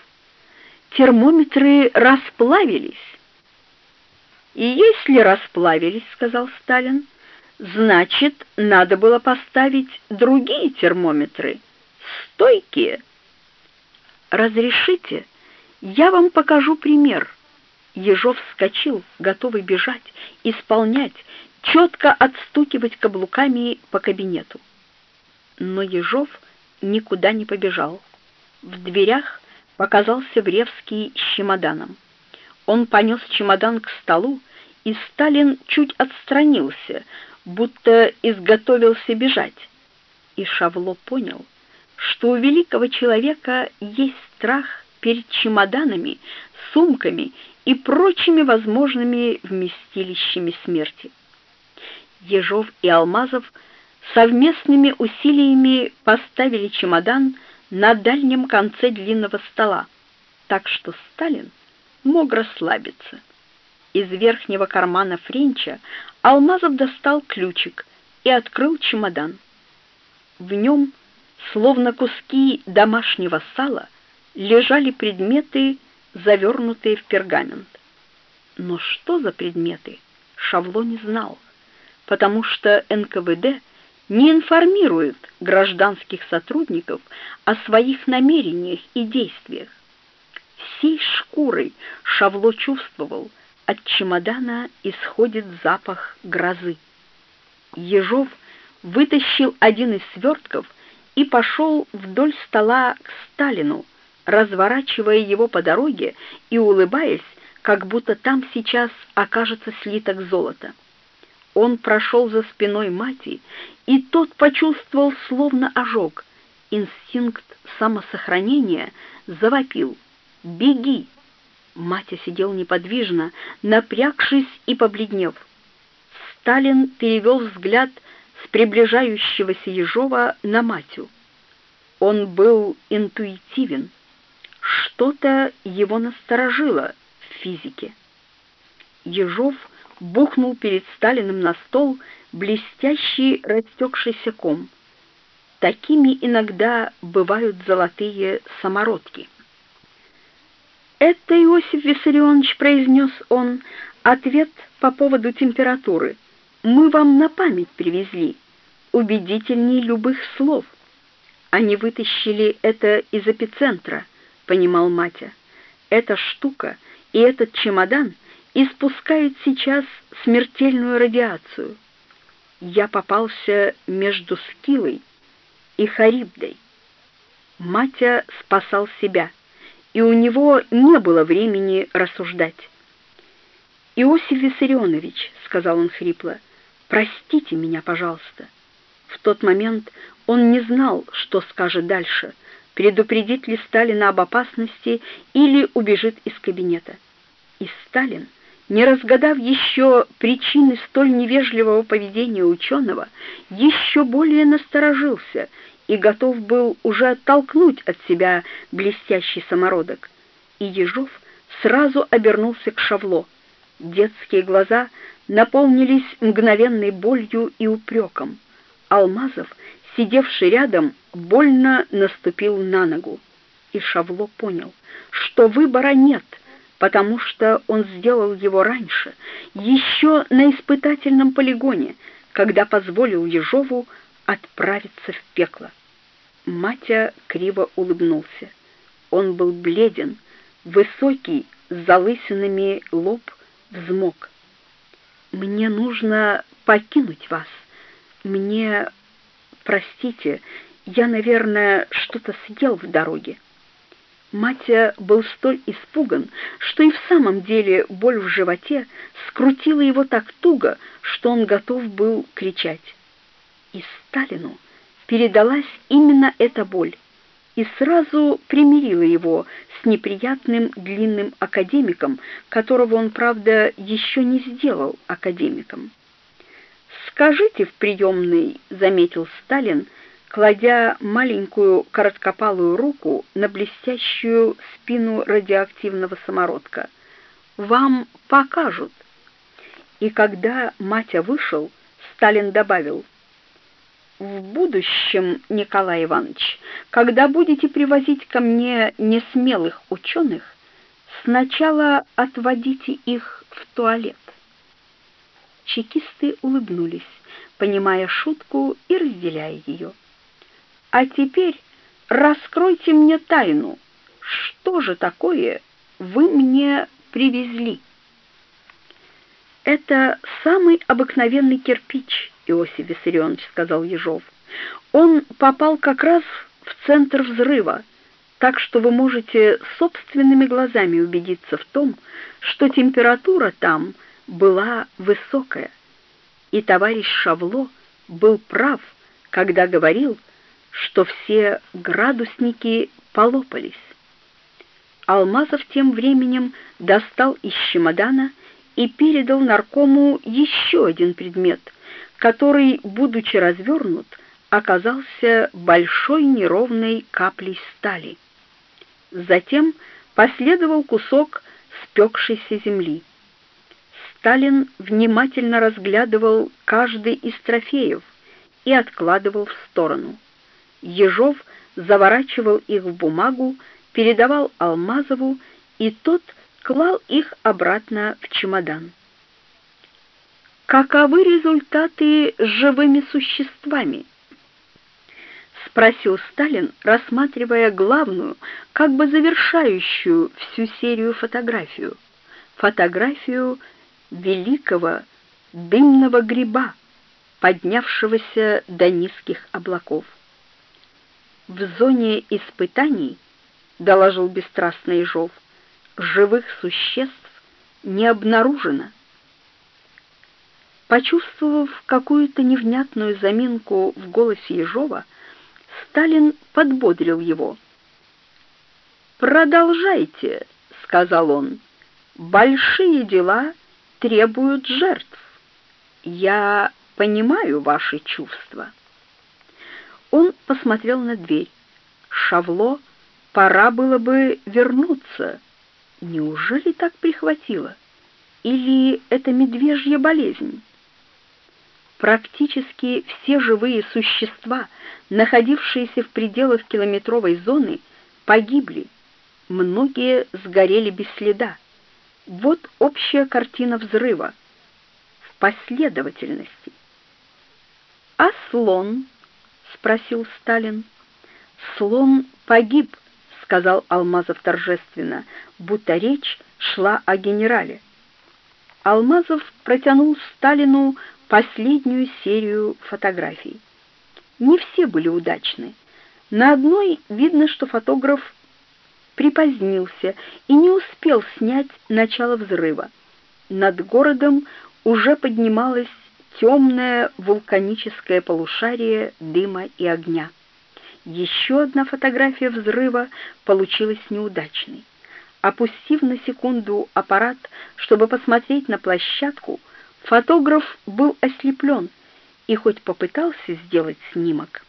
[SPEAKER 1] «Термометры расплавились». «И если расплавились, — сказал Сталин, — значит, надо было поставить другие термометры, стойкие». «Разрешите, я вам покажу пример». Ежов вскочил, готовый бежать, исполнять, четко отстукивать каблуками по кабинету. Но Ежов никуда не побежал. В дверях показался Вревский с чемоданом. Он понес чемодан к столу, и Сталин чуть отстранился, будто изготовился бежать. И Шавло понял, что у великого человека есть страх перед чемоданами, сумками и прочими возможными вместилищами смерти. Ежов и Алмазов совместными усилиями поставили чемодан на дальнем конце длинного стола, так что Сталин мог расслабиться. Из верхнего кармана Френча Алмазов достал ключик и открыл чемодан. В нем, словно куски домашнего сала, лежали предметы, завернутые в пергамент. Но что за предметы, Шавло не знал потому что НКВД не информирует гражданских сотрудников о своих намерениях и действиях. Всей шкурой Шавло чувствовал, от чемодана исходит запах грозы. Ежов вытащил один из свертков и пошел вдоль стола к Сталину, разворачивая его по дороге и улыбаясь, как будто там сейчас окажется слиток золота. Он прошел за спиной мати, и тот почувствовал словно ожог. Инстинкт самосохранения завопил «Беги!». Матя сидел неподвижно, напрягшись и побледнев. Сталин перевел взгляд с приближающегося Ежова на Матю. Он был интуитивен. Что-то его насторожило в физике. Ежов бухнул перед Сталиным на стол блестящий растекшийся ком. Такими иногда бывают золотые самородки. «Это, Иосиф Виссарионович, — произнес он, — ответ по поводу температуры. Мы вам на память привезли, убедительнее любых слов. Они вытащили это из эпицентра, — понимал Матя. Эта штука и этот чемодан — испускает сейчас смертельную радиацию. Я попался между Скилой и Харибдой. Матя спасал себя, и у него не было времени рассуждать. «Иосиф Виссарионович», — сказал он хрипло, — «простите меня, пожалуйста». В тот момент он не знал, что скажет дальше, предупредит ли Сталина об опасности или убежит из кабинета. И Сталин не разгадав еще причины столь невежливого поведения ученого, еще более насторожился и готов был уже оттолкнуть от себя блестящий самородок. И Ежов сразу обернулся к Шавло. Детские глаза наполнились мгновенной болью и упреком. Алмазов, сидевший рядом, больно наступил на ногу. И Шавло понял, что выбора нет — потому что он сделал его раньше, еще на испытательном полигоне, когда позволил Ежову отправиться в пекло. Матя криво улыбнулся. Он был бледен, высокий, с залысинами лоб взмок. «Мне нужно покинуть вас. Мне... Простите, я, наверное, что-то съел в дороге». Матя был столь испуган, что и в самом деле боль в животе скрутила его так туго, что он готов был кричать. И Сталину передалась именно эта боль и сразу примирила его с неприятным длинным академиком, которого он, правда, еще не сделал академиком. «Скажите в приемной», — заметил Сталин, кладя маленькую короткопалую руку на блестящую спину радиоактивного самородка. «Вам покажут». И когда Матя вышел, Сталин добавил, «В будущем, Николай Иванович, когда будете привозить ко мне несмелых ученых, сначала отводите их в туалет». Чекисты улыбнулись, понимая шутку и разделяя ее. «А теперь раскройте мне тайну. Что же такое вы мне привезли?» «Это самый обыкновенный кирпич», — Иосиф Виссарионович сказал Ежов. «Он попал как раз в центр взрыва, так что вы можете собственными глазами убедиться в том, что температура там была высокая. И товарищ Шавло был прав, когда говорил, что все градусники полопались. Алмазов тем временем достал из чемодана и передал наркому еще один предмет, который, будучи развернут, оказался большой неровной каплей стали. Затем последовал кусок спекшейся земли. Сталин внимательно разглядывал каждый из трофеев и откладывал в сторону. Ежов заворачивал их в бумагу, передавал Алмазову, и тот клал их обратно в чемодан. «Каковы результаты с живыми существами?» — спросил Сталин, рассматривая главную, как бы завершающую всю серию фотографию. Фотографию великого дымного гриба, поднявшегося до низких облаков. В зоне испытаний, доложил бесстрастный Ежов, живых существ не обнаружено. Почувствовав какую-то невнятную заминку в голосе Ежова, Сталин подбодрил его. «Продолжайте», — сказал он, — «большие дела требуют жертв. Я понимаю ваши чувства». Он посмотрел на дверь. Шавло, пора было бы вернуться, Неужели так прихватило? Или это медвежья болезнь? Практически все живые существа, находившиеся в пределах километровой зоны, погибли. Многие сгорели без следа. Вот общая картина взрыва в последовательности. «А слон?» — спросил Сталин. «Слон погиб», сказал Алмазов торжественно, будто речь шла о генерале. Алмазов протянул Сталину последнюю серию фотографий. Не все были удачны. На одной видно, что фотограф припозднился и не успел снять начало взрыва. Над городом уже поднималось темное вулканическое полушарие дыма и огня. Еще одна фотография взрыва получилась неудачной. Опустив на секунду аппарат, чтобы посмотреть на площадку, фотограф был ослеплен и хоть попытался сделать снимок.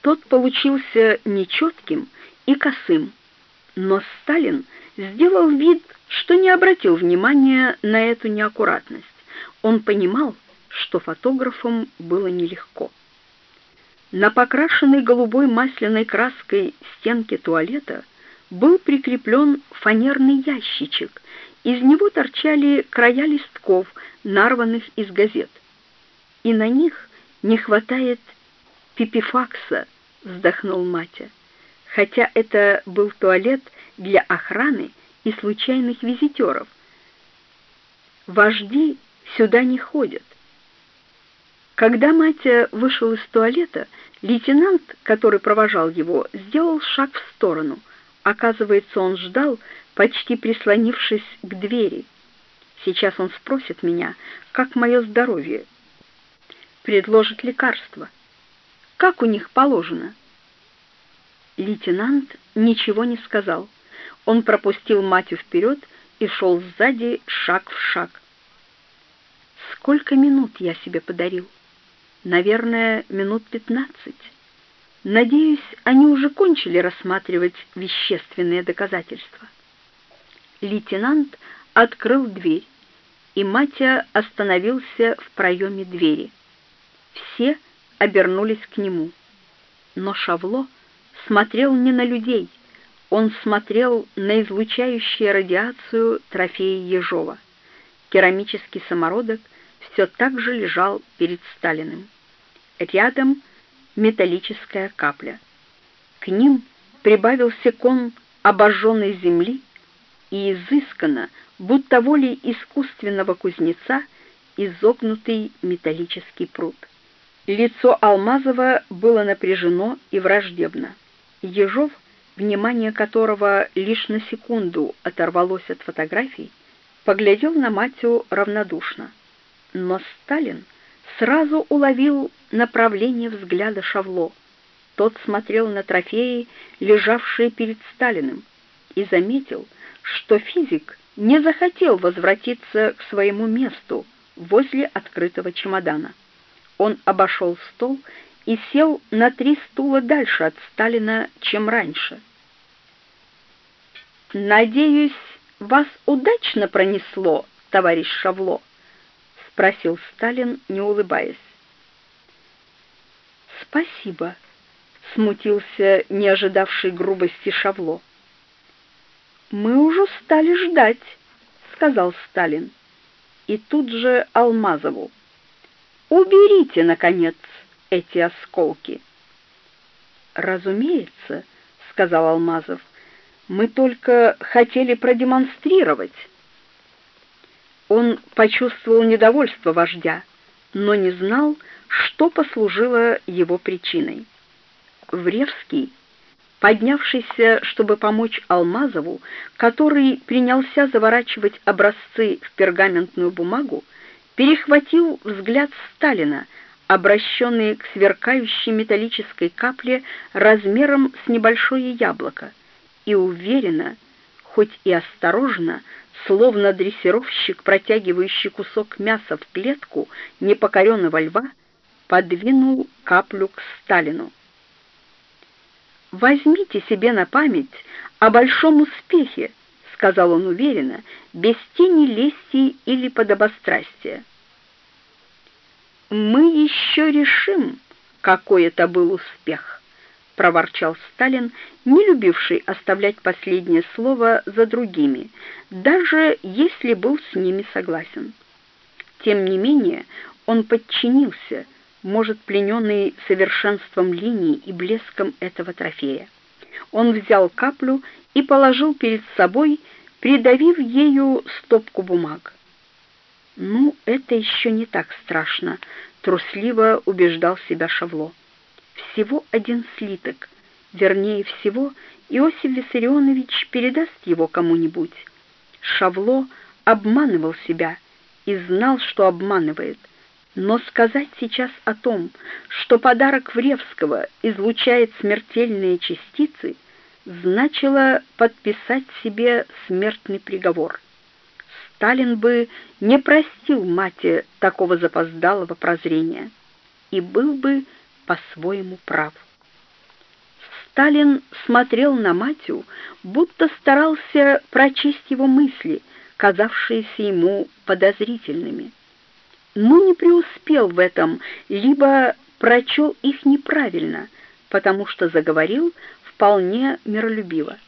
[SPEAKER 1] Тот получился нечетким и косым, но Сталин сделал вид, что не обратил внимания на эту неаккуратность. Он понимал, что фотографам было нелегко. На покрашенной голубой масляной краской стенке туалета был прикреплен фанерный ящичек. Из него торчали края листков, нарванных из газет. И на них не хватает пипифакса, вздохнул Матя. Хотя это был туалет для охраны и случайных визитеров. Вожди сюда не ходят. Когда Матя вышел из туалета, лейтенант, который провожал его, сделал шаг в сторону. Оказывается, он ждал, почти прислонившись к двери. Сейчас он спросит меня, как мое здоровье, предложит лекарство. как у них положено. Лейтенант ничего не сказал. Он пропустил Матю вперед и шел сзади шаг в шаг. Сколько минут я себе подарил? Наверное, минут пятнадцать. Надеюсь, они уже кончили рассматривать вещественные доказательства. Лейтенант открыл дверь, и Матя остановился в проеме двери. Все обернулись к нему. Но Шавло смотрел не на людей, он смотрел на излучающие радиацию трофеи Ежова. Керамический самородок все так же лежал перед Сталиным. Рядом металлическая капля. К ним прибавился кон обожженной земли и изысканно, будто волей искусственного кузнеца, изогнутый металлический пруд. Лицо Алмазова было напряжено и враждебно. Ежов, внимание которого лишь на секунду оторвалось от фотографий, поглядел на Матю равнодушно. Но Сталин сразу уловил направление взгляда Шавло. Тот смотрел на трофеи, лежавшие перед Сталиным, и заметил, что физик не захотел возвратиться к своему месту возле открытого чемодана. Он обошел стол и сел на три стула дальше от Сталина, чем раньше. «Надеюсь, вас удачно пронесло, товарищ Шавло?» — спросил Сталин, не улыбаясь. «Спасибо», — смутился не ожидавший грубости Шавло. «Мы уже стали ждать», — сказал Сталин. И тут же Алмазову. «Уберите, наконец, эти осколки». «Разумеется», — сказал Алмазов, — «мы только хотели продемонстрировать». Он почувствовал недовольство вождя, но не знал, что послужило его причиной. Вревский, поднявшийся, чтобы помочь Алмазову, который принялся заворачивать образцы в пергаментную бумагу, перехватил взгляд Сталина, обращенный к сверкающей металлической капле размером с небольшое яблоко, и уверенно, хоть и осторожно, словно дрессировщик, протягивающий кусок мяса в клетку непокоренного льва, подвинул каплю к Сталину. «Возьмите себе на память о большом успехе», — сказал он уверенно, без тени лести или подобострастия. «Мы еще решим, какой это был успех». — проворчал Сталин, не любивший оставлять последнее слово за другими, даже если был с ними согласен. Тем не менее, он подчинился, может, плененный совершенством линий и блеском этого трофея. Он взял каплю и положил перед собой, придавив ею стопку бумаг. «Ну, это еще не так страшно», — трусливо убеждал себя Шавло всего один слиток. Вернее всего, Иосиф Виссарионович передаст его кому-нибудь. Шавло обманывал себя и знал, что обманывает. Но сказать сейчас о том, что подарок Вревского излучает смертельные частицы, значило подписать себе смертный приговор. Сталин бы не простил мате такого запоздалого прозрения и был бы по-своему прав. Сталин смотрел на Матю, будто старался прочесть его мысли, казавшиеся ему подозрительными. Но не преуспел в этом, либо прочел их неправильно, потому что заговорил вполне миролюбиво.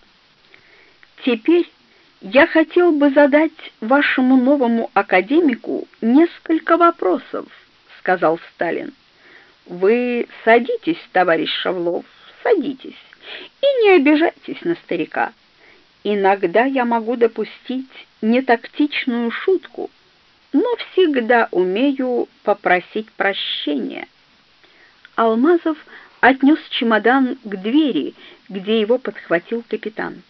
[SPEAKER 1] «Теперь я хотел бы задать вашему новому академику несколько вопросов», — сказал Сталин. Вы садитесь, товарищ Шавлов, садитесь, и не обижайтесь на старика. Иногда я могу допустить нетактичную шутку, но всегда умею попросить прощения. Алмазов отнес чемодан к двери, где его подхватил капитан.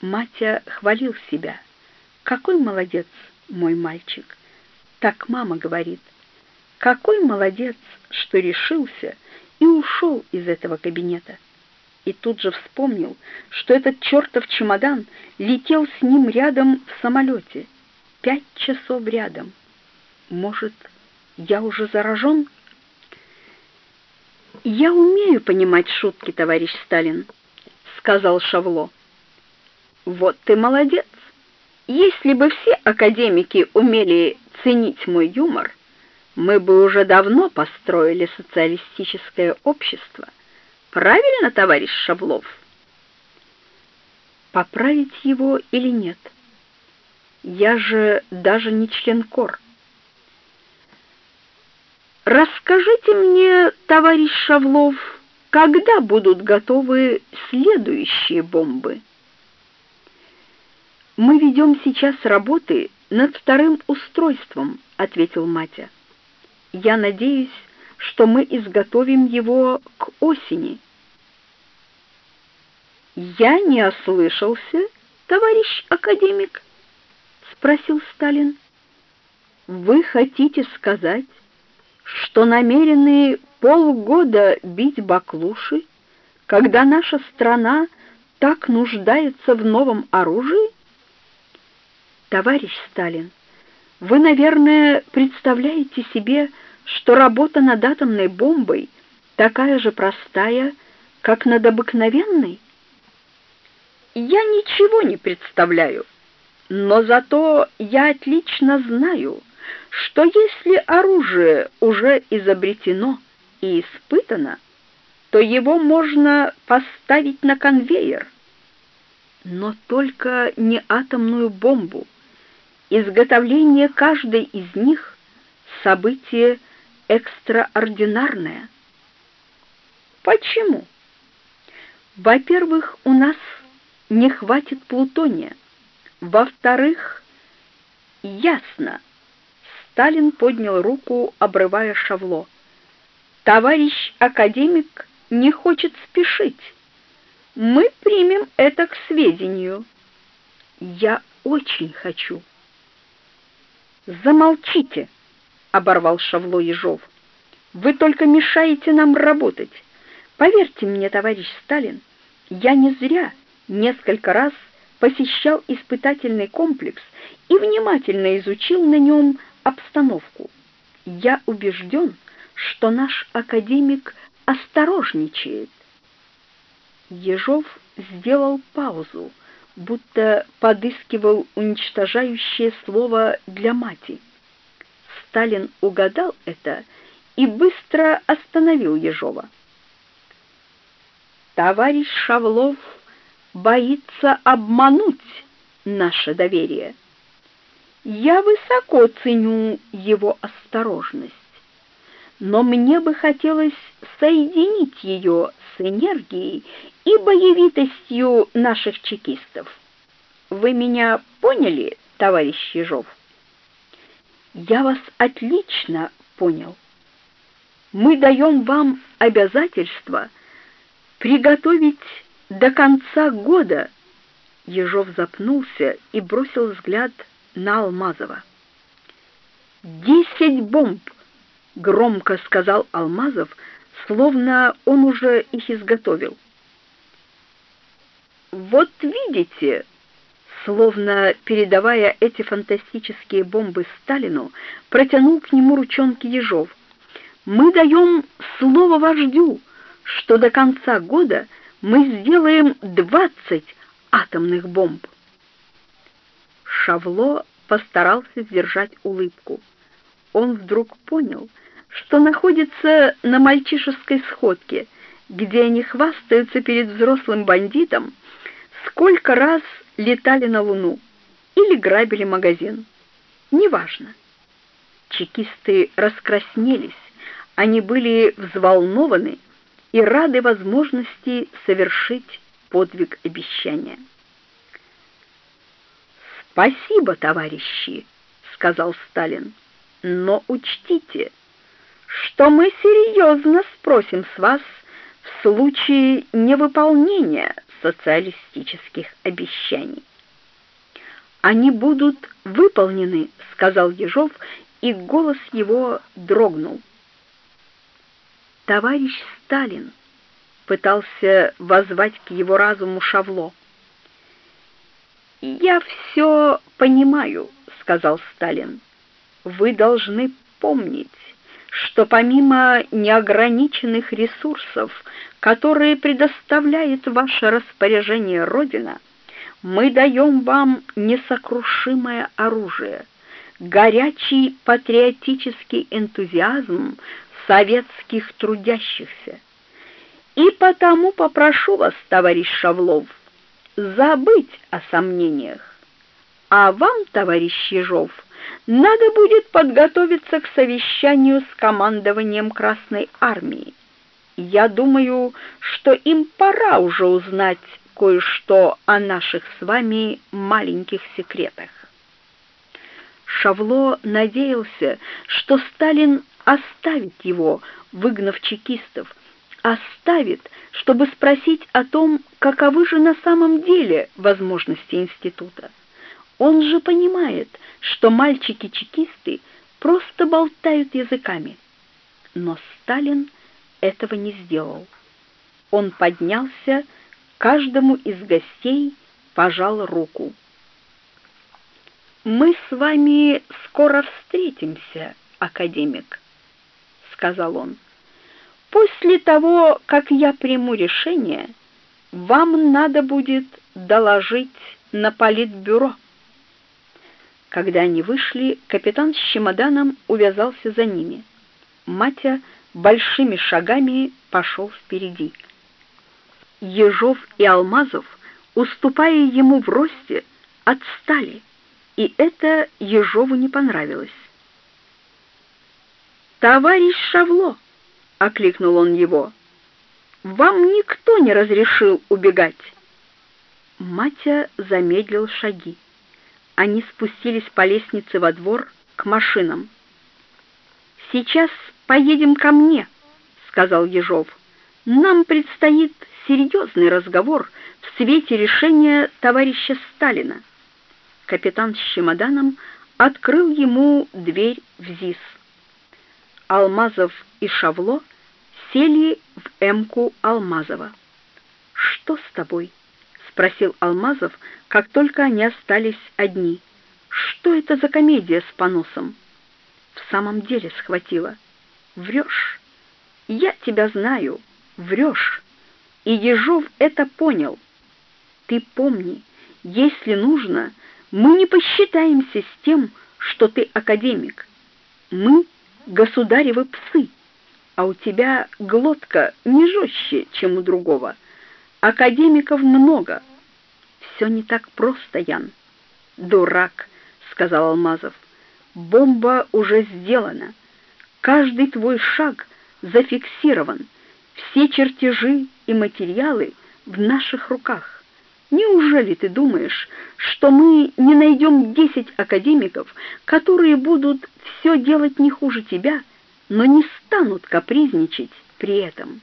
[SPEAKER 1] Матя хвалил себя. «Какой молодец, мой мальчик!» Так мама говорит. Какой молодец, что решился и ушел из этого кабинета. И тут же вспомнил, что этот чертов чемодан летел с ним рядом в самолете. Пять часов рядом. Может, я уже заражен? «Я умею понимать шутки, товарищ Сталин», — сказал Шавло. «Вот ты молодец. Если бы все академики умели ценить мой юмор, мы бы уже давно построили социалистическое общество. Правильно, товарищ Шавлов? Поправить его или нет? Я же даже не член КОР. Расскажите мне, товарищ Шавлов, когда будут готовы следующие бомбы? Мы ведем сейчас работы над вторым устройством, ответил Матя. Я надеюсь, что мы изготовим его к осени. Я не ослышался, товарищ академик, спросил Сталин. Вы хотите сказать, что намерены полгода бить баклуши, когда наша страна так нуждается в новом оружии? Товарищ Сталин, вы, наверное, представляете себе, что работа над атомной бомбой такая же простая, как над обыкновенной? Я ничего не представляю, но зато я отлично знаю, что если оружие уже изобретено и испытано, то его можно поставить на конвейер, но только не атомную бомбу. Изготовление каждой из них событие экстраординарное. Почему? Во-первых, у нас не хватит плутония. Во-вторых, ясно. Сталин поднял руку, обрывая шавло. Товарищ академик не хочет спешить. Мы примем это к сведению. Я очень хочу. Замолчите оборвал Шавло Ежов. Вы только мешаете нам работать. Поверьте мне, товарищ Сталин, я не зря несколько раз посещал испытательный комплекс и внимательно изучил на нем обстановку. Я убежден, что наш академик осторожничает. Ежов сделал паузу, будто подыскивал уничтожающее слово для мати. Сталин угадал это и быстро остановил Ежова. Товарищ Шавлов боится обмануть наше доверие. Я высоко ценю его осторожность, но мне бы хотелось соединить ее с энергией и боевитостью наших чекистов. Вы меня поняли, товарищ Ежов? Я вас отлично понял. Мы даем вам обязательство приготовить до конца года. Ежов запнулся и бросил взгляд на Алмазова. «Десять бомб!» — громко сказал Алмазов, словно он уже их изготовил. «Вот видите!» словно передавая эти фантастические бомбы Сталину, протянул к нему ручонки Ежов. Мы даем слово вождю, что до конца года мы сделаем двадцать атомных бомб. Шавло постарался сдержать улыбку. Он вдруг понял, что находится на мальчишеской сходке, где они хвастаются перед взрослым бандитом, сколько раз летали на Луну или грабили магазин. Неважно. Чекисты раскраснелись, они были взволнованы и рады возможности совершить подвиг обещания. «Спасибо, товарищи», — сказал Сталин, — «но учтите, что мы серьезно спросим с вас в случае невыполнения социалистических обещаний. Они будут выполнены, сказал Ежов, и голос его дрогнул. Товарищ Сталин пытался воззвать к его разуму Шавло. «Я все понимаю», — сказал Сталин. «Вы должны помнить, что помимо неограниченных ресурсов, которые предоставляет ваше распоряжение Родина, мы даем вам несокрушимое оружие, горячий патриотический энтузиазм советских трудящихся. И потому попрошу вас, товарищ Шавлов, забыть о сомнениях. А вам, товарищ Ежов, надо будет подготовиться к совещанию с командованием Красной армии. Я думаю, что им пора уже узнать кое-что о наших с вами маленьких секретах. Шавло надеялся, что Сталин оставит его, выгнав чекистов, оставит, чтобы спросить о том, каковы же на самом деле возможности института. Он же понимает, что мальчики-чекисты просто болтают языками. Но Сталин этого не сделал. Он поднялся, каждому из гостей пожал руку. «Мы с вами скоро встретимся, академик», — сказал он. «После того, как я приму решение, вам надо будет доложить на политбюро». Когда они вышли, капитан с чемоданом увязался за ними. Матя большими шагами пошел впереди. Ежов и Алмазов, уступая ему в росте, отстали, и это Ежову не понравилось. «Товарищ Шавло!» — окликнул он его. «Вам никто не разрешил убегать!» Матя замедлил шаги они спустились по лестнице во двор к машинам. «Сейчас поедем ко мне», — сказал Ежов. «Нам предстоит серьезный разговор в свете решения товарища Сталина». Капитан с чемоданом открыл ему дверь в ЗИС. Алмазов и Шавло сели в эмку Алмазова. «Что с тобой?» спросил Алмазов, как только они остались одни. Что это за комедия с поносом? В самом деле схватила. Врешь. Я тебя знаю. Врешь. И Ежов это понял. Ты помни, если нужно, мы не посчитаемся с тем, что ты академик. Мы государевы псы, а у тебя глотка не жестче, чем у другого. Академиков много. Все не так просто, Ян. Дурак, сказал Алмазов. Бомба уже сделана. Каждый твой шаг зафиксирован. Все чертежи и материалы в наших руках. Неужели ты думаешь, что мы не найдем десять академиков, которые будут все делать не хуже тебя, но не станут капризничать при этом?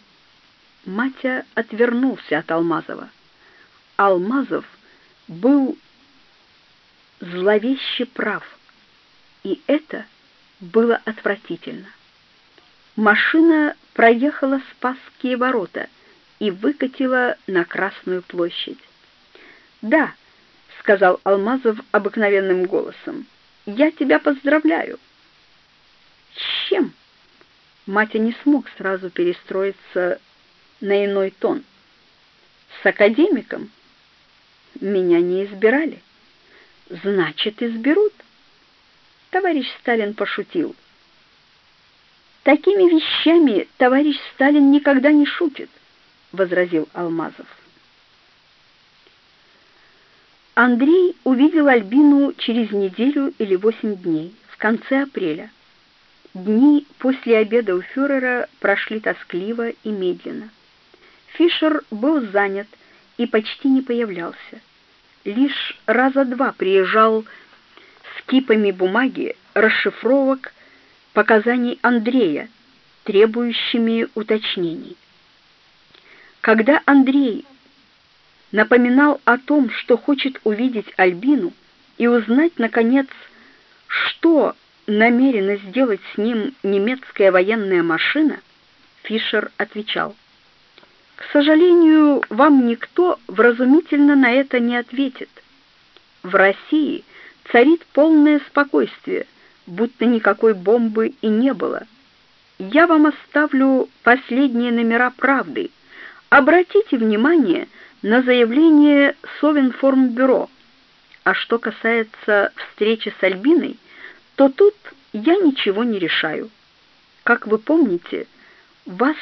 [SPEAKER 1] Матя отвернулся от Алмазова. Алмазов был зловеще прав, и это было отвратительно. Машина проехала Спасские ворота и выкатила на Красную площадь. «Да», — сказал Алмазов обыкновенным голосом, — «я тебя поздравляю». «С чем?» Матя не смог сразу перестроиться на иной тон. С академиком меня не избирали. Значит, изберут. Товарищ Сталин пошутил. Такими вещами товарищ Сталин никогда не шутит, возразил Алмазов. Андрей увидел Альбину через неделю или восемь дней, в конце апреля. Дни после обеда у фюрера прошли тоскливо и медленно. Фишер был занят и почти не появлялся. Лишь раза два приезжал с кипами бумаги, расшифровок показаний Андрея, требующими уточнений. Когда Андрей напоминал о том, что хочет увидеть Альбину и узнать, наконец, что намерена сделать с ним немецкая военная машина, Фишер отвечал: "К сожалению, вам никто вразумительно на это не ответит. В России царит полное спокойствие, будто никакой бомбы и не было. Я вам оставлю последние номера правды. Обратите внимание на заявление Совинформбюро. А что касается встречи с Альбиной, то тут я ничего не решаю. Как вы помните, вас,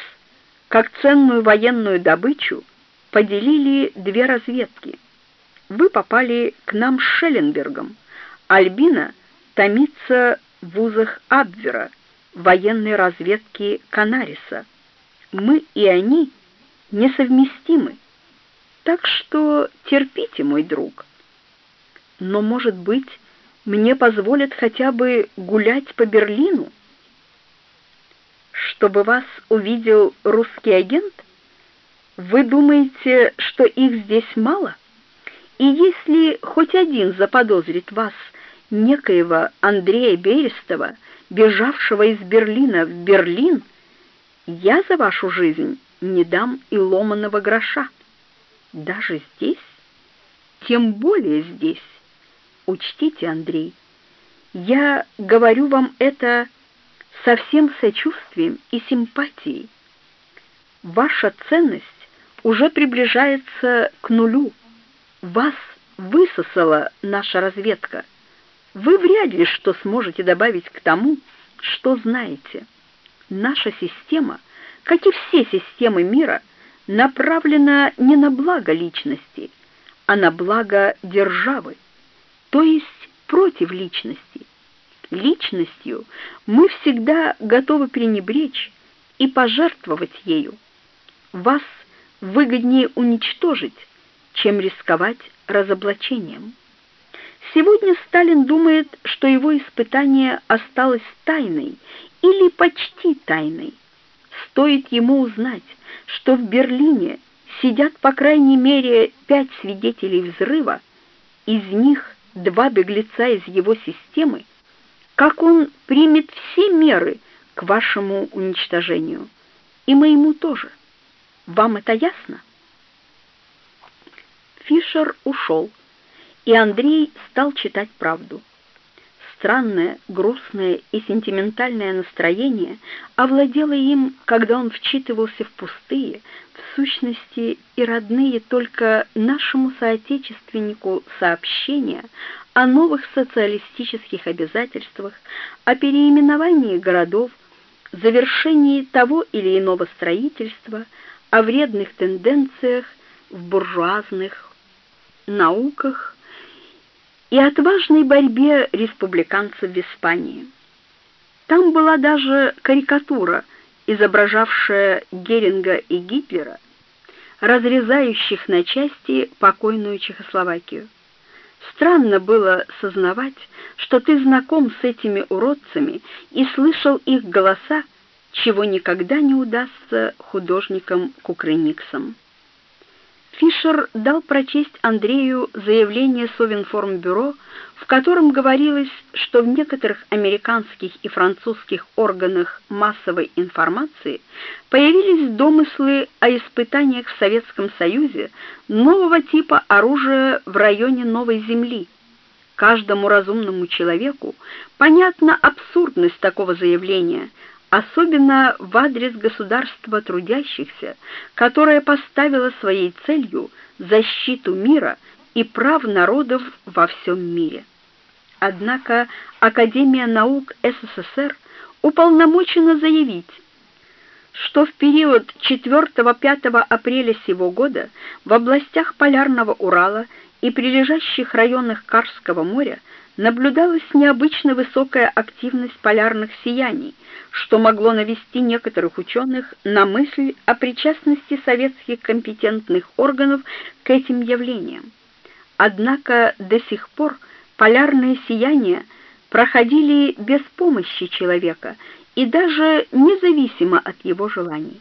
[SPEAKER 1] как ценную военную добычу, поделили две разведки. Вы попали к нам с Шелленбергом. Альбина томится в вузах Абвера, военной разведки Канариса. Мы и они несовместимы. Так что терпите, мой друг. Но, может быть, мне позволят хотя бы гулять по Берлину? Чтобы вас увидел русский агент? Вы думаете, что их здесь мало? И если хоть один заподозрит вас, некоего Андрея Берестова, бежавшего из Берлина в Берлин, я за вашу жизнь не дам и ломаного гроша. Даже здесь, тем более здесь. Учтите, Андрей, я говорю вам это со всем сочувствием и симпатией. Ваша ценность уже приближается к нулю. Вас высосала наша разведка. Вы вряд ли что сможете добавить к тому, что знаете. Наша система, как и все системы мира, направлена не на благо личности, а на благо державы то есть против личности. Личностью мы всегда готовы пренебречь и пожертвовать ею. Вас выгоднее уничтожить, чем рисковать разоблачением. Сегодня Сталин думает, что его испытание осталось тайной или почти тайной. Стоит ему узнать, что в Берлине сидят по крайней мере пять свидетелей взрыва, из них два беглеца из его системы, как он примет все меры к вашему уничтожению, и моему тоже. Вам это ясно? Фишер ушел, и Андрей стал читать правду. Странное, грустное и сентиментальное настроение овладело им, когда он вчитывался в пустые, в сущности и родные только нашему соотечественнику сообщения о новых социалистических обязательствах, о переименовании городов, завершении того или иного строительства, о вредных тенденциях в буржуазных науках и отважной борьбе республиканцев в Испании. Там была даже карикатура, изображавшая Геринга и Гитлера, разрезающих на части покойную Чехословакию. Странно было сознавать, что ты знаком с этими уродцами и слышал их голоса, чего никогда не удастся художникам-кукрыниксам. Фишер дал прочесть Андрею заявление Совинформбюро, в котором говорилось, что в некоторых американских и французских органах массовой информации появились домыслы о испытаниях в Советском Союзе нового типа оружия в районе Новой Земли. Каждому разумному человеку понятна абсурдность такого заявления, особенно в адрес государства трудящихся, которое поставило своей целью защиту мира и прав народов во всем мире. Однако Академия наук СССР уполномочена заявить, что в период 4-5 апреля сего года в областях Полярного Урала и прилежащих районах Карского моря наблюдалась необычно высокая активность полярных сияний, что могло навести некоторых ученых на мысль о причастности советских компетентных органов к этим явлениям. Однако до сих пор полярные сияния проходили без помощи человека и даже независимо от его желаний.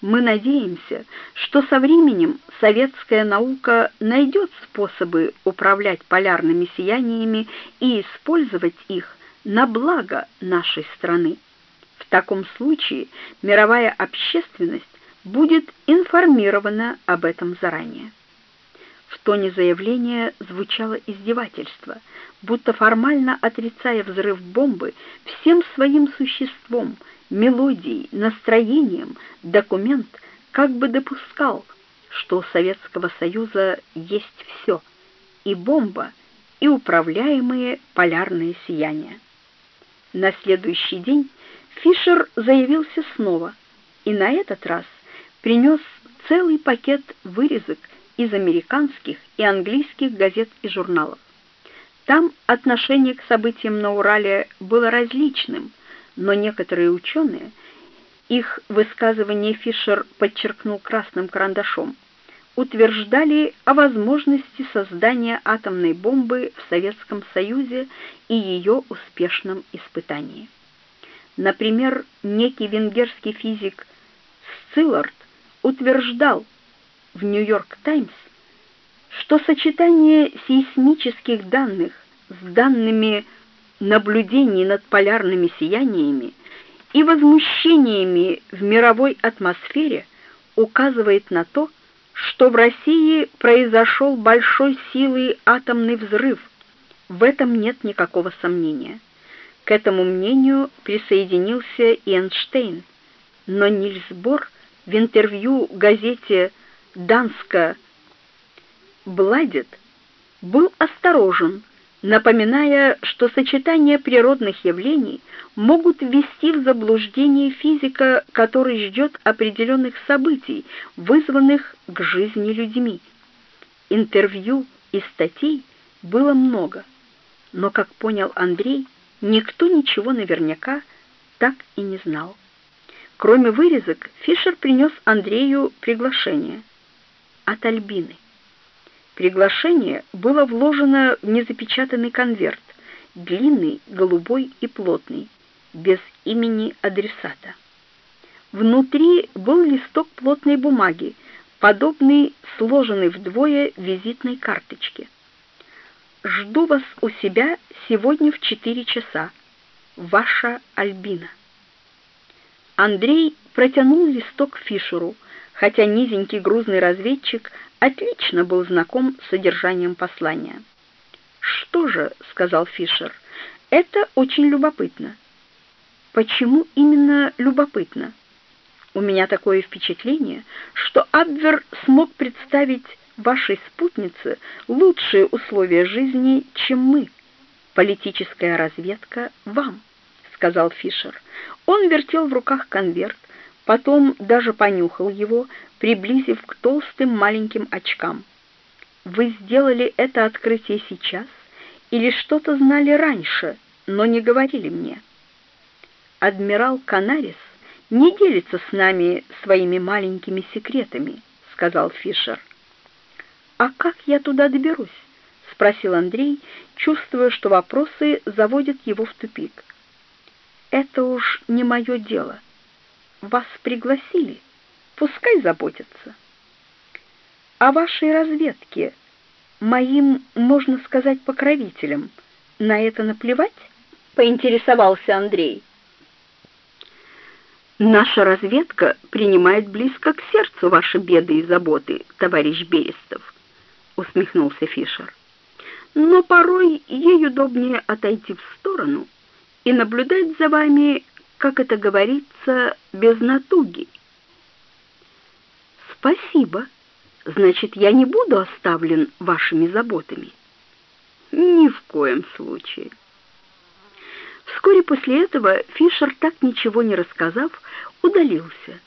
[SPEAKER 1] Мы надеемся, что со временем советская наука найдет способы управлять полярными сияниями и использовать их на благо нашей страны. В таком случае мировая общественность будет информирована об этом заранее. В тоне заявления звучало издевательство, будто формально отрицая взрыв бомбы всем своим существом, мелодией, настроением, документ как бы допускал, что у Советского Союза есть все — и бомба, и управляемые полярные сияния. На следующий день Фишер заявился снова, и на этот раз принес целый пакет вырезок из американских и английских газет и журналов. Там отношение к событиям на Урале было различным, но некоторые ученые, их высказывание Фишер подчеркнул красным карандашом, утверждали о возможности создания атомной бомбы в Советском Союзе и ее успешном испытании. Например, некий венгерский физик Сциллард утверждал в Нью-Йорк Таймс, что сочетание сейсмических данных с данными наблюдений над полярными сияниями и возмущениями в мировой атмосфере указывает на то, что в России произошел большой силы атомный взрыв. В этом нет никакого сомнения. К этому мнению присоединился и Эйнштейн, но Нильс Бор в интервью газете «Данска Бладет» был осторожен, напоминая, что сочетание природных явлений могут ввести в заблуждение физика, который ждет определенных событий, вызванных к жизни людьми. Интервью и статей было много, но, как понял Андрей, никто ничего наверняка так и не знал. Кроме вырезок, Фишер принес Андрею приглашение от Альбины. Приглашение было вложено в незапечатанный конверт, длинный, голубой и плотный, без имени адресата. Внутри был листок плотной бумаги, подобный сложенной вдвое визитной карточке. Жду вас у себя сегодня в четыре часа. Ваша Альбина. Андрей протянул листок Фишеру, хотя низенький грузный разведчик отлично был знаком с содержанием послания. «Что же», — сказал Фишер, — «это очень любопытно». «Почему именно любопытно?» У меня такое впечатление, что Абвер смог представить вашей спутнице лучшие условия жизни, чем мы. Политическая разведка вам, сказал Фишер. Он вертел в руках конверт, потом даже понюхал его, приблизив к толстым маленьким очкам. Вы сделали это открытие сейчас или что-то знали раньше, но не говорили мне? Адмирал Канарис не делится с нами своими маленькими секретами, сказал Фишер. А как я туда доберусь? спросил Андрей, чувствуя, что вопросы заводят его в тупик. Это уж не мое дело. Вас пригласили, пускай заботятся. О вашей разведке, моим, можно сказать, покровителям, на это наплевать? поинтересовался Андрей. Наша разведка принимает близко к сердцу ваши беды и заботы, товарищ Берестов, усмехнулся Фишер. Но порой ей удобнее отойти в сторону и наблюдать за вами, как это говорится, без натуги. Спасибо. Значит, я не буду оставлен вашими заботами. Ни в коем случае. Вскоре после этого Фишер, так ничего не рассказав, удалился.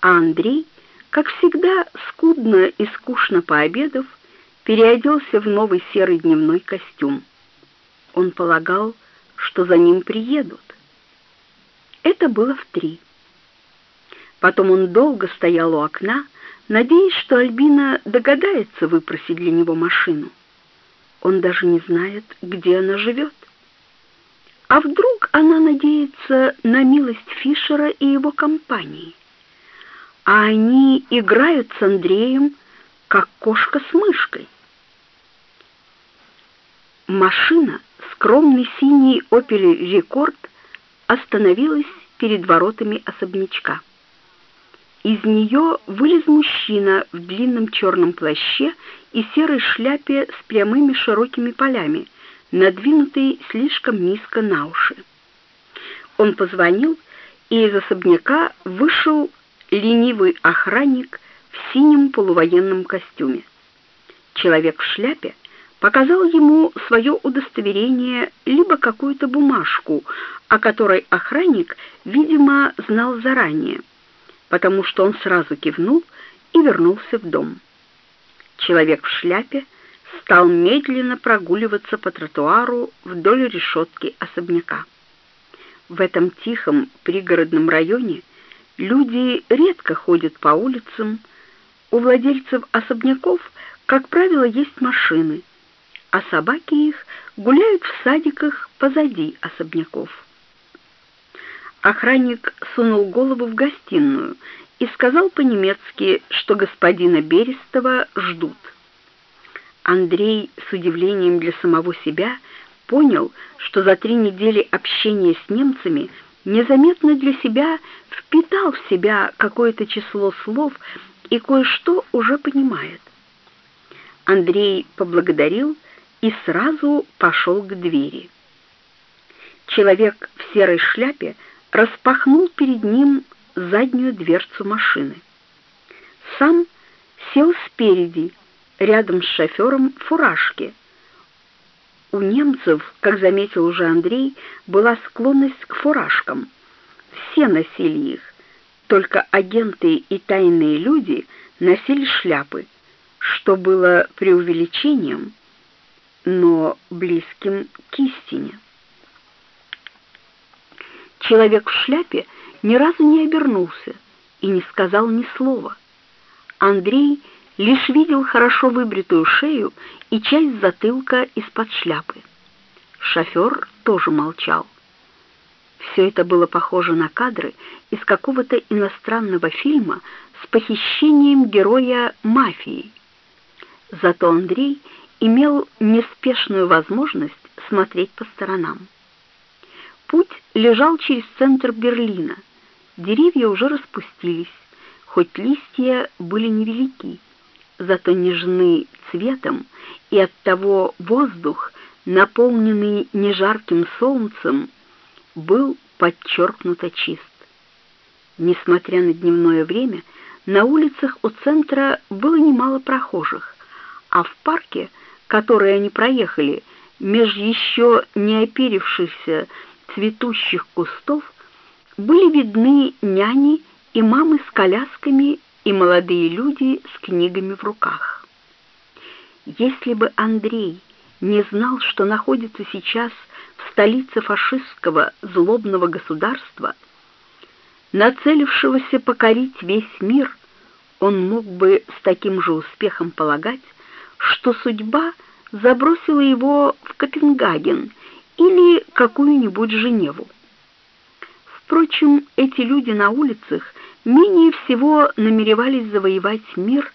[SPEAKER 1] А Андрей, как всегда, скудно и скучно пообедав, переоделся в новый серый дневной костюм. Он полагал, что за ним приедут. Это было в три. Потом он долго стоял у окна, надеясь, что Альбина догадается выпросить для него машину. Он даже не знает, где она живет. А вдруг она надеется на милость Фишера и его компании? А они играют с Андреем, как кошка с мышкой. Машина, скромный синий Opel Rekord, остановилась перед воротами особнячка. Из нее вылез мужчина в длинном черном плаще и серой шляпе с прямыми широкими полями, надвинутой слишком низко на уши. Он позвонил, и из особняка вышел ленивый охранник в синем полувоенном костюме. Человек в шляпе показал ему свое удостоверение либо какую-то бумажку, о которой охранник, видимо, знал заранее, потому что он сразу кивнул и вернулся в дом. Человек в шляпе стал медленно прогуливаться по тротуару вдоль решетки особняка. В этом тихом пригородном районе люди редко ходят по улицам. У владельцев особняков, как правило, есть машины, а собаки их гуляют в садиках позади особняков. Охранник сунул голову в гостиную и сказал по-немецки, что господина Берестова ждут. Андрей с удивлением для самого себя понял, что за три недели общения с немцами незаметно для себя впитал в себя какое-то число слов и кое-что уже понимает. Андрей поблагодарил и сразу пошел к двери. Человек в серой шляпе распахнул перед ним заднюю дверцу машины. Сам сел спереди, рядом с шофером в фуражке, у немцев, как заметил уже Андрей, была склонность к фуражкам. Все носили их, только агенты и тайные люди носили шляпы, что было преувеличением, но близким к истине. Человек в шляпе ни разу не обернулся и не сказал ни слова. Андрей лишь видел хорошо выбритую шею и часть затылка из-под шляпы. Шофер тоже молчал. Все это было похоже на кадры из какого-то иностранного фильма с похищением героя мафии. Зато Андрей имел неспешную возможность смотреть по сторонам. Путь лежал через центр Берлина. Деревья уже распустились, хоть листья были невелики зато нежны цветом, и оттого воздух, наполненный нежарким солнцем, был подчеркнуто чист. Несмотря на дневное время, на улицах у центра было немало прохожих, а в парке, который они проехали, меж еще не оперившихся цветущих кустов, были видны няни и мамы с колясками и молодые люди с книгами в руках. Если бы Андрей не знал, что находится сейчас в столице фашистского злобного государства, нацелившегося покорить весь мир, он мог бы с таким же успехом полагать, что судьба забросила его в Копенгаген или какую-нибудь Женеву. Впрочем, эти люди на улицах менее всего намеревались завоевать мир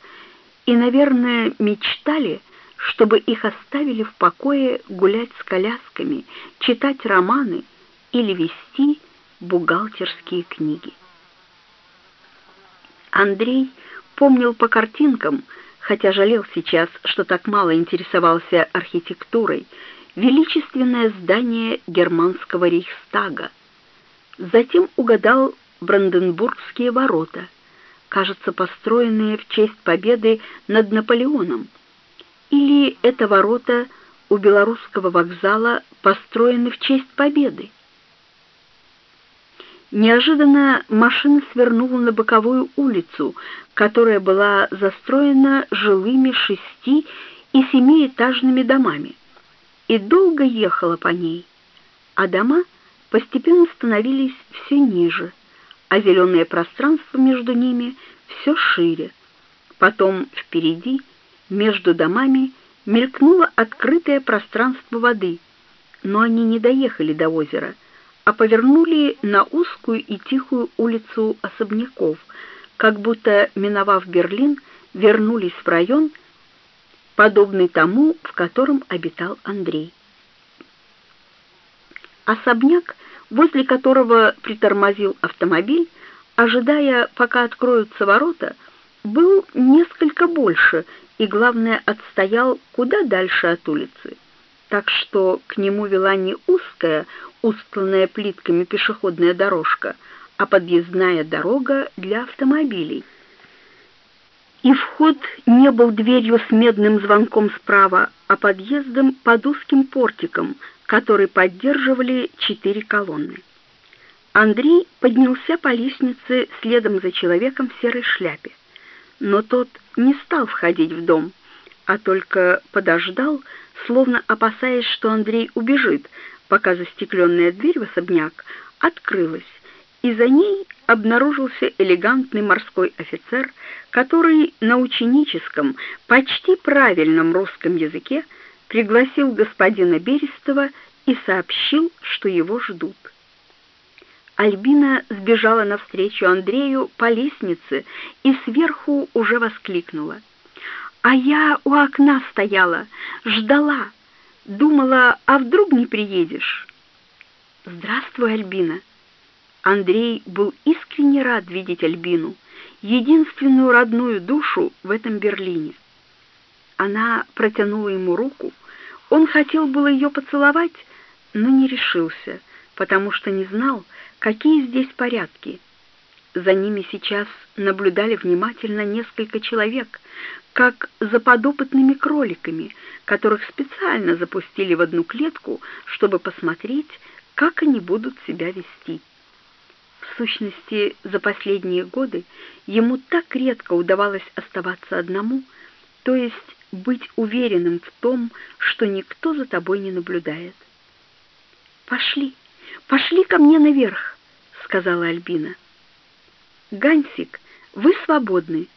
[SPEAKER 1] и, наверное, мечтали, чтобы их оставили в покое гулять с колясками, читать романы или вести бухгалтерские книги. Андрей помнил по картинкам, хотя жалел сейчас, что так мало интересовался архитектурой, величественное здание германского рейхстага. Затем угадал Бранденбургские ворота, кажется, построенные в честь победы над Наполеоном. Или это ворота у белорусского вокзала построены в честь победы? Неожиданно машина свернула на боковую улицу, которая была застроена жилыми шести- и семиэтажными домами, и долго ехала по ней, а дома постепенно становились все ниже а зеленое пространство между ними все шире. Потом впереди, между домами, мелькнуло открытое пространство воды, но они не доехали до озера, а повернули на узкую и тихую улицу особняков, как будто, миновав Берлин, вернулись в район, подобный тому, в котором обитал Андрей. Особняк возле которого притормозил автомобиль, ожидая, пока откроются ворота, был несколько больше и, главное, отстоял куда дальше от улицы. Так что к нему вела не узкая, устланная плитками пешеходная дорожка, а подъездная дорога для автомобилей. И вход не был дверью с медным звонком справа, а подъездом под узким портиком, который поддерживали четыре колонны. Андрей поднялся по лестнице следом за человеком в серой шляпе. Но тот не стал входить в дом, а только подождал, словно опасаясь, что Андрей убежит, пока застекленная дверь в особняк открылась, и за ней обнаружился элегантный морской офицер, который на ученическом, почти правильном русском языке пригласил господина Берестова и сообщил, что его ждут. Альбина сбежала навстречу Андрею по лестнице и сверху уже воскликнула. «А я у окна стояла, ждала, думала, а вдруг не приедешь?» «Здравствуй, Альбина!» Андрей был искренне рад видеть Альбину, единственную родную душу в этом Берлине. Она протянула ему руку, он хотел было ее поцеловать, но не решился, потому что не знал, какие здесь порядки. За ними сейчас наблюдали внимательно несколько человек, как за подопытными кроликами, которых специально запустили в одну клетку, чтобы посмотреть, как они будут себя вести. В сущности, за последние годы ему так редко удавалось оставаться одному, то есть быть уверенным в том, что никто за тобой не наблюдает. «Пошли, пошли ко мне наверх», — сказала Альбина. «Гансик, вы свободны.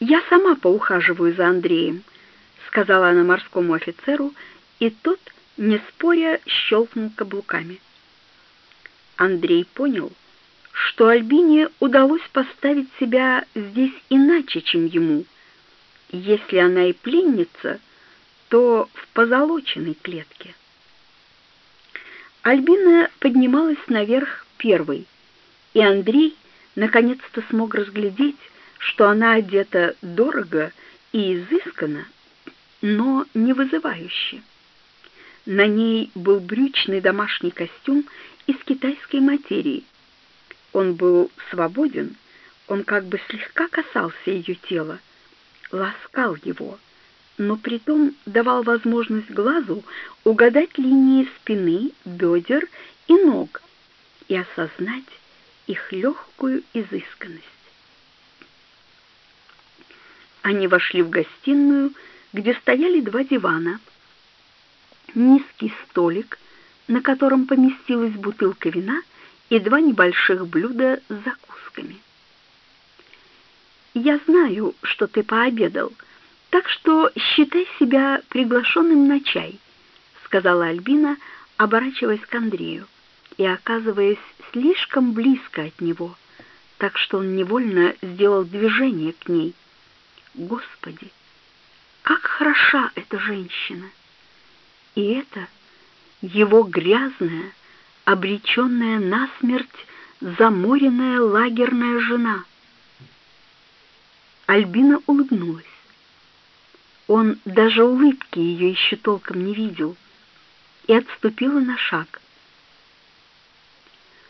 [SPEAKER 1] Я сама поухаживаю за Андреем», — сказала она морскому офицеру, и тот, не споря, щелкнул каблуками. Андрей понял, что Альбине удалось поставить себя здесь иначе, чем ему — если она и пленница, то в позолоченной клетке. Альбина поднималась наверх первой, и Андрей наконец-то смог разглядеть, что она одета дорого и изысканно, но не вызывающе. На ней был брючный домашний костюм из китайской материи. Он был свободен, он как бы слегка касался ее тела, ласкал его, но притом давал возможность глазу угадать линии спины, бедер и ног и осознать их легкую изысканность. Они вошли в гостиную, где стояли два дивана, низкий столик, на котором поместилась бутылка вина и два небольших блюда с закусками. Я знаю, что ты пообедал, так что считай себя приглашенным на чай, сказала Альбина, оборачиваясь к Андрею и оказываясь слишком близко от него, так что он невольно сделал движение к ней. Господи, как хороша эта женщина! И это его грязная, обреченная на смерть, заморенная лагерная жена — Альбина улыбнулась. Он даже улыбки ее еще толком не видел и отступила на шаг.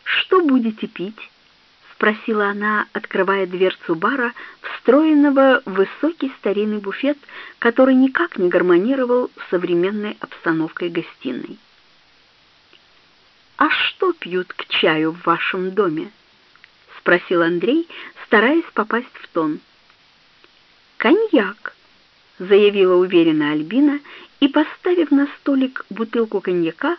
[SPEAKER 1] «Что будете пить?» — спросила она, открывая дверцу бара, встроенного в высокий старинный буфет, который никак не гармонировал с современной обстановкой гостиной. «А что пьют к чаю в вашем доме?» — спросил Андрей, стараясь попасть в тон. «Коньяк», — заявила уверенно Альбина и, поставив на столик бутылку коньяка,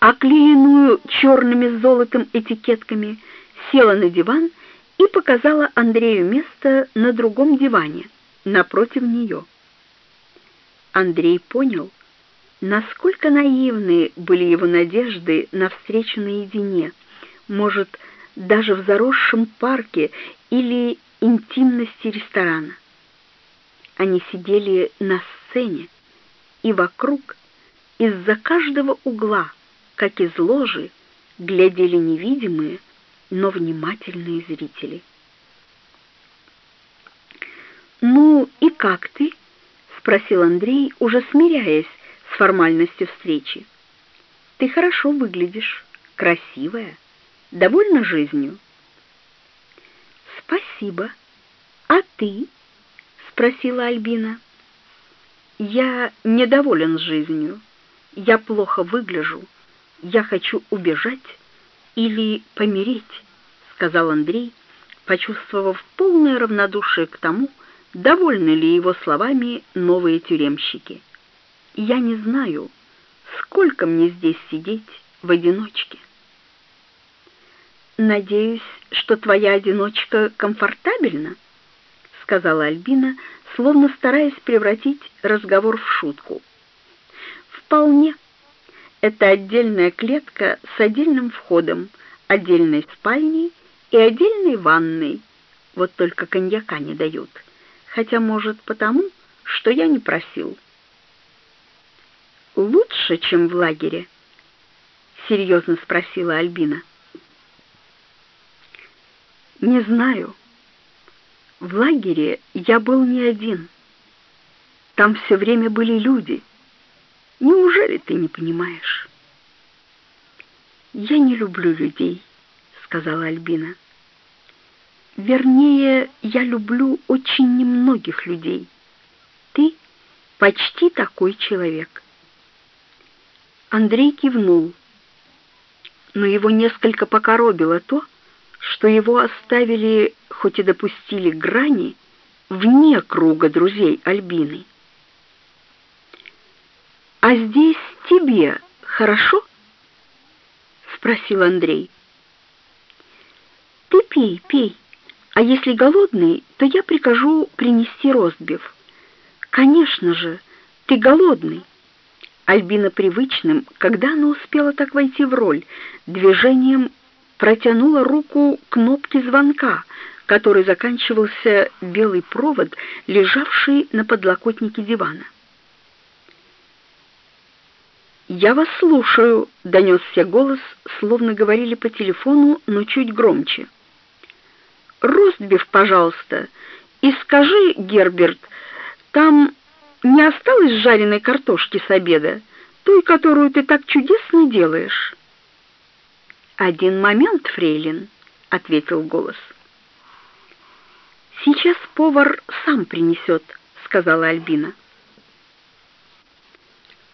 [SPEAKER 1] оклеенную черными с золотом этикетками, села на диван и показала Андрею место на другом диване, напротив нее. Андрей понял, насколько наивны были его надежды на встречу наедине, может, даже в заросшем парке или интимности ресторана. Они сидели на сцене, и вокруг, из-за каждого угла, как из ложи, глядели невидимые, но внимательные зрители. «Ну и как ты?» — спросил Андрей, уже смиряясь формальностью встречи. «Ты хорошо выглядишь, красивая, довольна жизнью?» «Спасибо. А ты?» — спросила Альбина. «Я недоволен жизнью. Я плохо выгляжу. Я хочу убежать или помереть», — сказал Андрей, почувствовав полное равнодушие к тому, довольны ли его словами новые тюремщики. «Я не знаю, сколько мне здесь сидеть в одиночке». «Надеюсь, что твоя одиночка комфортабельна?» — сказала Альбина, словно стараясь превратить разговор в шутку. «Вполне. Это отдельная клетка с отдельным входом, отдельной спальней и отдельной ванной. Вот только коньяка не дают» хотя, может, потому, что я не просил. «Лучше, чем в лагере?» — серьезно спросила Альбина. «Не знаю. В лагере я был не один. Там все время были люди. Неужели ты не понимаешь?» «Я не люблю людей», — сказала Альбина. Вернее, я люблю очень немногих людей. Ты почти такой человек. Андрей кивнул, но его несколько покоробило то, что его оставили, хоть и допустили грани, вне круга друзей Альбины. «А здесь тебе хорошо?» — спросил Андрей. «Ты пей, пей». А если голодный, то я прикажу принести ростбиф. Конечно же, ты голодный. Альбина привычным, когда она успела так войти в роль, движением протянула руку к кнопке звонка, который заканчивался белый провод, лежавший на подлокотнике дивана. «Я вас слушаю», — донесся голос, словно говорили по телефону, но чуть громче ростбиф, пожалуйста. И скажи, Герберт, там не осталось жареной картошки с обеда, той, которую ты так чудесно делаешь?» «Один момент, фрейлин», — ответил голос. «Сейчас повар сам принесет», — сказала Альбина.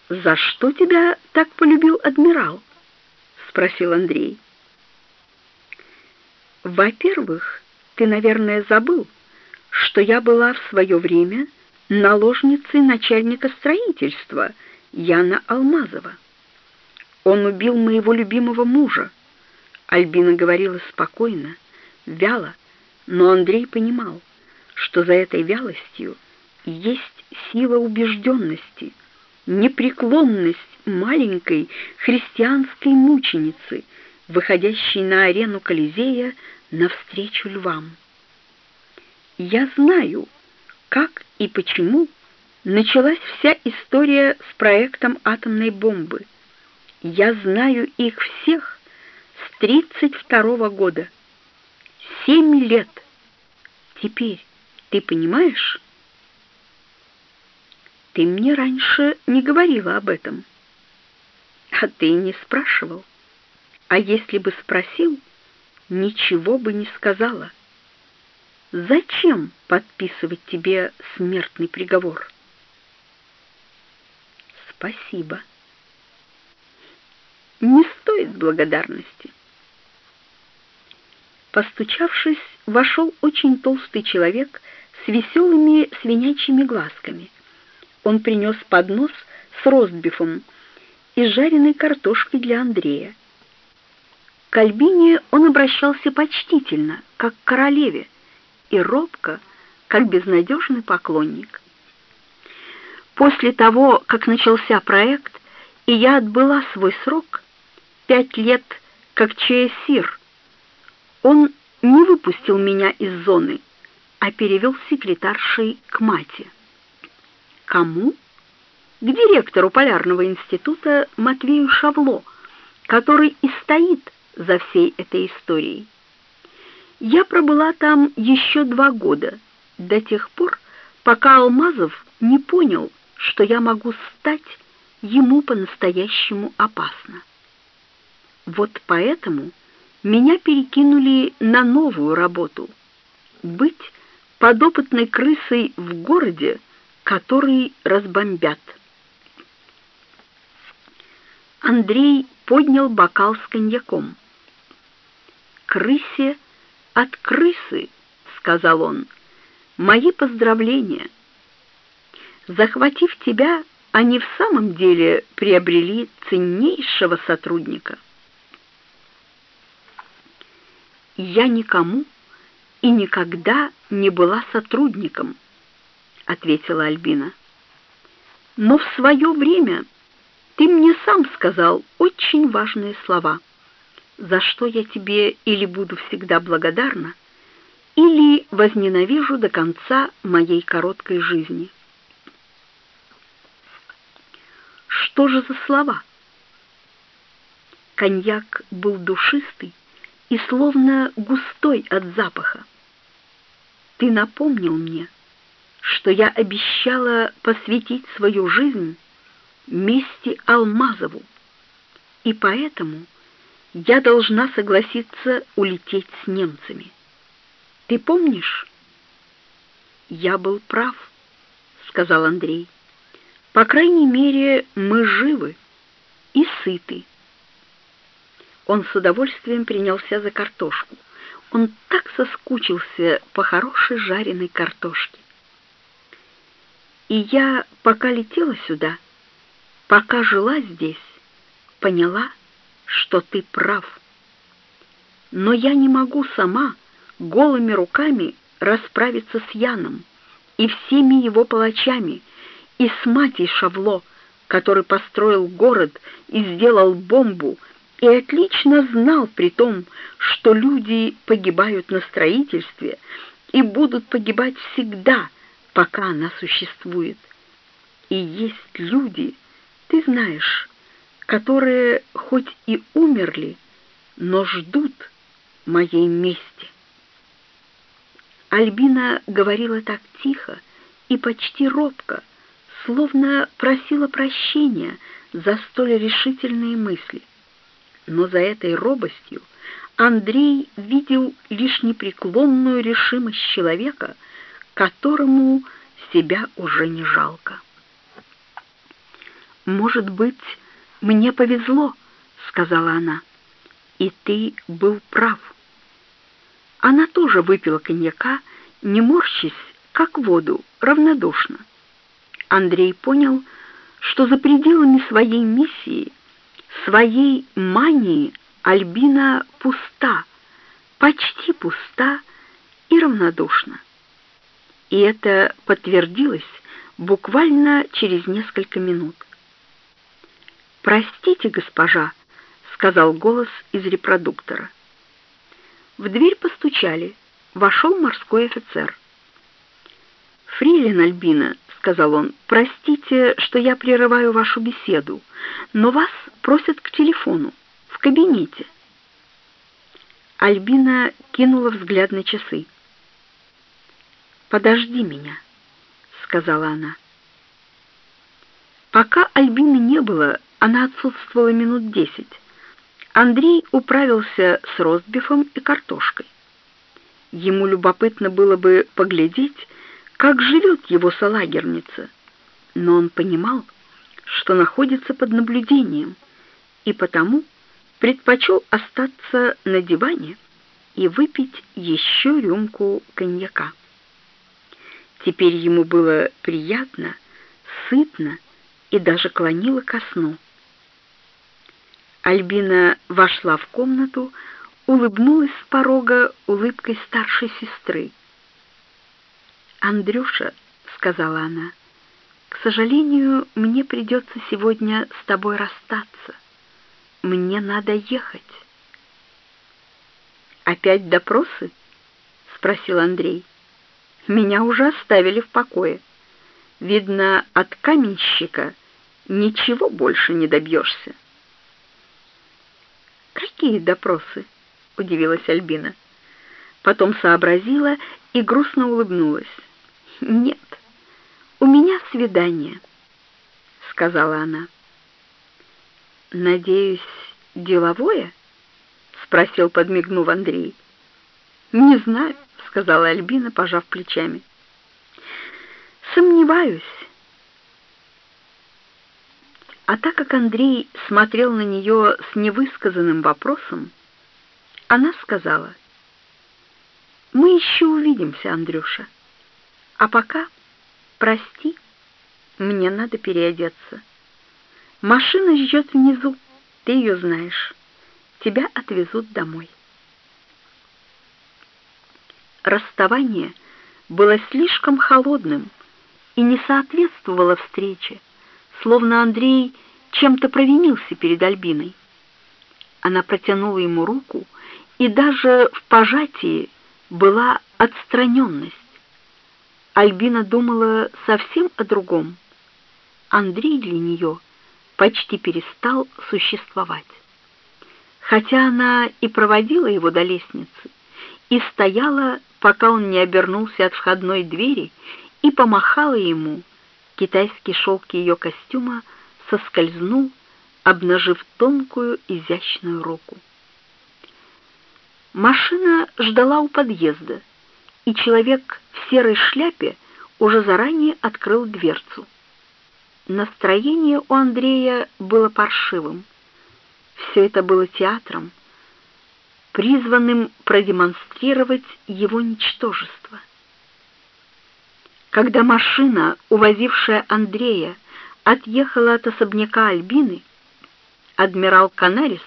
[SPEAKER 1] «За что тебя так полюбил адмирал?» — спросил Андрей. «Во-первых, ты, наверное, забыл, что я была в свое время наложницей начальника строительства Яна Алмазова. Он убил моего любимого мужа. Альбина говорила спокойно, вяло, но Андрей понимал, что за этой вялостью есть сила убежденности, непреклонность маленькой христианской мученицы, выходящей на арену Колизея навстречу львам. Я знаю, как и почему началась вся история с проектом атомной бомбы. Я знаю их всех с 32 года. Семь лет. Теперь ты понимаешь? Ты мне раньше не говорила об этом. А ты не спрашивал. А если бы спросил, ничего бы не сказала. Зачем подписывать тебе смертный приговор? Спасибо. Не стоит благодарности. Постучавшись, вошел очень толстый человек с веселыми свинячьими глазками. Он принес поднос с ростбифом и жареной картошкой для Андрея. К Альбине он обращался почтительно, как к королеве, и робко, как безнадежный поклонник. После того, как начался проект, и я отбыла свой срок, пять лет как чеясир, он не выпустил меня из зоны, а перевел секретаршей к мате. Кому? К директору Полярного института Матвею Шавло, который и стоит за всей этой историей. Я пробыла там еще два года, до тех пор, пока Алмазов не понял, что я могу стать ему по-настоящему опасно. Вот поэтому меня перекинули на новую работу — быть подопытной крысой в городе, который разбомбят. Андрей поднял бокал с коньяком. «Крысе от крысы», — сказал он, — «мои поздравления. Захватив тебя, они в самом деле приобрели ценнейшего сотрудника». «Я никому и никогда не была сотрудником», — ответила Альбина. «Но в свое время ты мне сам сказал очень важные слова, за что я тебе или буду всегда благодарна, или возненавижу до конца моей короткой жизни». Что же за слова? Коньяк был душистый и словно густой от запаха. Ты напомнил мне, что я обещала посвятить свою жизнь мести Алмазову, и поэтому я должна согласиться улететь с немцами. Ты помнишь? Я был прав, сказал Андрей. По крайней мере, мы живы и сыты. Он с удовольствием принялся за картошку. Он так соскучился по хорошей жареной картошке. И я, пока летела сюда, пока жила здесь, поняла, что ты прав. Но я не могу сама голыми руками расправиться с Яном и всеми его палачами, и с матей Шавло, который построил город и сделал бомбу, и отлично знал при том, что люди погибают на строительстве и будут погибать всегда, пока она существует. И есть люди, ты знаешь, которые хоть и умерли, но ждут моей мести. Альбина говорила так тихо и почти робко, словно просила прощения за столь решительные мысли. Но за этой робостью Андрей видел лишь непреклонную решимость человека, которому себя уже не жалко. «Может быть, мне повезло», — сказала она, — «и ты был прав». Она тоже выпила коньяка, не морщись, как воду, равнодушно. Андрей понял, что за пределами своей миссии, своей мании Альбина пуста, почти пуста и равнодушна. И это подтвердилось буквально через несколько минут. «Простите, госпожа», — сказал голос из репродуктора. В дверь постучали. Вошел морской офицер. «Фрилин Альбина», — сказал он, — «простите, что я прерываю вашу беседу, но вас просят к телефону, в кабинете». Альбина кинула взгляд на часы. «Подожди меня», — сказала она. Пока Альбины не было, она отсутствовала минут десять. Андрей управился с ростбифом и картошкой. Ему любопытно было бы поглядеть, как живет его салагерница, но он понимал, что находится под наблюдением, и потому предпочел остаться на диване и выпить еще рюмку коньяка. Теперь ему было приятно, сытно и даже клонило ко сну. Альбина вошла в комнату, улыбнулась с порога улыбкой старшей сестры. «Андрюша», — сказала она, — «к сожалению, мне придется сегодня с тобой расстаться. Мне надо ехать». «Опять допросы?» — спросил Андрей. «Меня уже оставили в покое. Видно, от каменщика ничего больше не добьешься». «Какие допросы?» — удивилась Альбина. Потом сообразила и грустно улыбнулась. «Нет, у меня свидание», — сказала она. «Надеюсь, деловое?» — спросил, подмигнув Андрей. «Не знаю», — сказала Альбина, пожав плечами. «Сомневаюсь». А так как Андрей смотрел на нее с невысказанным вопросом, она сказала, «Мы еще увидимся, Андрюша. А пока, прости, мне надо переодеться. Машина ждет внизу, ты ее знаешь. Тебя отвезут домой». Расставание было слишком холодным и не соответствовало встрече, словно Андрей чем-то провинился перед Альбиной. Она протянула ему руку, и даже в пожатии была отстраненность. Альбина думала совсем о другом. Андрей для нее почти перестал существовать. Хотя она и проводила его до лестницы, и стояла, пока он не обернулся от входной двери, и помахала ему, китайский шелк ее костюма соскользнул, обнажив тонкую изящную руку. Машина ждала у подъезда, и человек в серой шляпе уже заранее открыл дверцу. Настроение у Андрея было паршивым. Все это было театром, призванным продемонстрировать его ничтожество. Когда машина, увозившая Андрея, отъехала от особняка Альбины, адмирал Канарис,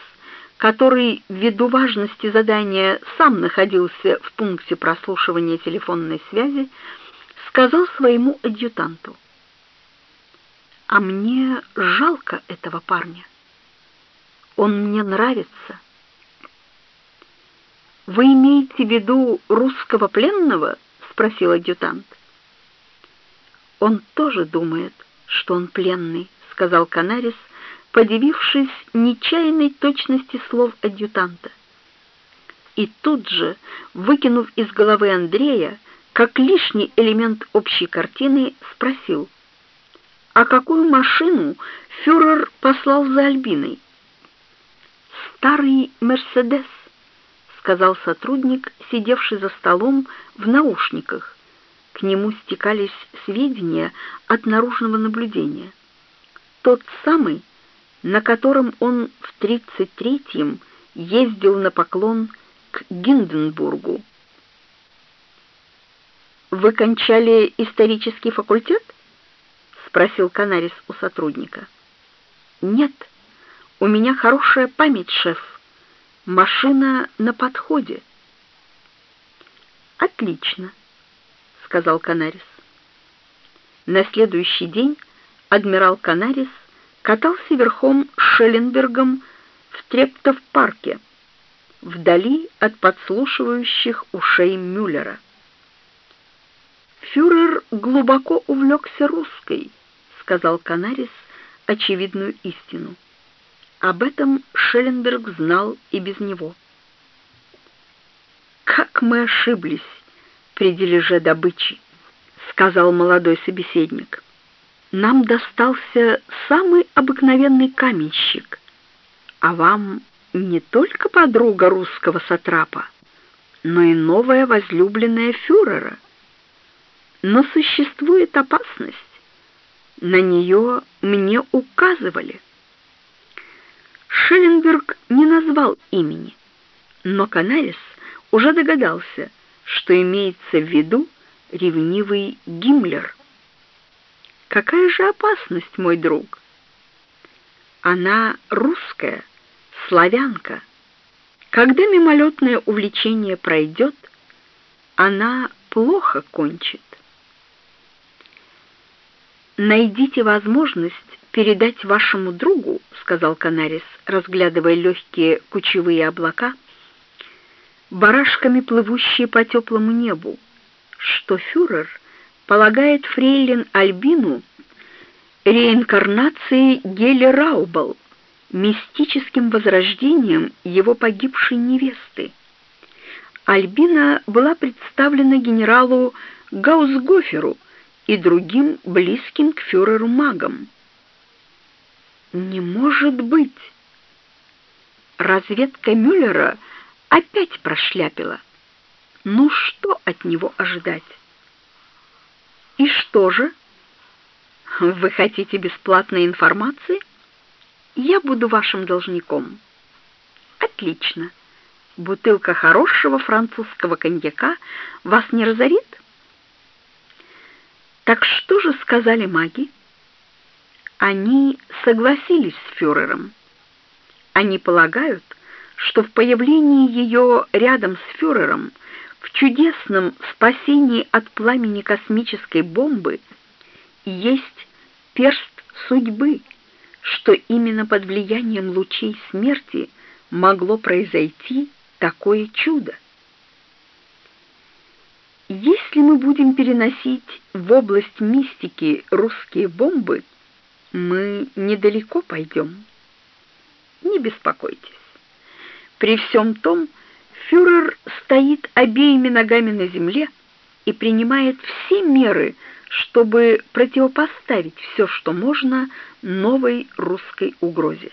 [SPEAKER 1] который ввиду важности задания сам находился в пункте прослушивания телефонной связи, сказал своему адъютанту, «А мне жалко этого парня. Он мне нравится». «Вы имеете в виду русского пленного?» — спросил адъютант. «Он тоже думает, что он пленный», — сказал Канарис, подивившись нечаянной точности слов адъютанта. И тут же, выкинув из головы Андрея, как лишний элемент общей картины, спросил, «А какую машину фюрер послал за Альбиной?» «Старый Мерседес», — сказал сотрудник, сидевший за столом в наушниках, к нему стекались сведения от наружного наблюдения. Тот самый, на котором он в 33-м ездил на поклон к Гинденбургу. «Вы кончали исторический факультет?» — спросил Канарис у сотрудника. «Нет, у меня хорошая память, шеф. Машина на подходе». «Отлично» сказал Канарис. На следующий день адмирал Канарис катался верхом с Шелленбергом в Трептов-парке, вдали от подслушивающих ушей Мюллера. «Фюрер глубоко увлекся русской», — сказал Канарис очевидную истину. Об этом Шелленберг знал и без него. «Как мы ошиблись!» При дележе добычи, сказал молодой собеседник. Нам достался самый обыкновенный каменщик, а вам не только подруга русского сатрапа, но и новая возлюбленная фюрера. Но существует опасность. На нее мне указывали. Шелленберг не назвал имени, но Канарис уже догадался, что имеется в виду ревнивый Гиммлер. Какая же опасность, мой друг? Она русская, славянка. Когда мимолетное увлечение пройдет, она плохо кончит. «Найдите возможность передать вашему другу, — сказал Канарис, разглядывая легкие кучевые облака, — барашками плывущие по теплому небу, что фюрер полагает фрейлин Альбину реинкарнацией Гели Раубал мистическим возрождением его погибшей невесты. Альбина была представлена генералу Гаусгоферу и другим близким к фюреру магам. Не может быть! Разведка Мюллера опять прошляпила. Ну что от него ожидать? И что же? Вы хотите бесплатной информации? Я буду вашим должником. Отлично. Бутылка хорошего французского коньяка вас не разорит? Так что же сказали маги? Они согласились с фюрером. Они полагают, что в появлении ее рядом с фюрером в чудесном спасении от пламени космической бомбы есть перст судьбы, что именно под влиянием лучей смерти могло произойти такое чудо. Если мы будем переносить в область мистики русские бомбы, мы недалеко пойдем. Не беспокойтесь. При всем том, фюрер стоит обеими ногами на земле и принимает все меры, чтобы противопоставить все, что можно, новой русской угрозе.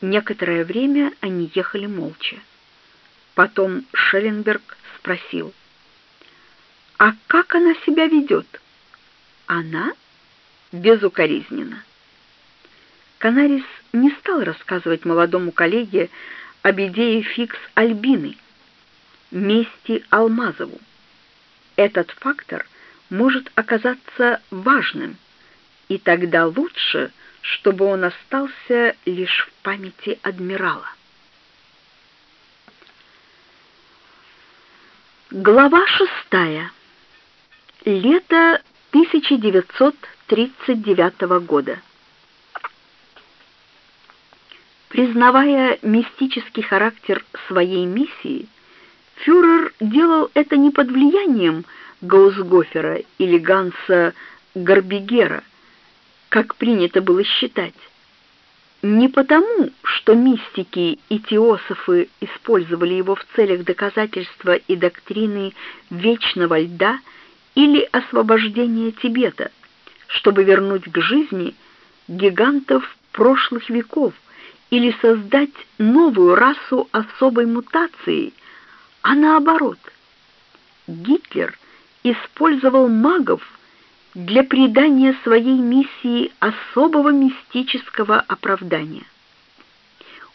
[SPEAKER 1] Некоторое время они ехали молча. Потом Шелленберг спросил, «А как она себя ведет?» «Она?» «Безукоризненно». Канарис не стал рассказывать молодому коллеге об идее фикс Альбины, мести Алмазову. Этот фактор может оказаться важным, и тогда лучше, чтобы он остался лишь в памяти адмирала. Глава шестая. Лето 1939 года. Признавая мистический характер своей миссии, фюрер делал это не под влиянием Гаусгофера или Ганса Гарбигера, как принято было считать. Не потому, что мистики и теософы использовали его в целях доказательства и доктрины вечного льда или освобождения Тибета, чтобы вернуть к жизни гигантов прошлых веков, или создать новую расу особой мутации, а наоборот. Гитлер использовал магов для придания своей миссии особого мистического оправдания.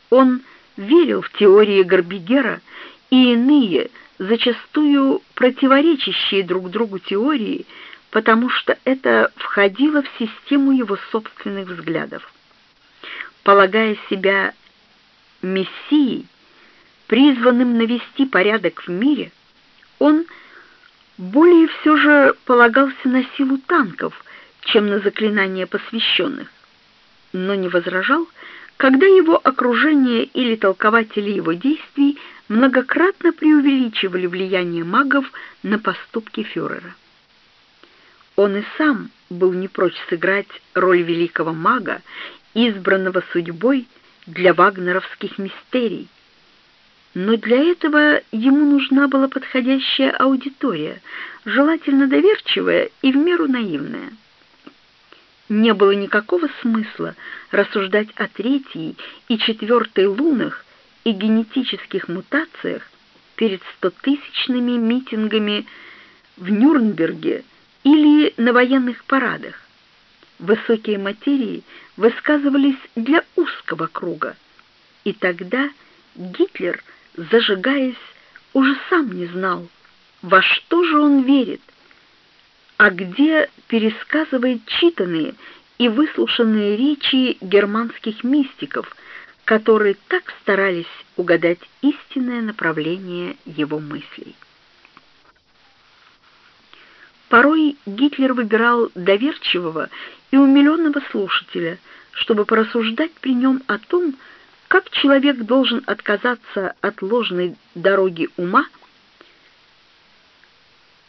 [SPEAKER 1] Он верил в теории Гарбигера и иные, зачастую противоречащие друг другу теории, потому что это входило в систему его собственных взглядов полагая себя мессией, призванным навести порядок в мире, он более все же полагался на силу танков, чем на заклинания посвященных, но не возражал, когда его окружение или толкователи его действий многократно преувеличивали влияние магов на поступки фюрера. Он и сам был не прочь сыграть роль великого мага избранного судьбой для вагнеровских мистерий. Но для этого ему нужна была подходящая аудитория, желательно доверчивая и в меру наивная. Не было никакого смысла рассуждать о третьей и четвертой лунах и генетических мутациях перед стотысячными митингами в Нюрнберге или на военных парадах. Высокие материи высказывались для узкого круга, и тогда Гитлер, зажигаясь, уже сам не знал, во что же он верит, а где пересказывает читанные и выслушанные речи германских мистиков, которые так старались угадать истинное направление его мыслей. Порой Гитлер выбирал доверчивого и умиленного слушателя, чтобы порассуждать при нем о том, как человек должен отказаться от ложной дороги ума,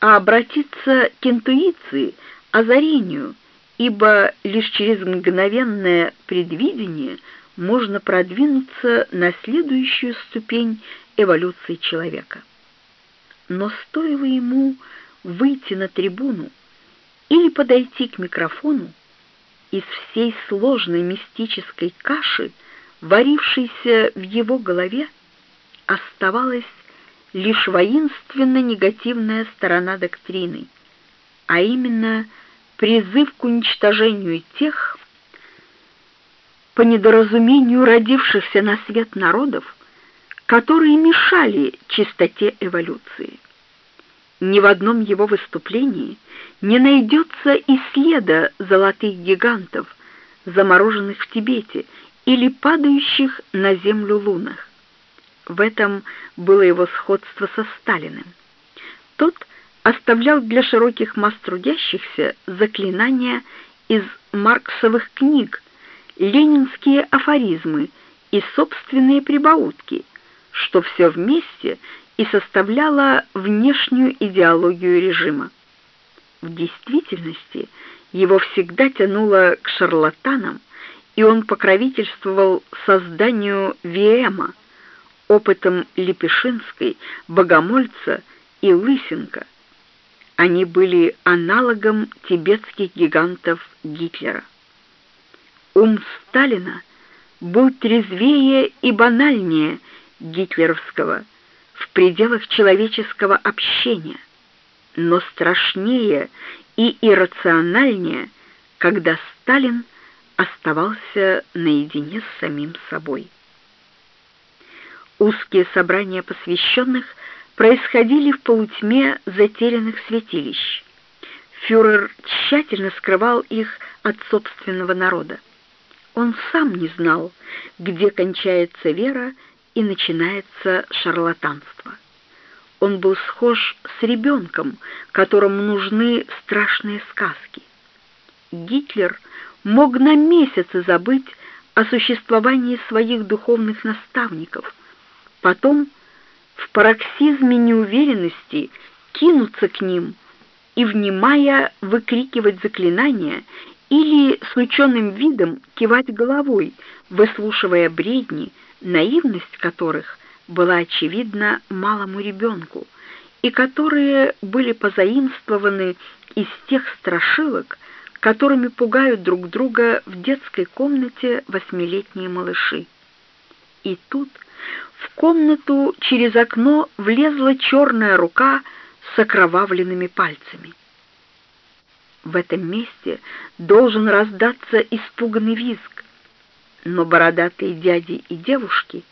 [SPEAKER 1] а обратиться к интуиции, озарению, ибо лишь через мгновенное предвидение можно продвинуться на следующую ступень эволюции человека. Но стоило ему выйти на трибуну или подойти к микрофону, из всей сложной мистической каши, варившейся в его голове, оставалась лишь воинственно негативная сторона доктрины, а именно призыв к уничтожению тех, по недоразумению родившихся на свет народов, которые мешали чистоте эволюции. Ни в одном его выступлении не найдется и следа золотых гигантов, замороженных в Тибете или падающих на землю лунах. В этом было его сходство со Сталиным. Тот оставлял для широких масс трудящихся заклинания из марксовых книг, ленинские афоризмы и собственные прибаутки, что все вместе и составляла внешнюю идеологию режима. В действительности его всегда тянуло к шарлатанам, и он покровительствовал созданию Виэма, опытом Лепешинской, Богомольца и Лысенко. Они были аналогом тибетских гигантов Гитлера. Ум Сталина был трезвее и банальнее гитлеровского – в пределах человеческого общения, но страшнее и иррациональнее, когда Сталин оставался наедине с самим собой. Узкие собрания посвященных происходили в полутьме затерянных святилищ. Фюрер тщательно скрывал их от собственного народа. Он сам не знал, где кончается вера и начинается шарлатанство. Он был схож с ребенком, которому нужны страшные сказки. Гитлер мог на месяцы забыть о существовании своих духовных наставников, потом в пароксизме неуверенности кинуться к ним и, внимая, выкрикивать заклинания или с ученым видом кивать головой, выслушивая бредни, наивность которых была очевидна малому ребенку, и которые были позаимствованы из тех страшилок, которыми пугают друг друга в детской комнате восьмилетние малыши. И тут в комнату через окно влезла черная рука с окровавленными пальцами. В этом месте должен раздаться испуганный визг, но бородатые дяди и девушки,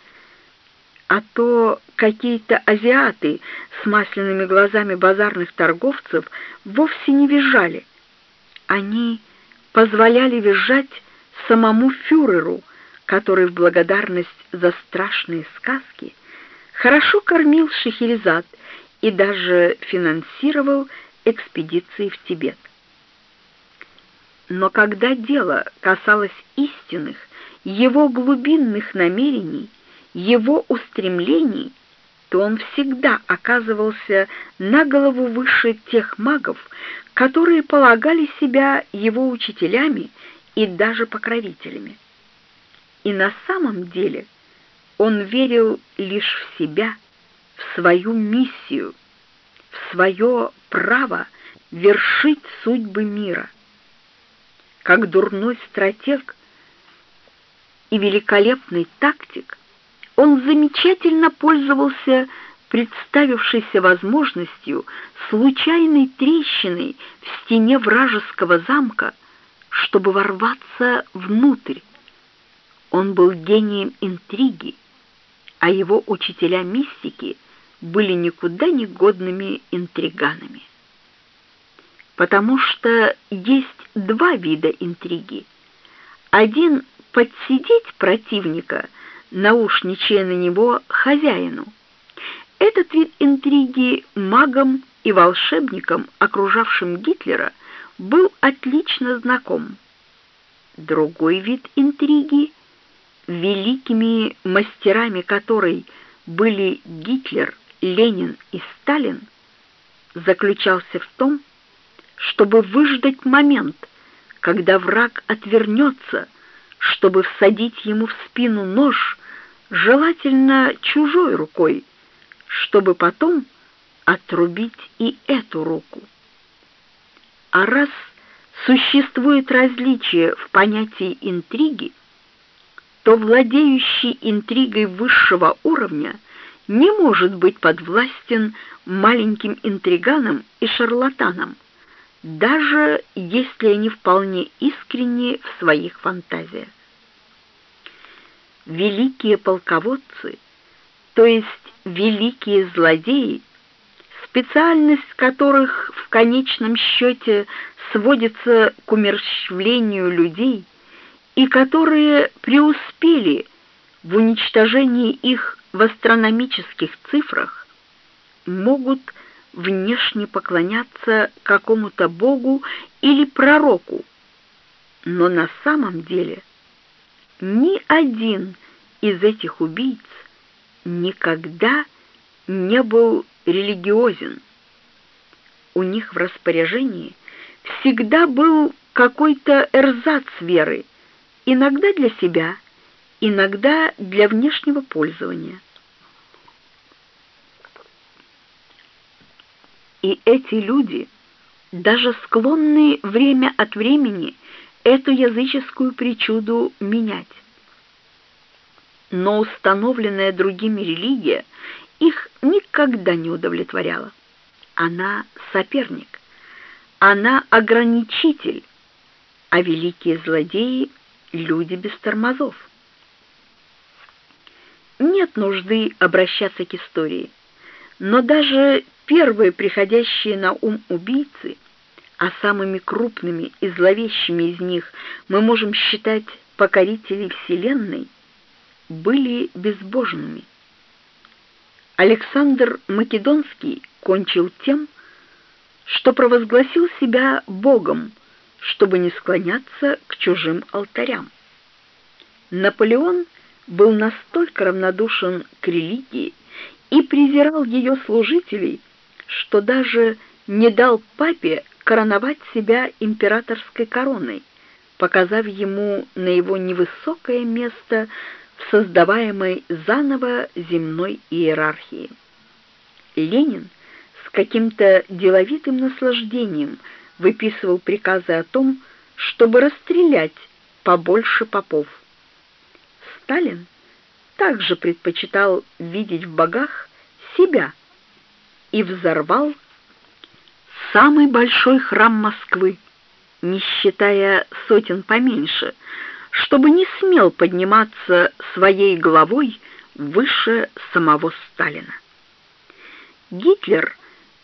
[SPEAKER 1] а то какие-то азиаты с масляными глазами базарных торговцев вовсе не визжали. Они позволяли визжать самому фюреру, который в благодарность за страшные сказки хорошо кормил Шехерезад и даже финансировал экспедиции в Тибет. Но когда дело касалось истинных, его глубинных намерений, его устремлений, то он всегда оказывался на голову выше тех магов, которые полагали себя его учителями и даже покровителями. И на самом деле он верил лишь в себя, в свою миссию, в свое право вершить судьбы мира. Как дурной стратег, и великолепный тактик, он замечательно пользовался представившейся возможностью случайной трещины в стене вражеского замка, чтобы ворваться внутрь. Он был гением интриги, а его учителя мистики были никуда не годными интриганами. Потому что есть два вида интриги. Один подсидеть противника, наушничая на него хозяину. Этот вид интриги магам и волшебникам, окружавшим Гитлера, был отлично знаком. Другой вид интриги, великими мастерами которой были Гитлер, Ленин и Сталин, заключался в том, чтобы выждать момент, когда враг отвернется, чтобы всадить ему в спину нож, желательно чужой рукой, чтобы потом отрубить и эту руку. А раз существует различие в понятии интриги, то владеющий интригой высшего уровня не может быть подвластен маленьким интриганам и шарлатанам, даже если они вполне искренни в своих фантазиях. Великие полководцы, то есть великие злодеи, специальность которых в конечном счете сводится к умерщвлению людей и которые преуспели в уничтожении их в астрономических цифрах, могут внешне поклоняться какому-то богу или пророку, но на самом деле ни один из этих убийц никогда не был религиозен. У них в распоряжении всегда был какой-то эрзац веры, иногда для себя, иногда для внешнего пользования. И эти люди, даже склонны время от времени эту языческую причуду менять. Но установленная другими религия их никогда не удовлетворяла. Она соперник, она ограничитель, а великие злодеи — люди без тормозов. Нет нужды обращаться к истории, но даже первые приходящие на ум убийцы, а самыми крупными и зловещими из них мы можем считать покорителей Вселенной, были безбожными. Александр Македонский кончил тем, что провозгласил себя богом, чтобы не склоняться к чужим алтарям. Наполеон был настолько равнодушен к религии и презирал ее служителей, что даже не дал папе короновать себя императорской короной, показав ему на его невысокое место в создаваемой заново земной иерархии. Ленин с каким-то деловитым наслаждением выписывал приказы о том, чтобы расстрелять побольше попов. Сталин также предпочитал видеть в богах себя и взорвал самый большой храм Москвы, не считая сотен поменьше, чтобы не смел подниматься своей головой выше самого Сталина. Гитлер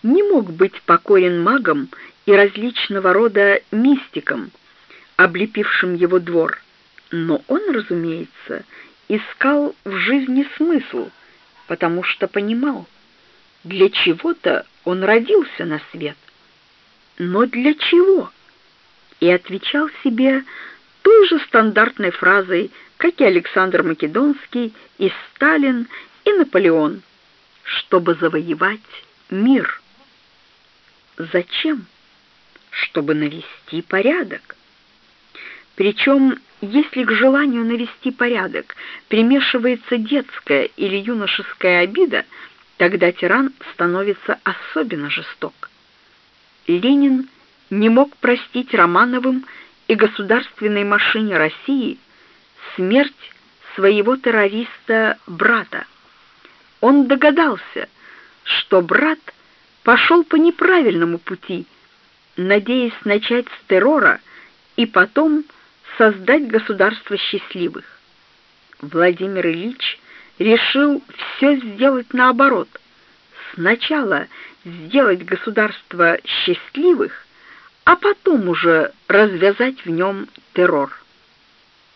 [SPEAKER 1] не мог быть покорен магам и различного рода мистикам, облепившим его двор, но он, разумеется, искал в жизни смысл, потому что понимал, для чего-то он родился на свет. Но для чего? И отвечал себе той же стандартной фразой, как и Александр Македонский, и Сталин, и Наполеон, чтобы завоевать мир. Зачем? Чтобы навести порядок. Причем, если к желанию навести порядок примешивается детская или юношеская обида, тогда тиран становится особенно жесток. Ленин не мог простить Романовым и государственной машине России смерть своего террориста-брата. Он догадался, что брат пошел по неправильному пути, надеясь начать с террора и потом создать государство счастливых. Владимир Ильич решил все сделать наоборот. Сначала сделать государство счастливых, а потом уже развязать в нем террор.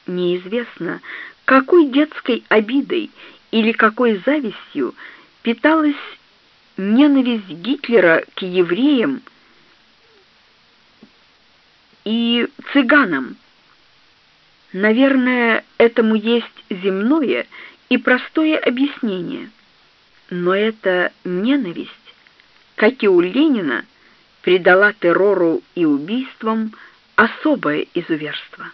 [SPEAKER 1] Неизвестно, какой детской обидой или какой завистью питалась ненависть Гитлера к евреям и цыганам. Наверное, этому есть земное и простое объяснение. Но эта ненависть, как и у Ленина, придала террору и убийствам особое изуверство.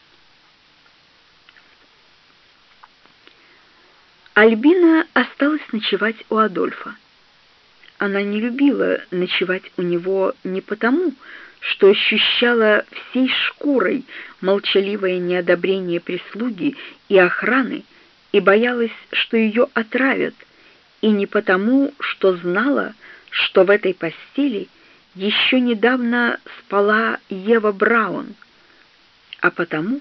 [SPEAKER 1] Альбина осталась ночевать у Адольфа. Она не любила ночевать у него не потому, что ощущала всей шкурой молчаливое неодобрение прислуги и охраны и боялась, что ее отравят, и не потому, что знала, что в этой постели еще недавно спала Ева Браун, а потому,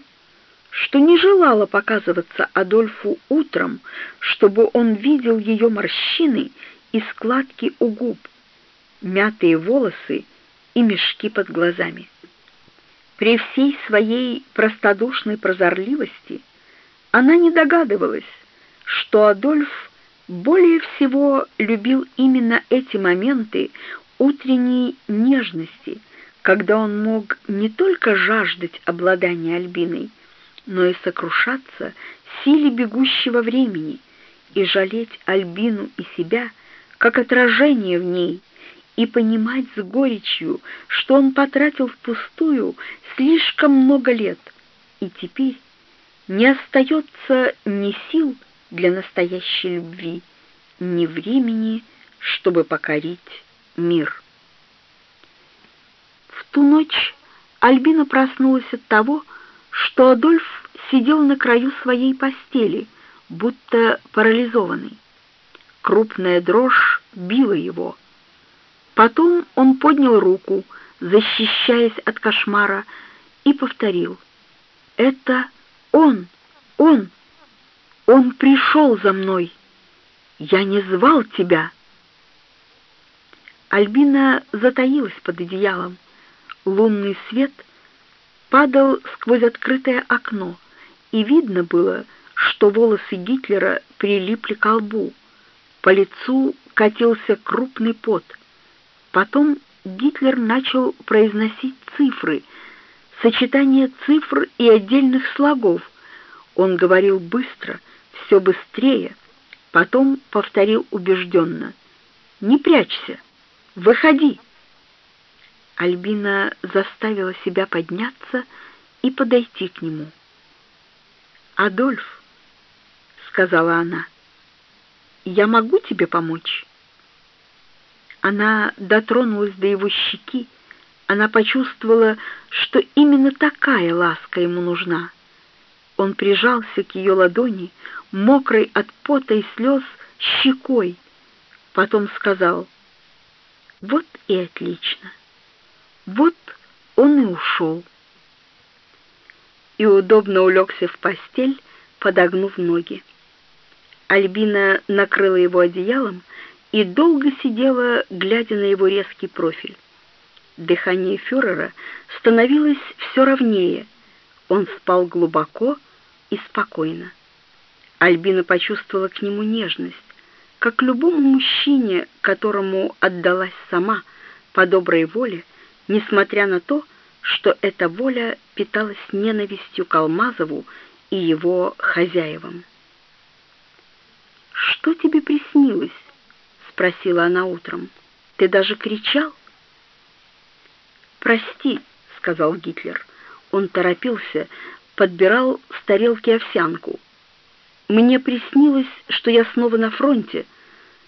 [SPEAKER 1] что не желала показываться Адольфу утром, чтобы он видел ее морщины и складки у губ, мятые волосы и мешки под глазами. При всей своей простодушной прозорливости она не догадывалась, что Адольф более всего любил именно эти моменты утренней нежности, когда он мог не только жаждать обладания Альбиной, но и сокрушаться силе бегущего времени и жалеть Альбину и себя, как отражение в ней, и понимать с горечью, что он потратил впустую слишком много лет, и теперь не остается ни сил для настоящей любви, ни времени, чтобы покорить мир. В ту ночь Альбина проснулась от того, что Адольф сидел на краю своей постели, будто парализованный. Крупная дрожь била его. Потом он поднял руку, защищаясь от кошмара, и повторил. «Это он! Он! Он пришел за мной! Я не звал тебя!» Альбина затаилась под одеялом. Лунный свет падал сквозь открытое окно, и видно было, что волосы Гитлера прилипли к лбу. По лицу катился крупный пот. Потом Гитлер начал произносить цифры, сочетание цифр и отдельных слогов. Он говорил быстро, все быстрее, потом повторил убежденно. «Не прячься! Выходи!» Альбина заставила себя подняться и подойти к нему. «Адольф», — сказала она, — «я могу тебе помочь?» Она дотронулась до его щеки, она почувствовала, что именно такая ласка ему нужна. Он прижался к ее ладони, мокрой от пота и слез, щекой, потом сказал, «Вот и отлично». Вот он и ушел. И удобно улегся в постель, подогнув ноги. Альбина накрыла его одеялом и долго сидела, глядя на его резкий профиль. Дыхание фюрера становилось все ровнее. Он спал глубоко и спокойно. Альбина почувствовала к нему нежность, как любому мужчине, которому отдалась сама по доброй воле, несмотря на то, что эта воля питалась ненавистью к Алмазову и его хозяевам. «Что тебе приснилось?» — спросила она утром. «Ты даже кричал?» «Прости», — сказал Гитлер. Он торопился, подбирал с тарелки овсянку. «Мне приснилось, что я снова на фронте.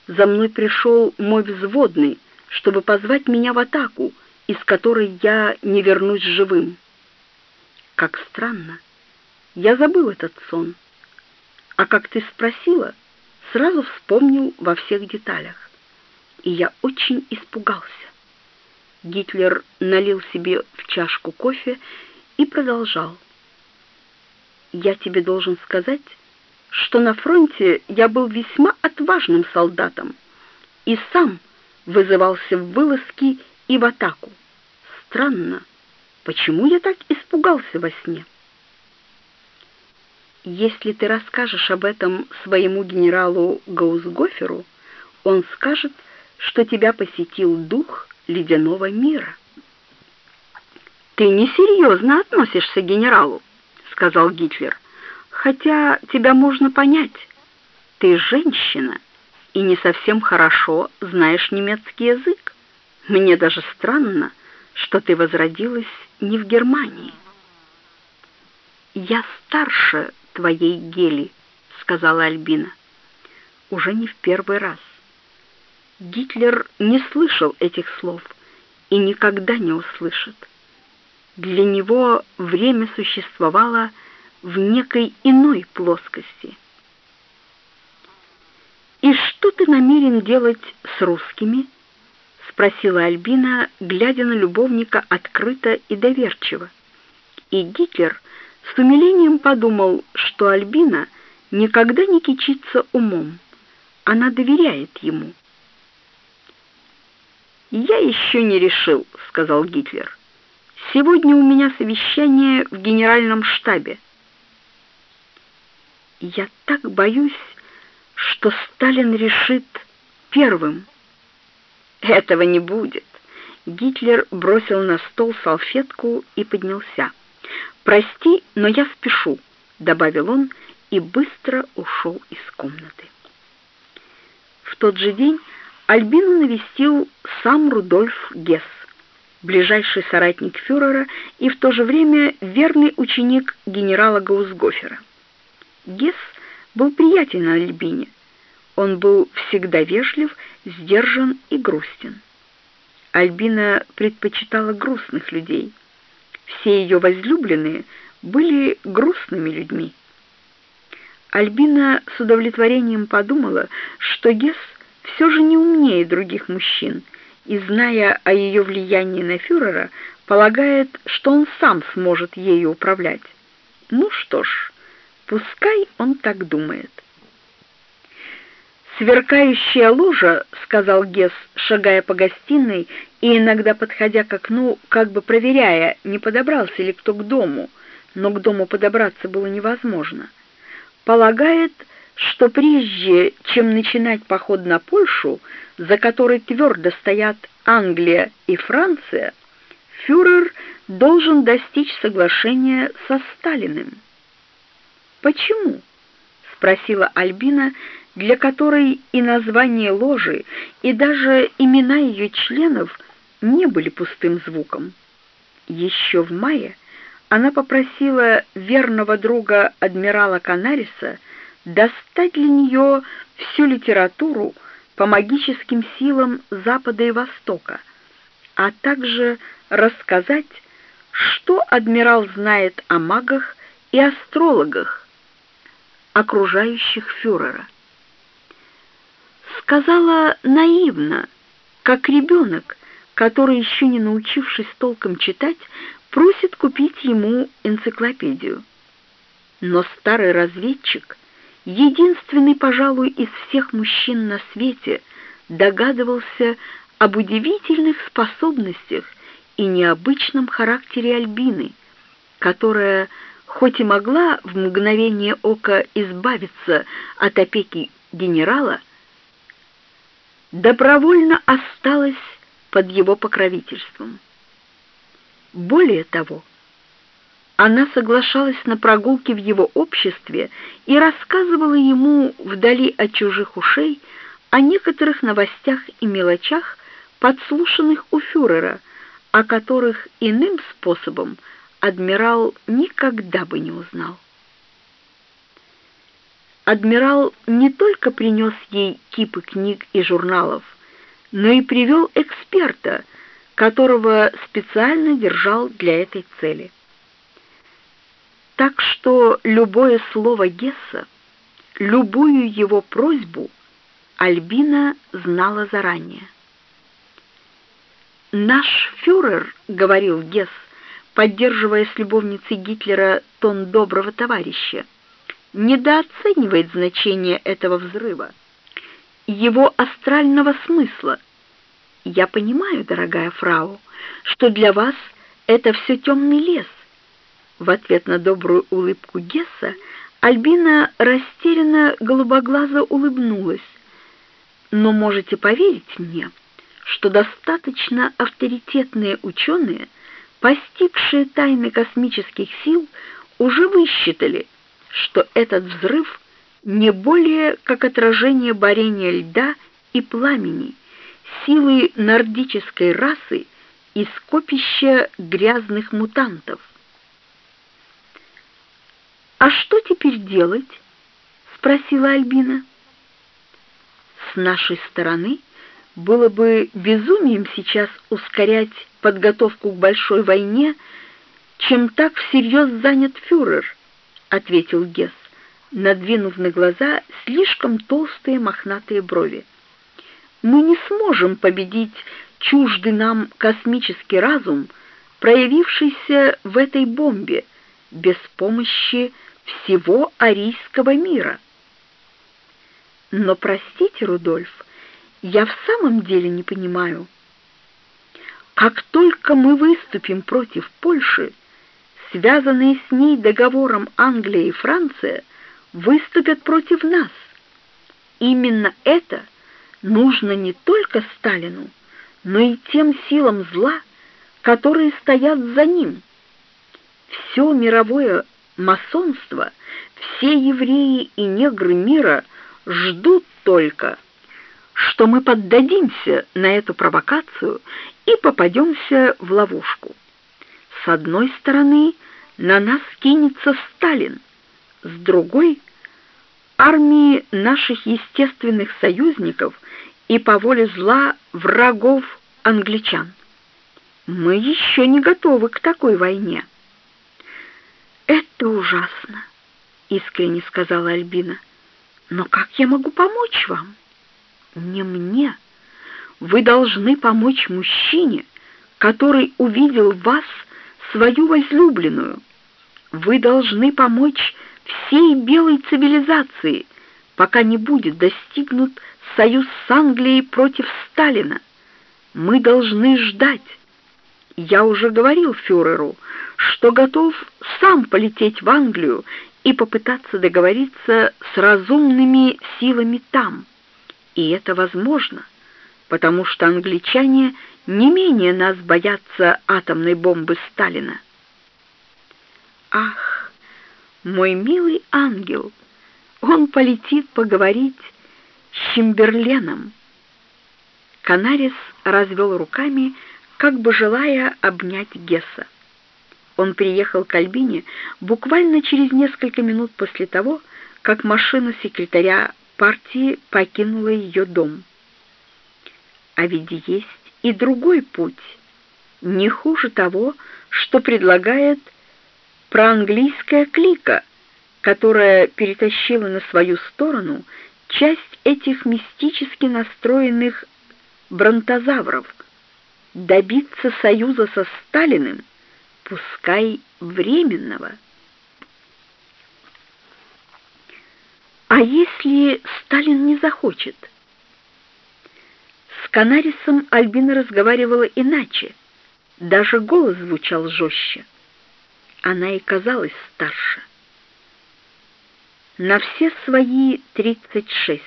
[SPEAKER 1] За мной пришел мой взводный, чтобы позвать меня в атаку, из которой я не вернусь живым. Как странно. Я забыл этот сон. А как ты спросила, сразу вспомнил во всех деталях. И я очень испугался. Гитлер налил себе в чашку кофе и продолжал. Я тебе должен сказать, что на фронте я был весьма отважным солдатом и сам вызывался в вылазки и в атаку. Странно, почему я так испугался во сне? Если ты расскажешь об этом своему генералу Гаусгоферу, он скажет, что тебя посетил дух ледяного мира. «Ты несерьезно относишься к генералу», — сказал Гитлер, «хотя тебя можно понять. Ты женщина и не совсем хорошо знаешь немецкий язык. Мне даже странно, что ты возродилась не в Германии. «Я старше твоей Гели», — сказала Альбина. уже не в первый раз. Гитлер не слышал этих слов и никогда не услышит. Для него время существовало в некой иной плоскости. «И что ты намерен делать с русскими?» — спросила Альбина, глядя на любовника открыто и доверчиво. И Гитлер с умилением подумал, что Альбина никогда не кичится умом. Она доверяет ему. «Я еще не решил», — сказал Гитлер. «Сегодня у меня совещание в генеральном штабе». «Я так боюсь, что Сталин решит первым». «Этого не будет». Гитлер бросил на стол салфетку и поднялся. «Прости, но я спешу», — добавил он и быстро ушел из комнаты. В тот же день Альбину навестил сам Рудольф Гесс, ближайший соратник фюрера и в то же время верный ученик генерала Гаусгофера. Гесс был приятен Альбине. Он был всегда вежлив, сдержан и грустен. Альбина предпочитала грустных людей. Все ее возлюбленные были грустными людьми. Альбина с удовлетворением подумала, что Гесс все же не умнее других мужчин, и, зная о ее влиянии на фюрера, полагает, что он сам сможет ею управлять. Ну что ж, пускай он так думает. «Сверкающая лужа», — сказал Гесс, шагая по гостиной и иногда подходя к окну, как бы проверяя, не подобрался ли кто к дому, но к дому подобраться было невозможно, полагает, что прежде чем начинать поход на Польшу, за которой твердо стоят Англия и Франция, фюрер должен достичь соглашения со Сталиным. «Почему?» — спросила Альбина, для которой и название ложи, и даже имена ее членов не были пустым звуком. Еще в мае она попросила верного друга адмирала Канариса достать для нее всю литературу по магическим силам Запада и Востока, а также рассказать, что адмирал знает о магах и астрологах, окружающих фюрера. Сказала наивно, как ребенок, который, еще не научившись толком читать, просит купить ему энциклопедию. Но старый разведчик — единственный, пожалуй, из всех мужчин на свете, догадывался об удивительных способностях и необычном характере Альбины, которая, хоть и могла в мгновение ока избавиться от опеки генерала, добровольно осталась под его покровительством. Более того, она соглашалась на прогулки в его обществе и рассказывала ему вдали от чужих ушей о некоторых новостях и мелочах, подслушанных у фюрера, о которых иным способом адмирал никогда бы не узнал. Адмирал не только принес ей кипы книг и журналов, но и привел эксперта, которого специально держал для этой цели. Так что любое слово Гесса, любую его просьбу Альбина знала заранее. «Наш фюрер», — говорил Гесс, поддерживая с любовницей Гитлера тон доброго товарища, недооценивает значение этого взрыва, его астрального смысла. Я понимаю, дорогая фрау, что для вас это все темный лес, в ответ на добрую улыбку Гесса Альбина растерянно голубоглазо улыбнулась. Но можете поверить мне, что достаточно авторитетные ученые, постигшие тайны космических сил, уже высчитали, что этот взрыв не более как отражение борения льда и пламени, силы нордической расы и скопища грязных мутантов. «А что теперь делать?» — спросила Альбина. С нашей стороны было бы безумием сейчас ускорять подготовку к большой войне, чем так всерьез занят фюрер, ответил Гесс, надвинув на глаза слишком толстые мохнатые брови. Мы не сможем победить чуждый нам космический разум, проявившийся в этой бомбе, без помощи всего арийского мира. Но простите, Рудольф, я в самом деле не понимаю. Как только мы выступим против Польши, связанные с ней договором Англия и Франция выступят против нас. Именно это нужно не только Сталину, но и тем силам зла, которые стоят за ним. Все мировое масонство, все евреи и негры мира ждут только, что мы поддадимся на эту провокацию и попадемся в ловушку. С одной стороны, на нас кинется Сталин, с другой — армии наших естественных союзников и по воле зла врагов англичан. Мы еще не готовы к такой войне. «Это ужасно», — искренне сказала Альбина. «Но как я могу помочь вам?» «Не мне. Вы должны помочь мужчине, который увидел вас свою возлюбленную. Вы должны помочь всей белой цивилизации, пока не будет достигнут союз с Англией против Сталина. Мы должны ждать. Я уже говорил фюреру, что готов сам полететь в Англию и попытаться договориться с разумными силами там. И это возможно, потому что англичане не менее нас боятся атомной бомбы Сталина. Ах, мой милый ангел, он полетит поговорить с Чемберленом. Канарис развел руками, как бы желая обнять Гесса. Он приехал к Альбине буквально через несколько минут после того, как машина секретаря партии покинула ее дом. А ведь есть и другой путь, не хуже того, что предлагает проанглийская клика, которая перетащила на свою сторону часть этих мистически настроенных бронтозавров. Добиться союза со Сталиным, пускай временного. А если Сталин не захочет? С Канарисом Альбина разговаривала иначе, даже голос звучал жестче она и казалась старше. На все свои тридцать шесть.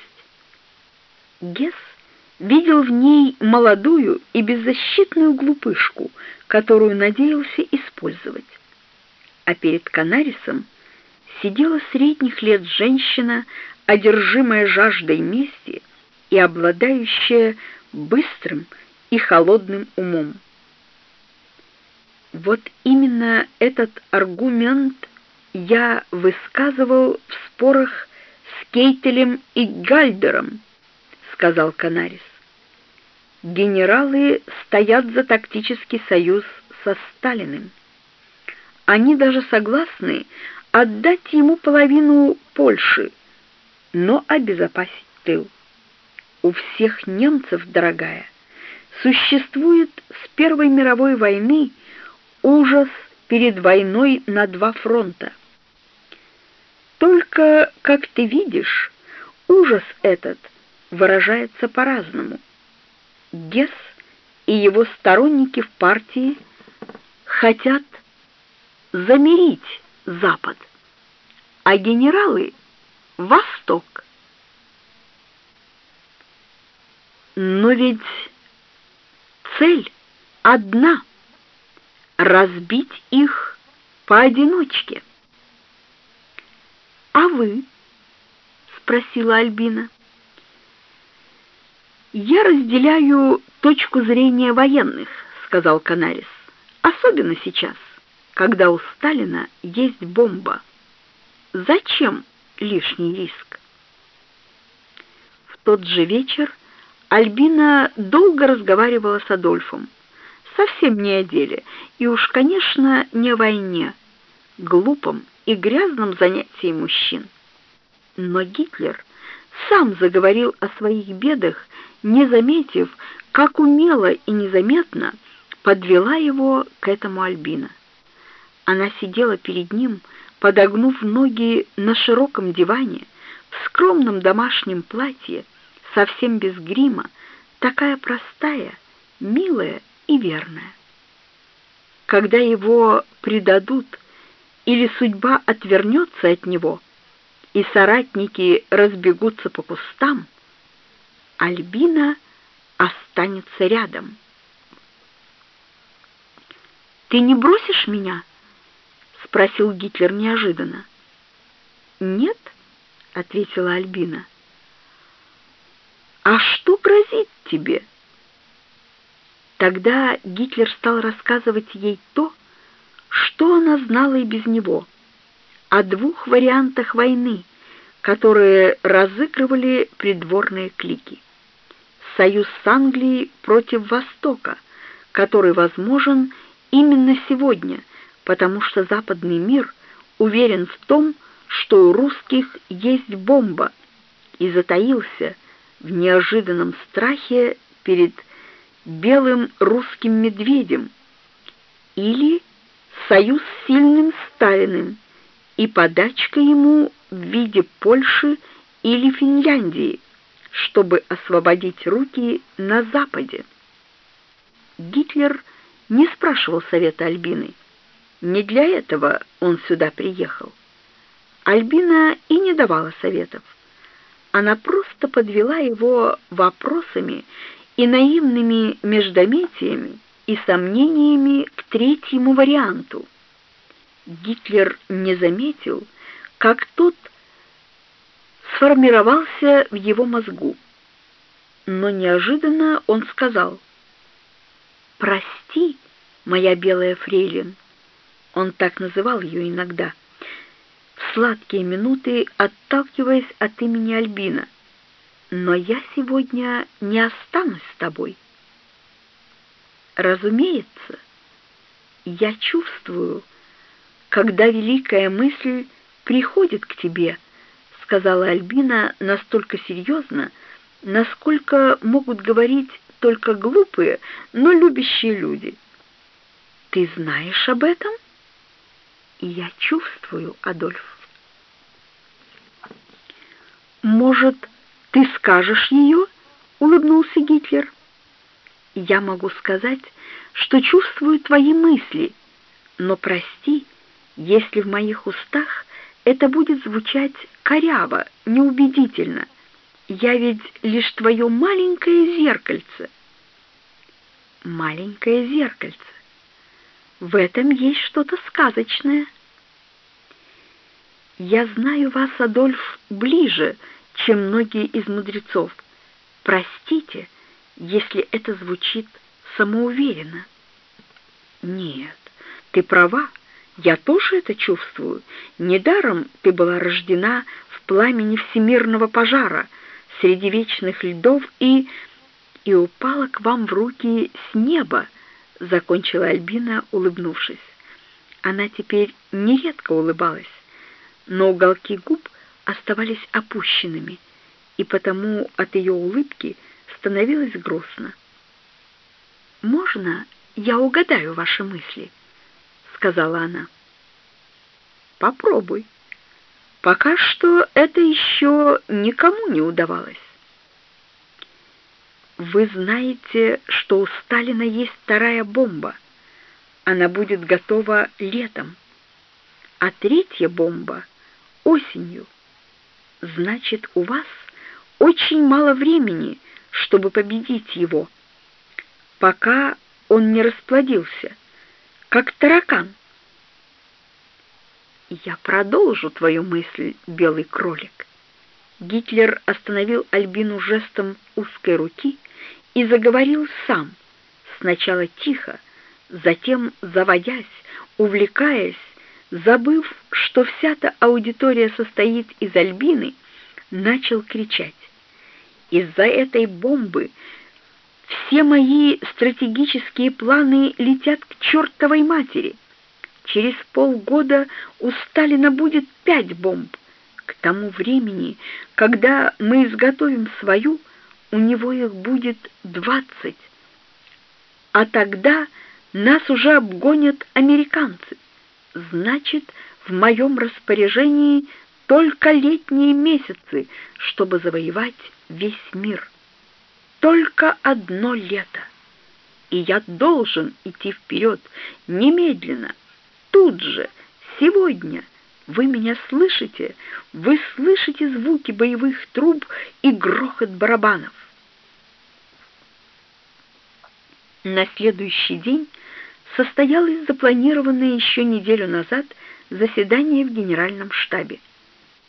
[SPEAKER 1] Гесс видел в ней молодую и беззащитную глупышку, которую надеялся использовать. А перед Канарисом сидела средних лет женщина, одержимая жаждой мести и обладающая быстрым и холодным умом. Вот именно этот аргумент я высказывал в спорах с Кейтелем и Гальдером, сказал Канарис. Генералы стоят за тактический союз со Сталиным. Они даже согласны отдать ему половину Польши, но обезопасить тыл. У всех немцев, дорогая, существует с Первой мировой войны ужас перед войной на два фронта. Только, как ты видишь, ужас этот выражается по-разному. Гесс и его сторонники в партии хотят замирить Запад, а генералы — Восток. Но ведь цель одна — разбить их поодиночке. «А вы?» — спросила Альбина. «Я разделяю точку зрения военных», — сказал Канарис. «Особенно сейчас, когда у Сталина есть бомба. Зачем лишний риск?» тот же вечер Альбина долго разговаривала с Адольфом. Совсем не о деле, и уж, конечно, не о войне, глупом и грязном занятии мужчин. Но Гитлер сам заговорил о своих бедах, не заметив, как умело и незаметно подвела его к этому Альбина. Она сидела перед ним, подогнув ноги на широком диване, в скромном домашнем платье, совсем без грима, такая простая, милая и верная. Когда его предадут или судьба отвернется от него, и соратники разбегутся по кустам, Альбина останется рядом. «Ты не бросишь меня?» — спросил Гитлер неожиданно. «Нет», — ответила Альбина. «А что грозит тебе?» Тогда Гитлер стал рассказывать ей то, что она знала и без него, о двух вариантах войны, которые разыгрывали придворные клики. Союз с Англией против Востока, который возможен именно сегодня, потому что западный мир уверен в том, что у русских есть бомба, и затаился в неожиданном страхе перед белым русским медведем, или союз с сильным Сталиным и подачка ему в виде Польши или Финляндии, чтобы освободить руки на Западе. Гитлер не спрашивал совета Альбины. Не для этого он сюда приехал. Альбина и не давала советов. Она просто подвела его вопросами и наивными междометиями и сомнениями к третьему варианту. Гитлер не заметил, как тот сформировался в его мозгу. Но неожиданно он сказал «Прости, моя белая фрейлин». Он так называл ее иногда — сладкие минуты, отталкиваясь от имени Альбина. Но я сегодня не останусь с тобой. Разумеется, я чувствую, когда великая мысль приходит к тебе, сказала Альбина настолько серьезно, насколько могут говорить только глупые, но любящие люди. Ты знаешь об этом? Я чувствую, Адольф. «Может, ты скажешь ее?» — улыбнулся Гитлер. «Я могу сказать, что чувствую твои мысли, но прости, если в моих устах это будет звучать коряво, неубедительно. Я ведь лишь твое маленькое зеркальце». «Маленькое зеркальце. В этом есть что-то сказочное». Я знаю вас, Адольф, ближе, чем многие из мудрецов. Простите, если это звучит самоуверенно. Нет, ты права, я тоже это чувствую. Недаром ты была рождена в пламени всемирного пожара, среди вечных льдов и... и упала к вам в руки с неба, закончила Альбина, улыбнувшись. Она теперь нередко улыбалась но уголки губ оставались опущенными, и потому от ее улыбки становилось грустно. «Можно я угадаю ваши мысли?» — сказала она. «Попробуй. Пока что это еще никому не удавалось». «Вы знаете, что у Сталина есть вторая бомба. Она будет готова летом. А третья бомба — осенью. Значит, у вас очень мало времени, чтобы победить его, пока он не расплодился, как таракан. Я продолжу твою мысль, белый кролик. Гитлер остановил Альбину жестом узкой руки и заговорил сам, сначала тихо, затем заводясь, увлекаясь, забыв, что вся та аудитория состоит из Альбины, начал кричать. Из-за этой бомбы все мои стратегические планы летят к чертовой матери. Через полгода у Сталина будет пять бомб. К тому времени, когда мы изготовим свою, у него их будет двадцать. А тогда нас уже обгонят американцы. Значит, в моем распоряжении только летние месяцы, чтобы завоевать весь мир. Только одно лето. И я должен идти вперед немедленно, тут же, сегодня. Вы меня слышите? Вы слышите звуки боевых труб и грохот барабанов. На следующий день состоялось запланированное еще неделю назад заседание в генеральном штабе.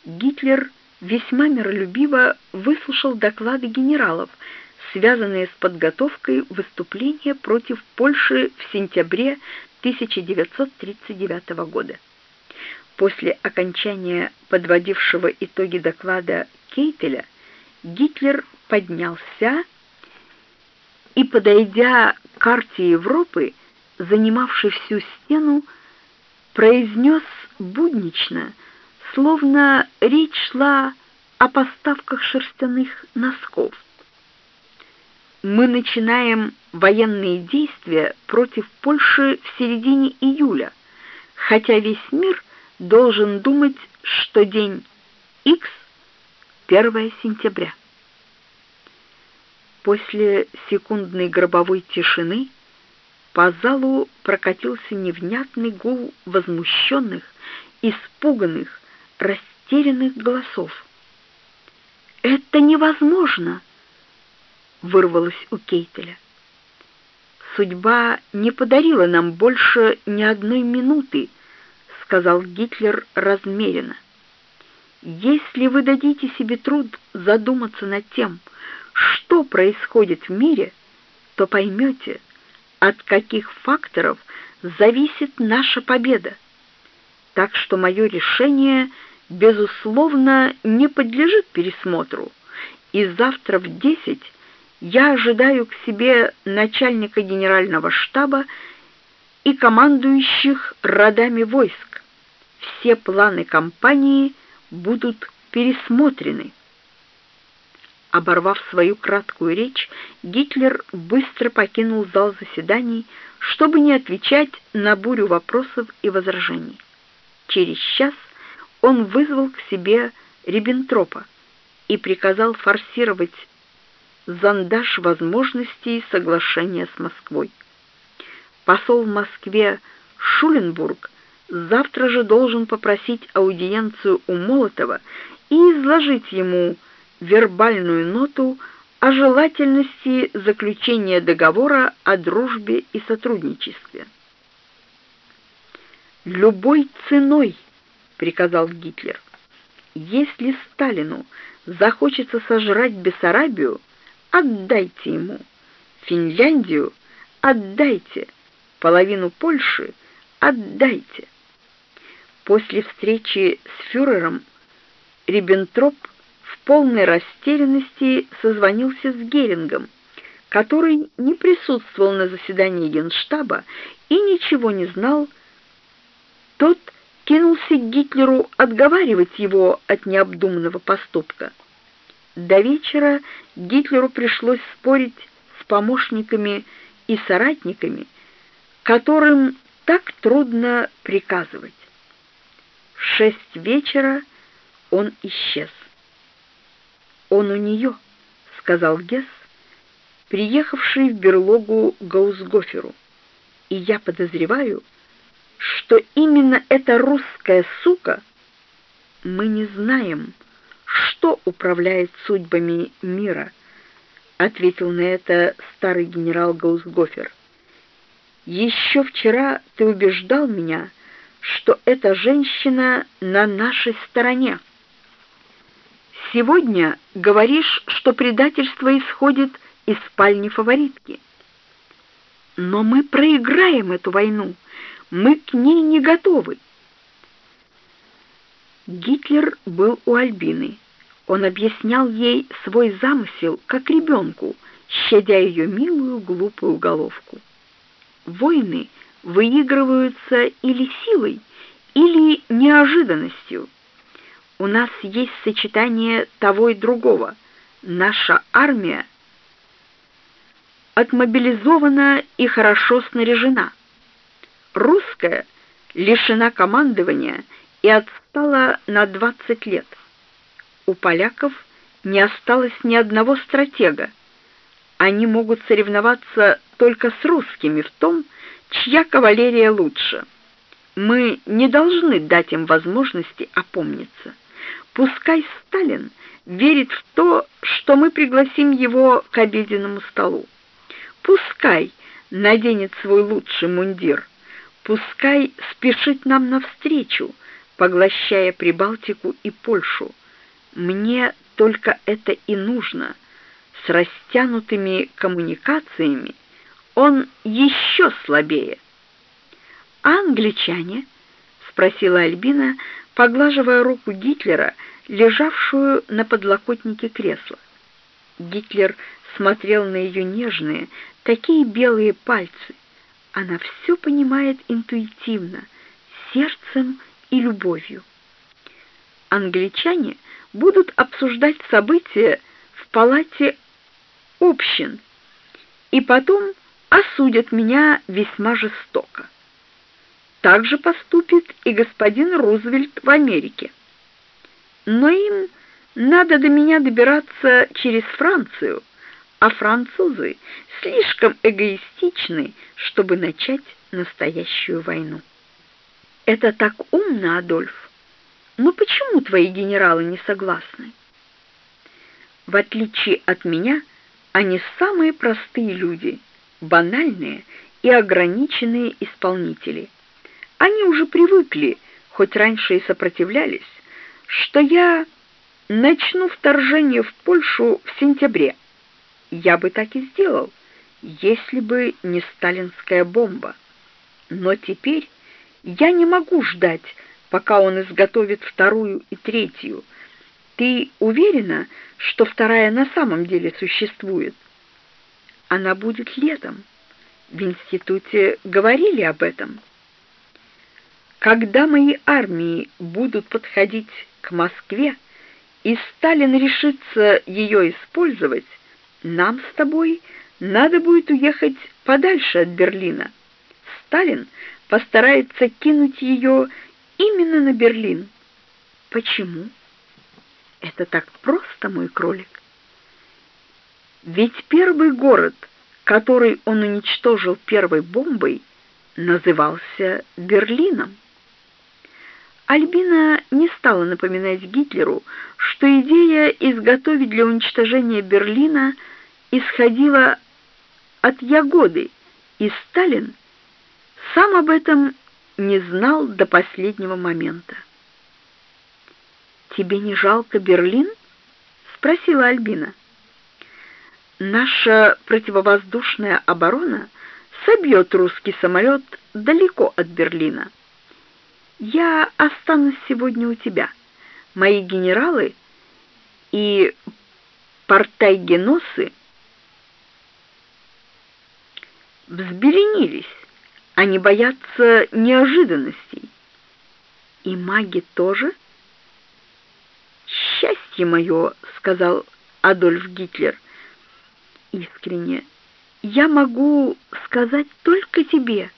[SPEAKER 1] Гитлер весьма миролюбиво выслушал доклады генералов, связанные с подготовкой выступления против Польши в сентябре 1939 года. После окончания подводившего итоги доклада Кейтеля Гитлер поднялся и, подойдя к карте Европы, занимавшей всю стену, произнес буднично — словно речь шла о поставках шерстяных носков. Мы начинаем военные действия против Польши в середине июля, хотя весь мир должен думать, что день X 1 сентября. После секундной гробовой тишины по залу прокатился невнятный гул возмущенных, испуганных, растерянных голосов. «Это невозможно!» — вырвалось у Кейтеля. «Судьба не подарила нам больше ни одной минуты», — сказал Гитлер размеренно. «Если вы дадите себе труд задуматься над тем, что происходит в мире, то поймете, от каких факторов зависит наша победа. Так что мое решение — безусловно, не подлежит пересмотру, и завтра в десять я ожидаю к себе начальника генерального штаба и командующих родами войск. Все планы кампании будут пересмотрены. Оборвав свою краткую речь, Гитлер быстро покинул зал заседаний, чтобы не отвечать на бурю вопросов и возражений. Через час он вызвал к себе Риббентропа и приказал форсировать зондаж возможностей соглашения с Москвой. Посол в Москве Шуленбург завтра же должен попросить аудиенцию у Молотова и изложить ему вербальную ноту о желательности заключения договора о дружбе и сотрудничестве. Любой ценой приказал Гитлер. Если Сталину захочется сожрать Бессарабию, отдайте ему. Финляндию отдайте. Половину Польши отдайте. После встречи с фюрером Риббентроп полной растерянности созвонился с Герингом, который не присутствовал на заседании Генштаба и ничего не знал. Тот кинулся к Гитлеру отговаривать его от необдуманного поступка. До вечера Гитлеру пришлось спорить с помощниками и соратниками, которым так трудно приказывать. В шесть вечера он исчез. «Он у нее», — сказал Гесс, приехавший в берлогу Гаусгоферу, «и я подозреваю, что именно эта русская сука, мы не знаем, что управляет судьбами мира, ответил на это старый генерал Гаусгофер. Еще вчера ты убеждал меня, что эта женщина на нашей стороне. Сегодня говоришь, что предательство исходит из спальни фаворитки. Но мы проиграем эту войну. Мы к ней не готовы. Гитлер был у Альбины. Он объяснял ей свой замысел, как ребенку, щадя ее милую глупую головку. Войны выигрываются или силой, или неожиданностью. У нас есть сочетание того и другого. Наша армия отмобилизована и хорошо снаряжена. Русская лишена командования и отстала на 20 лет. У поляков не осталось ни одного стратега. Они могут соревноваться только с русскими в том, чья кавалерия лучше. Мы не должны дать им возможности опомниться. Пускай Сталин верит в то, что мы пригласим его к обеденному столу. Пускай наденет свой лучший мундир. Пускай спешит нам навстречу, поглощая Прибалтику и Польшу. Мне только это и нужно. С растянутыми коммуникациями он еще слабее. А англичане? спросила Альбина, поглаживая руку Гитлера, лежавшую на подлокотнике кресла. Гитлер смотрел на ее нежные, такие белые пальцы. Она все понимает интуитивно, сердцем и любовью. Англичане будут обсуждать события в палате общин и потом осудят меня весьма жестоко. Так же поступит и господин Рузвельт в Америке. Но им надо до меня добираться через Францию, а французы слишком эгоистичны, чтобы начать настоящую войну. Это так умно, Адольф. Но почему твои генералы не согласны? В отличие от меня, они самые простые люди, банальные и ограниченные исполнители. Они уже привыкли, хоть раньше и сопротивлялись, что я начну вторжение в Польшу в сентябре. Я бы так и сделал, если бы не сталинская бомба. Но теперь я не могу ждать, пока он изготовит вторую и третью. Ты уверена, что вторая на самом деле существует? Она будет летом. В институте говорили об этом. Когда мои армии будут подходить к Москве, и Сталин решится ее использовать, нам с тобой надо будет уехать подальше от Берлина. Сталин постарается кинуть ее именно на Берлин. Почему? Это так просто, мой кролик. Ведь первый город, который он уничтожил первой бомбой, назывался Берлином. Альбина не стала напоминать Гитлеру, что идея изготовить для уничтожения Берлина исходила от Ягоды, и Сталин сам об этом не знал до последнего момента. «Тебе не жалко Берлин?» — спросила Альбина. «Наша противовоздушная оборона собьет русский самолет далеко от Берлина. Я останусь сегодня у тебя. Мои генералы и портайгеносы взбеленились. Они боятся неожиданностей. И маги тоже? Счастье мое, сказал Адольф Гитлер искренне. Я могу сказать только тебе.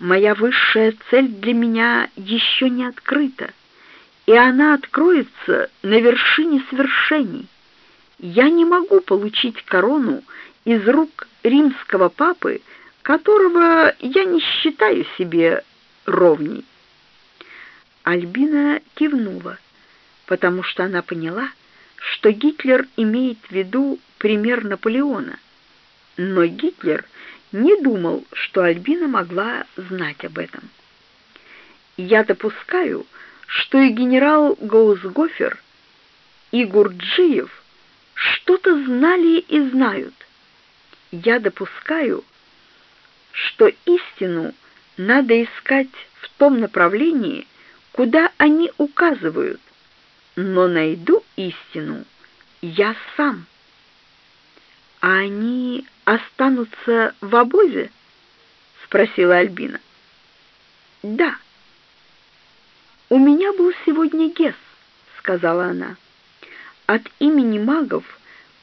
[SPEAKER 1] Моя высшая цель для меня еще не открыта, и она откроется на вершине свершений. Я не могу получить корону из рук римского папы, которого я не считаю себе ровней. Альбина кивнула, потому что она поняла, что Гитлер имеет в виду пример Наполеона. Но Гитлер не думал, что Альбина могла знать об этом. Я допускаю, что и генерал Гоусгофер, и Гурджиев что-то знали и знают. Я допускаю, что истину надо искать в том направлении, куда они указывают, но найду истину. Я сам. А они останутся в обозе? спросила Альбина. Да. У меня был сегодня Гесс, сказала она. От имени магов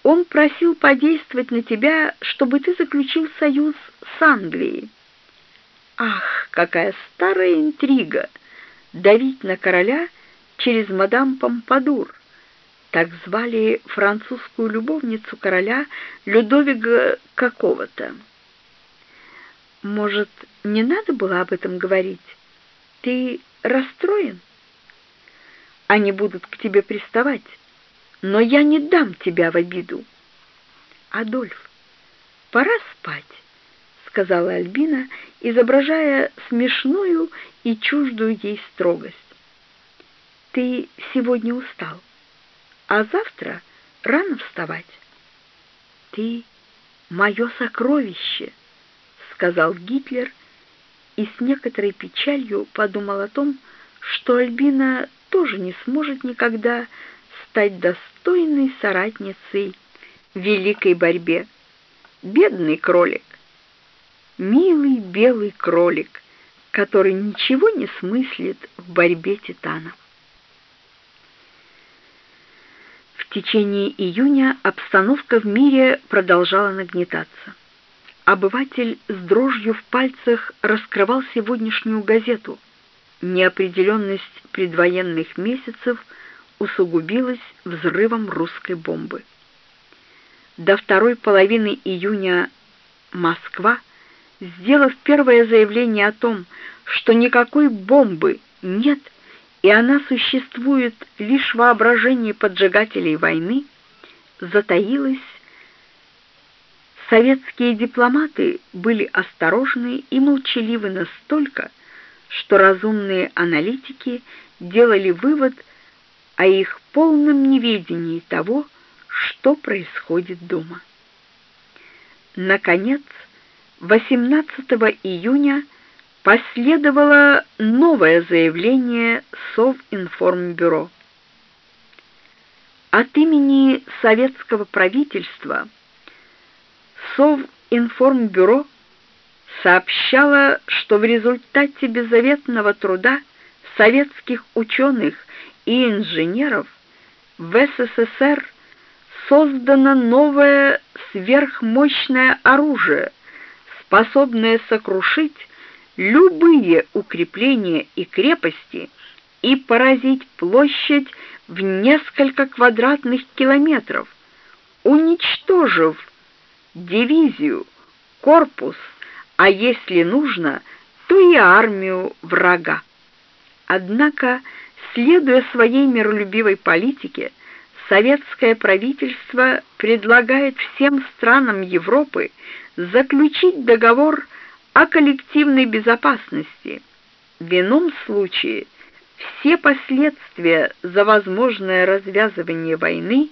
[SPEAKER 1] он просил подействовать на тебя, чтобы ты заключил союз с Англией. Ах, какая старая интрига! Давить на короля через мадам Помпадур. Так звали французскую любовницу короля Людовига какого-то. Может, не надо было об этом говорить? Ты расстроен? Они будут к тебе приставать, но я не дам тебя в обиду. Адольф, пора спать сказала Альбина, изображая смешную и чуждую ей строгость. Ты сегодня устал, а завтра рано вставать. Ты мое сокровище, сказал Гитлер и с некоторой печалью подумал о том, что Альбина тоже не сможет никогда стать достойной соратницей в великой борьбе. Бедный кролик милый белый кролик, который ничего не смыслит в борьбе титанов. В течение июня обстановка в мире продолжала нагнетаться. Обыватель с дрожью в пальцах раскрывал сегодняшнюю газету. Неопределенность предвоенных месяцев усугубилась взрывом русской бомбы. До второй половины июня Москва сделав первое заявление о том, что никакой бомбы нет и она существует лишь в воображении поджигателей войны, затаилась. Советские дипломаты были осторожны и молчаливы настолько, что разумные аналитики делали вывод о их полном неведении того, что происходит дома. Наконец, 18 июня последовало новое заявление Совинформбюро. От имени советского правительства Совинформбюро сообщало, что в результате беззаветного труда советских ученых и инженеров в СССР создано новое сверхмощное оружие, способное сокрушить любые укрепления и крепости и поразить площадь в несколько квадратных километров, уничтожив дивизию, корпус, а если нужно, то и армию врага. Однако, следуя своей миролюбивой политике, советское правительство предлагает всем странам Европы заключить договор о коллективной безопасности. В ином случае все последствия за возможное развязывание войны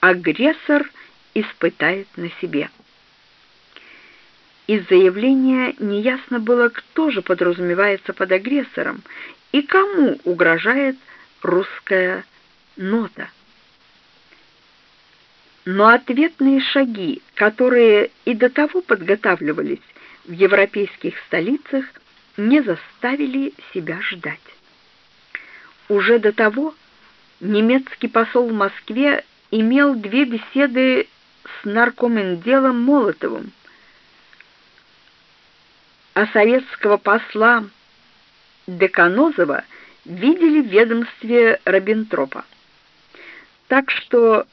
[SPEAKER 1] агрессор испытает на себе. Из заявления неясно было, кто же подразумевается под агрессором и кому угрожает русская нота но ответные шаги, которые и до того подготавливались в европейских столицах, не заставили себя ждать. Уже до того немецкий посол в Москве имел две беседы с наркоменделом Молотовым, а советского посла Деканозова видели в ведомстве Раббентропа. Так что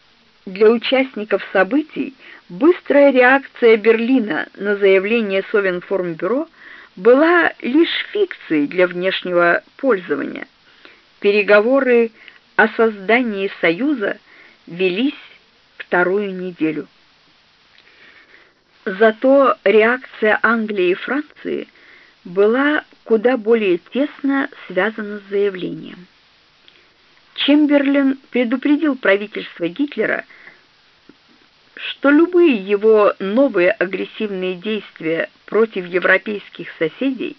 [SPEAKER 1] для участников событий быстрая реакция Берлина на заявление Совинформбюро была лишь фикцией для внешнего пользования. Переговоры о создании союза велись вторую неделю. Зато реакция Англии и Франции была куда более тесно связана с заявлением. Чемберлен предупредил правительство Гитлера, что любые его новые агрессивные действия против европейских соседей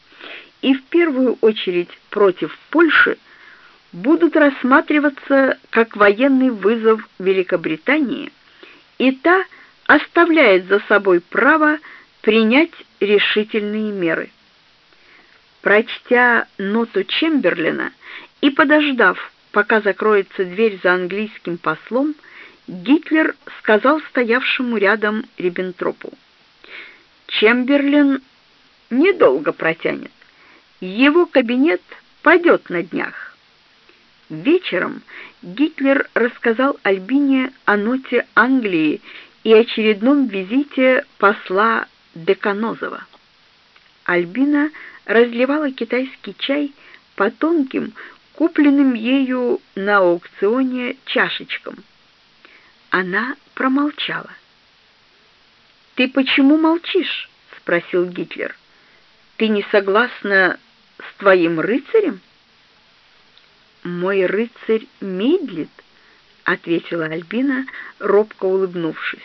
[SPEAKER 1] и в первую очередь против Польши будут рассматриваться как военный вызов Великобритании, и та оставляет за собой право принять решительные меры. Прочтя ноту Чемберлина и подождав, пока закроется дверь за английским послом, Гитлер сказал стоявшему рядом Риббентропу: "Чемберлин недолго протянет. Его кабинет падет на днях". Вечером Гитлер рассказал Альбине о ноте Англии и очередном визите посла Деканозова. Альбина разливала китайский чай по тонким, купленным ею на аукционе чашечкам. Она промолчала. «Ты почему молчишь?» — спросил Гитлер. «Ты не согласна с твоим рыцарем?» «Мой рыцарь медлит», — ответила Альбина, робко улыбнувшись.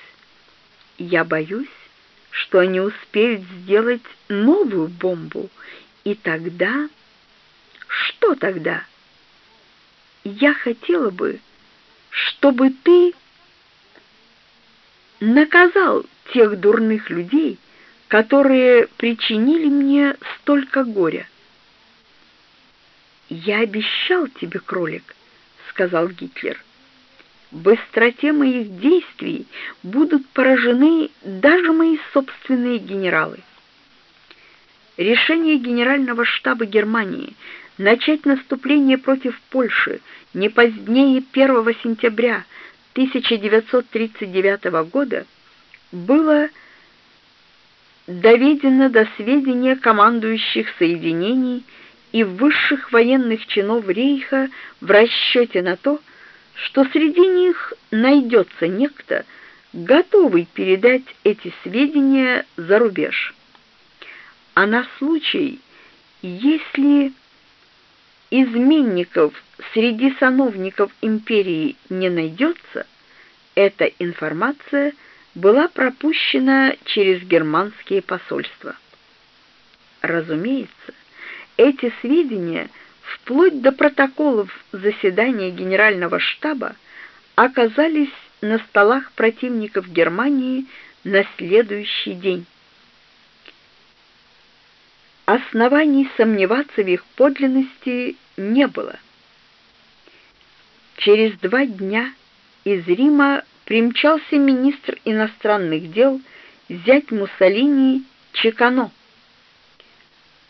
[SPEAKER 1] «Я боюсь, что они успеют сделать новую бомбу, и тогда... Что тогда? Я хотела бы, чтобы ты наказал тех дурных людей, которые причинили мне столько горя. «Я обещал тебе, кролик», — сказал Гитлер. «В быстроте моих действий будут поражены даже мои собственные генералы». Решение Генерального штаба Германии начать наступление против Польши не позднее 1 сентября 1939 года было доведено до сведения командующих соединений и высших военных чинов Рейха в расчете на то, что среди них найдется некто, готовый передать эти сведения за рубеж. А на случай, если изменников среди сановников империи не найдется, эта информация была пропущена через германские посольства. Разумеется, эти сведения, вплоть до протоколов заседания Генерального штаба, оказались на столах противников Германии на следующий день. Оснований сомневаться в их подлинности не было. Через два дня из Рима примчался министр иностранных дел зять Муссолини Чекано.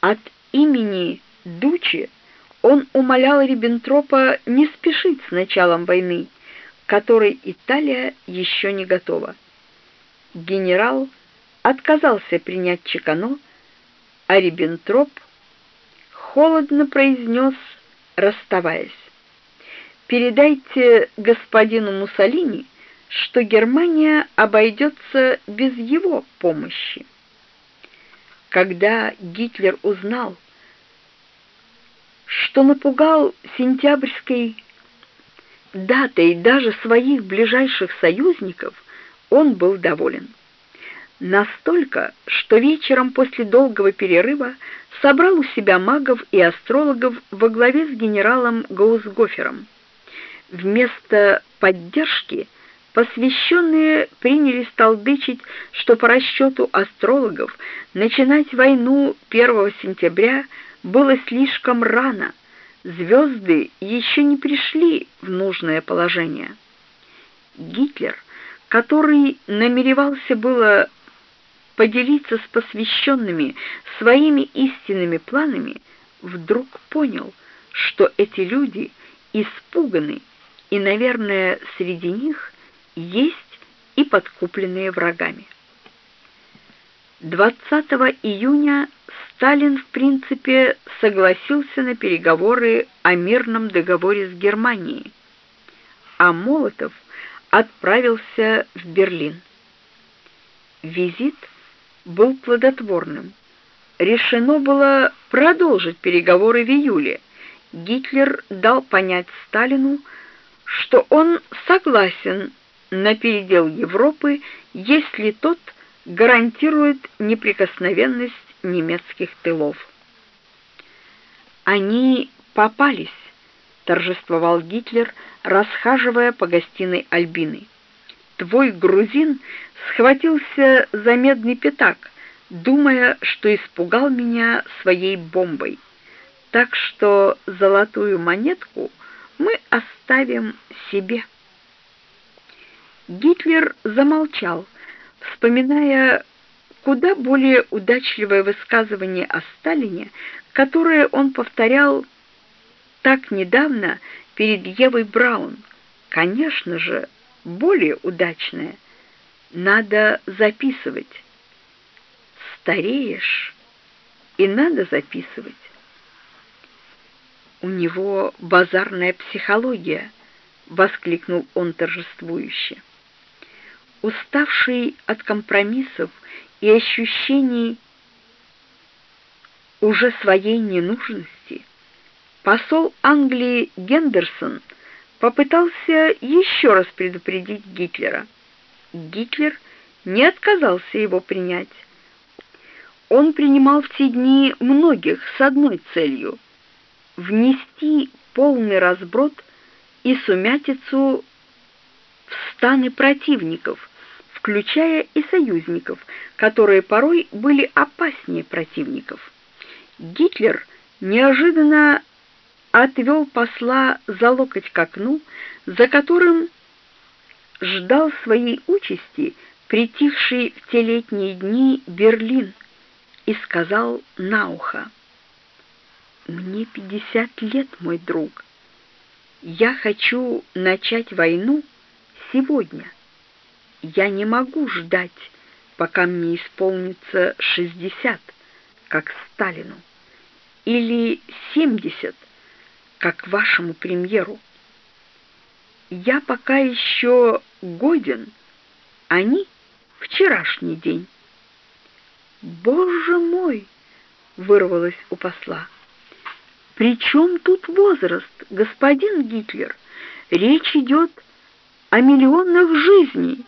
[SPEAKER 1] От имени Дучи он умолял Риббентропа не спешить с началом войны, которой Италия еще не готова. Генерал отказался принять Чекано, а Риббентроп холодно произнес, расставаясь: "Передайте господину Муссолини, что Германия обойдется без его помощи". Когда Гитлер узнал, что напугал сентябрьской датой даже своих ближайших союзников, он был доволен. Настолько, что вечером после долгого перерыва собрал у себя магов и астрологов во главе с генералом Гаусгофером. Вместо поддержки посвященные принялись толдычить, что по расчету астрологов начинать войну 1 сентября было слишком рано, звезды еще не пришли в нужное положение. Гитлер, который намеревался было поделиться с посвященными своими истинными планами, вдруг понял, что эти люди испуганы, и, наверное, среди них есть и подкупленные врагами. 20 июня Сталин, в принципе, согласился на переговоры о мирном договоре с Германией, а Молотов отправился в Берлин. Визит был плодотворным. Решено было продолжить переговоры в июле. Гитлер дал понять Сталину, что он согласен на передел Европы, если тот гарантирует неприкосновенность немецких тылов. Они попались, торжествовал Гитлер, расхаживая по гостиной Альбины. Твой грузин схватился за медный пятак, думая, что испугал меня своей бомбой. Так что золотую монетку мы оставим себе. Гитлер замолчал, вспоминая куда более удачливое высказывание о Сталине, которое он повторял так недавно перед Евой Браун. Конечно же, более удачное. Надо записывать. Стареешь, и надо записывать. У него базарная психология, воскликнул он торжествующе. Уставший от компромиссов и ощущений уже своей ненужности, посол Англии Гендерсон попытался еще раз предупредить Гитлера. Гитлер не отказался его принять. Он принимал в те дни многих с одной целью — внести полный разброд и сумятицу в станы противников — включая и союзников, которые порой были опаснее противников. Гитлер неожиданно отвел посла за локоть к окну, за которым ждал своей участи притихший в те летние дни Берлин, и сказал на ухо: "Мне пятьдесят лет, мой друг. Я хочу начать войну сегодня". Я не могу ждать, пока мне исполнится шестьдесят, как Сталину, или семьдесят, как вашему премьеру. Я пока еще годен, они вчерашний день. Боже мой, вырвалось у посла. При чем тут возраст, господин Гитлер? Речь идет о миллионах жизней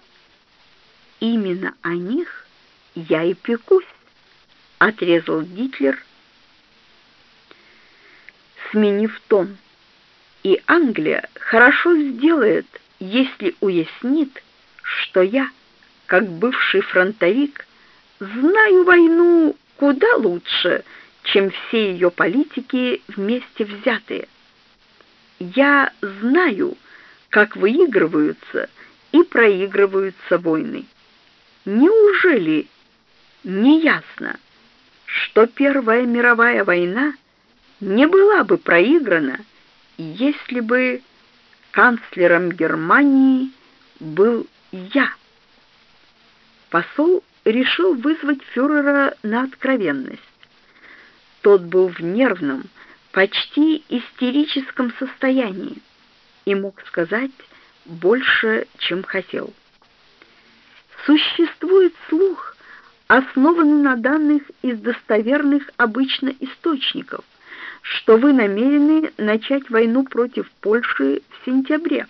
[SPEAKER 1] именно о них я и пекусь, отрезал Гитлер, сменив тон. И Англия хорошо сделает, если уяснит, что я, как бывший фронтовик, знаю войну куда лучше, чем все ее политики вместе взятые. Я знаю, как выигрываются и проигрываются войны. Неужели не ясно, что Первая мировая война не была бы проиграна, если бы канцлером Германии был я? Посол решил вызвать фюрера на откровенность. Тот был в нервном, почти истерическом состоянии и мог сказать больше, чем хотел. Существует слух, основанный на данных из достоверных обычно источников, что вы намерены начать войну против Польши в сентябре.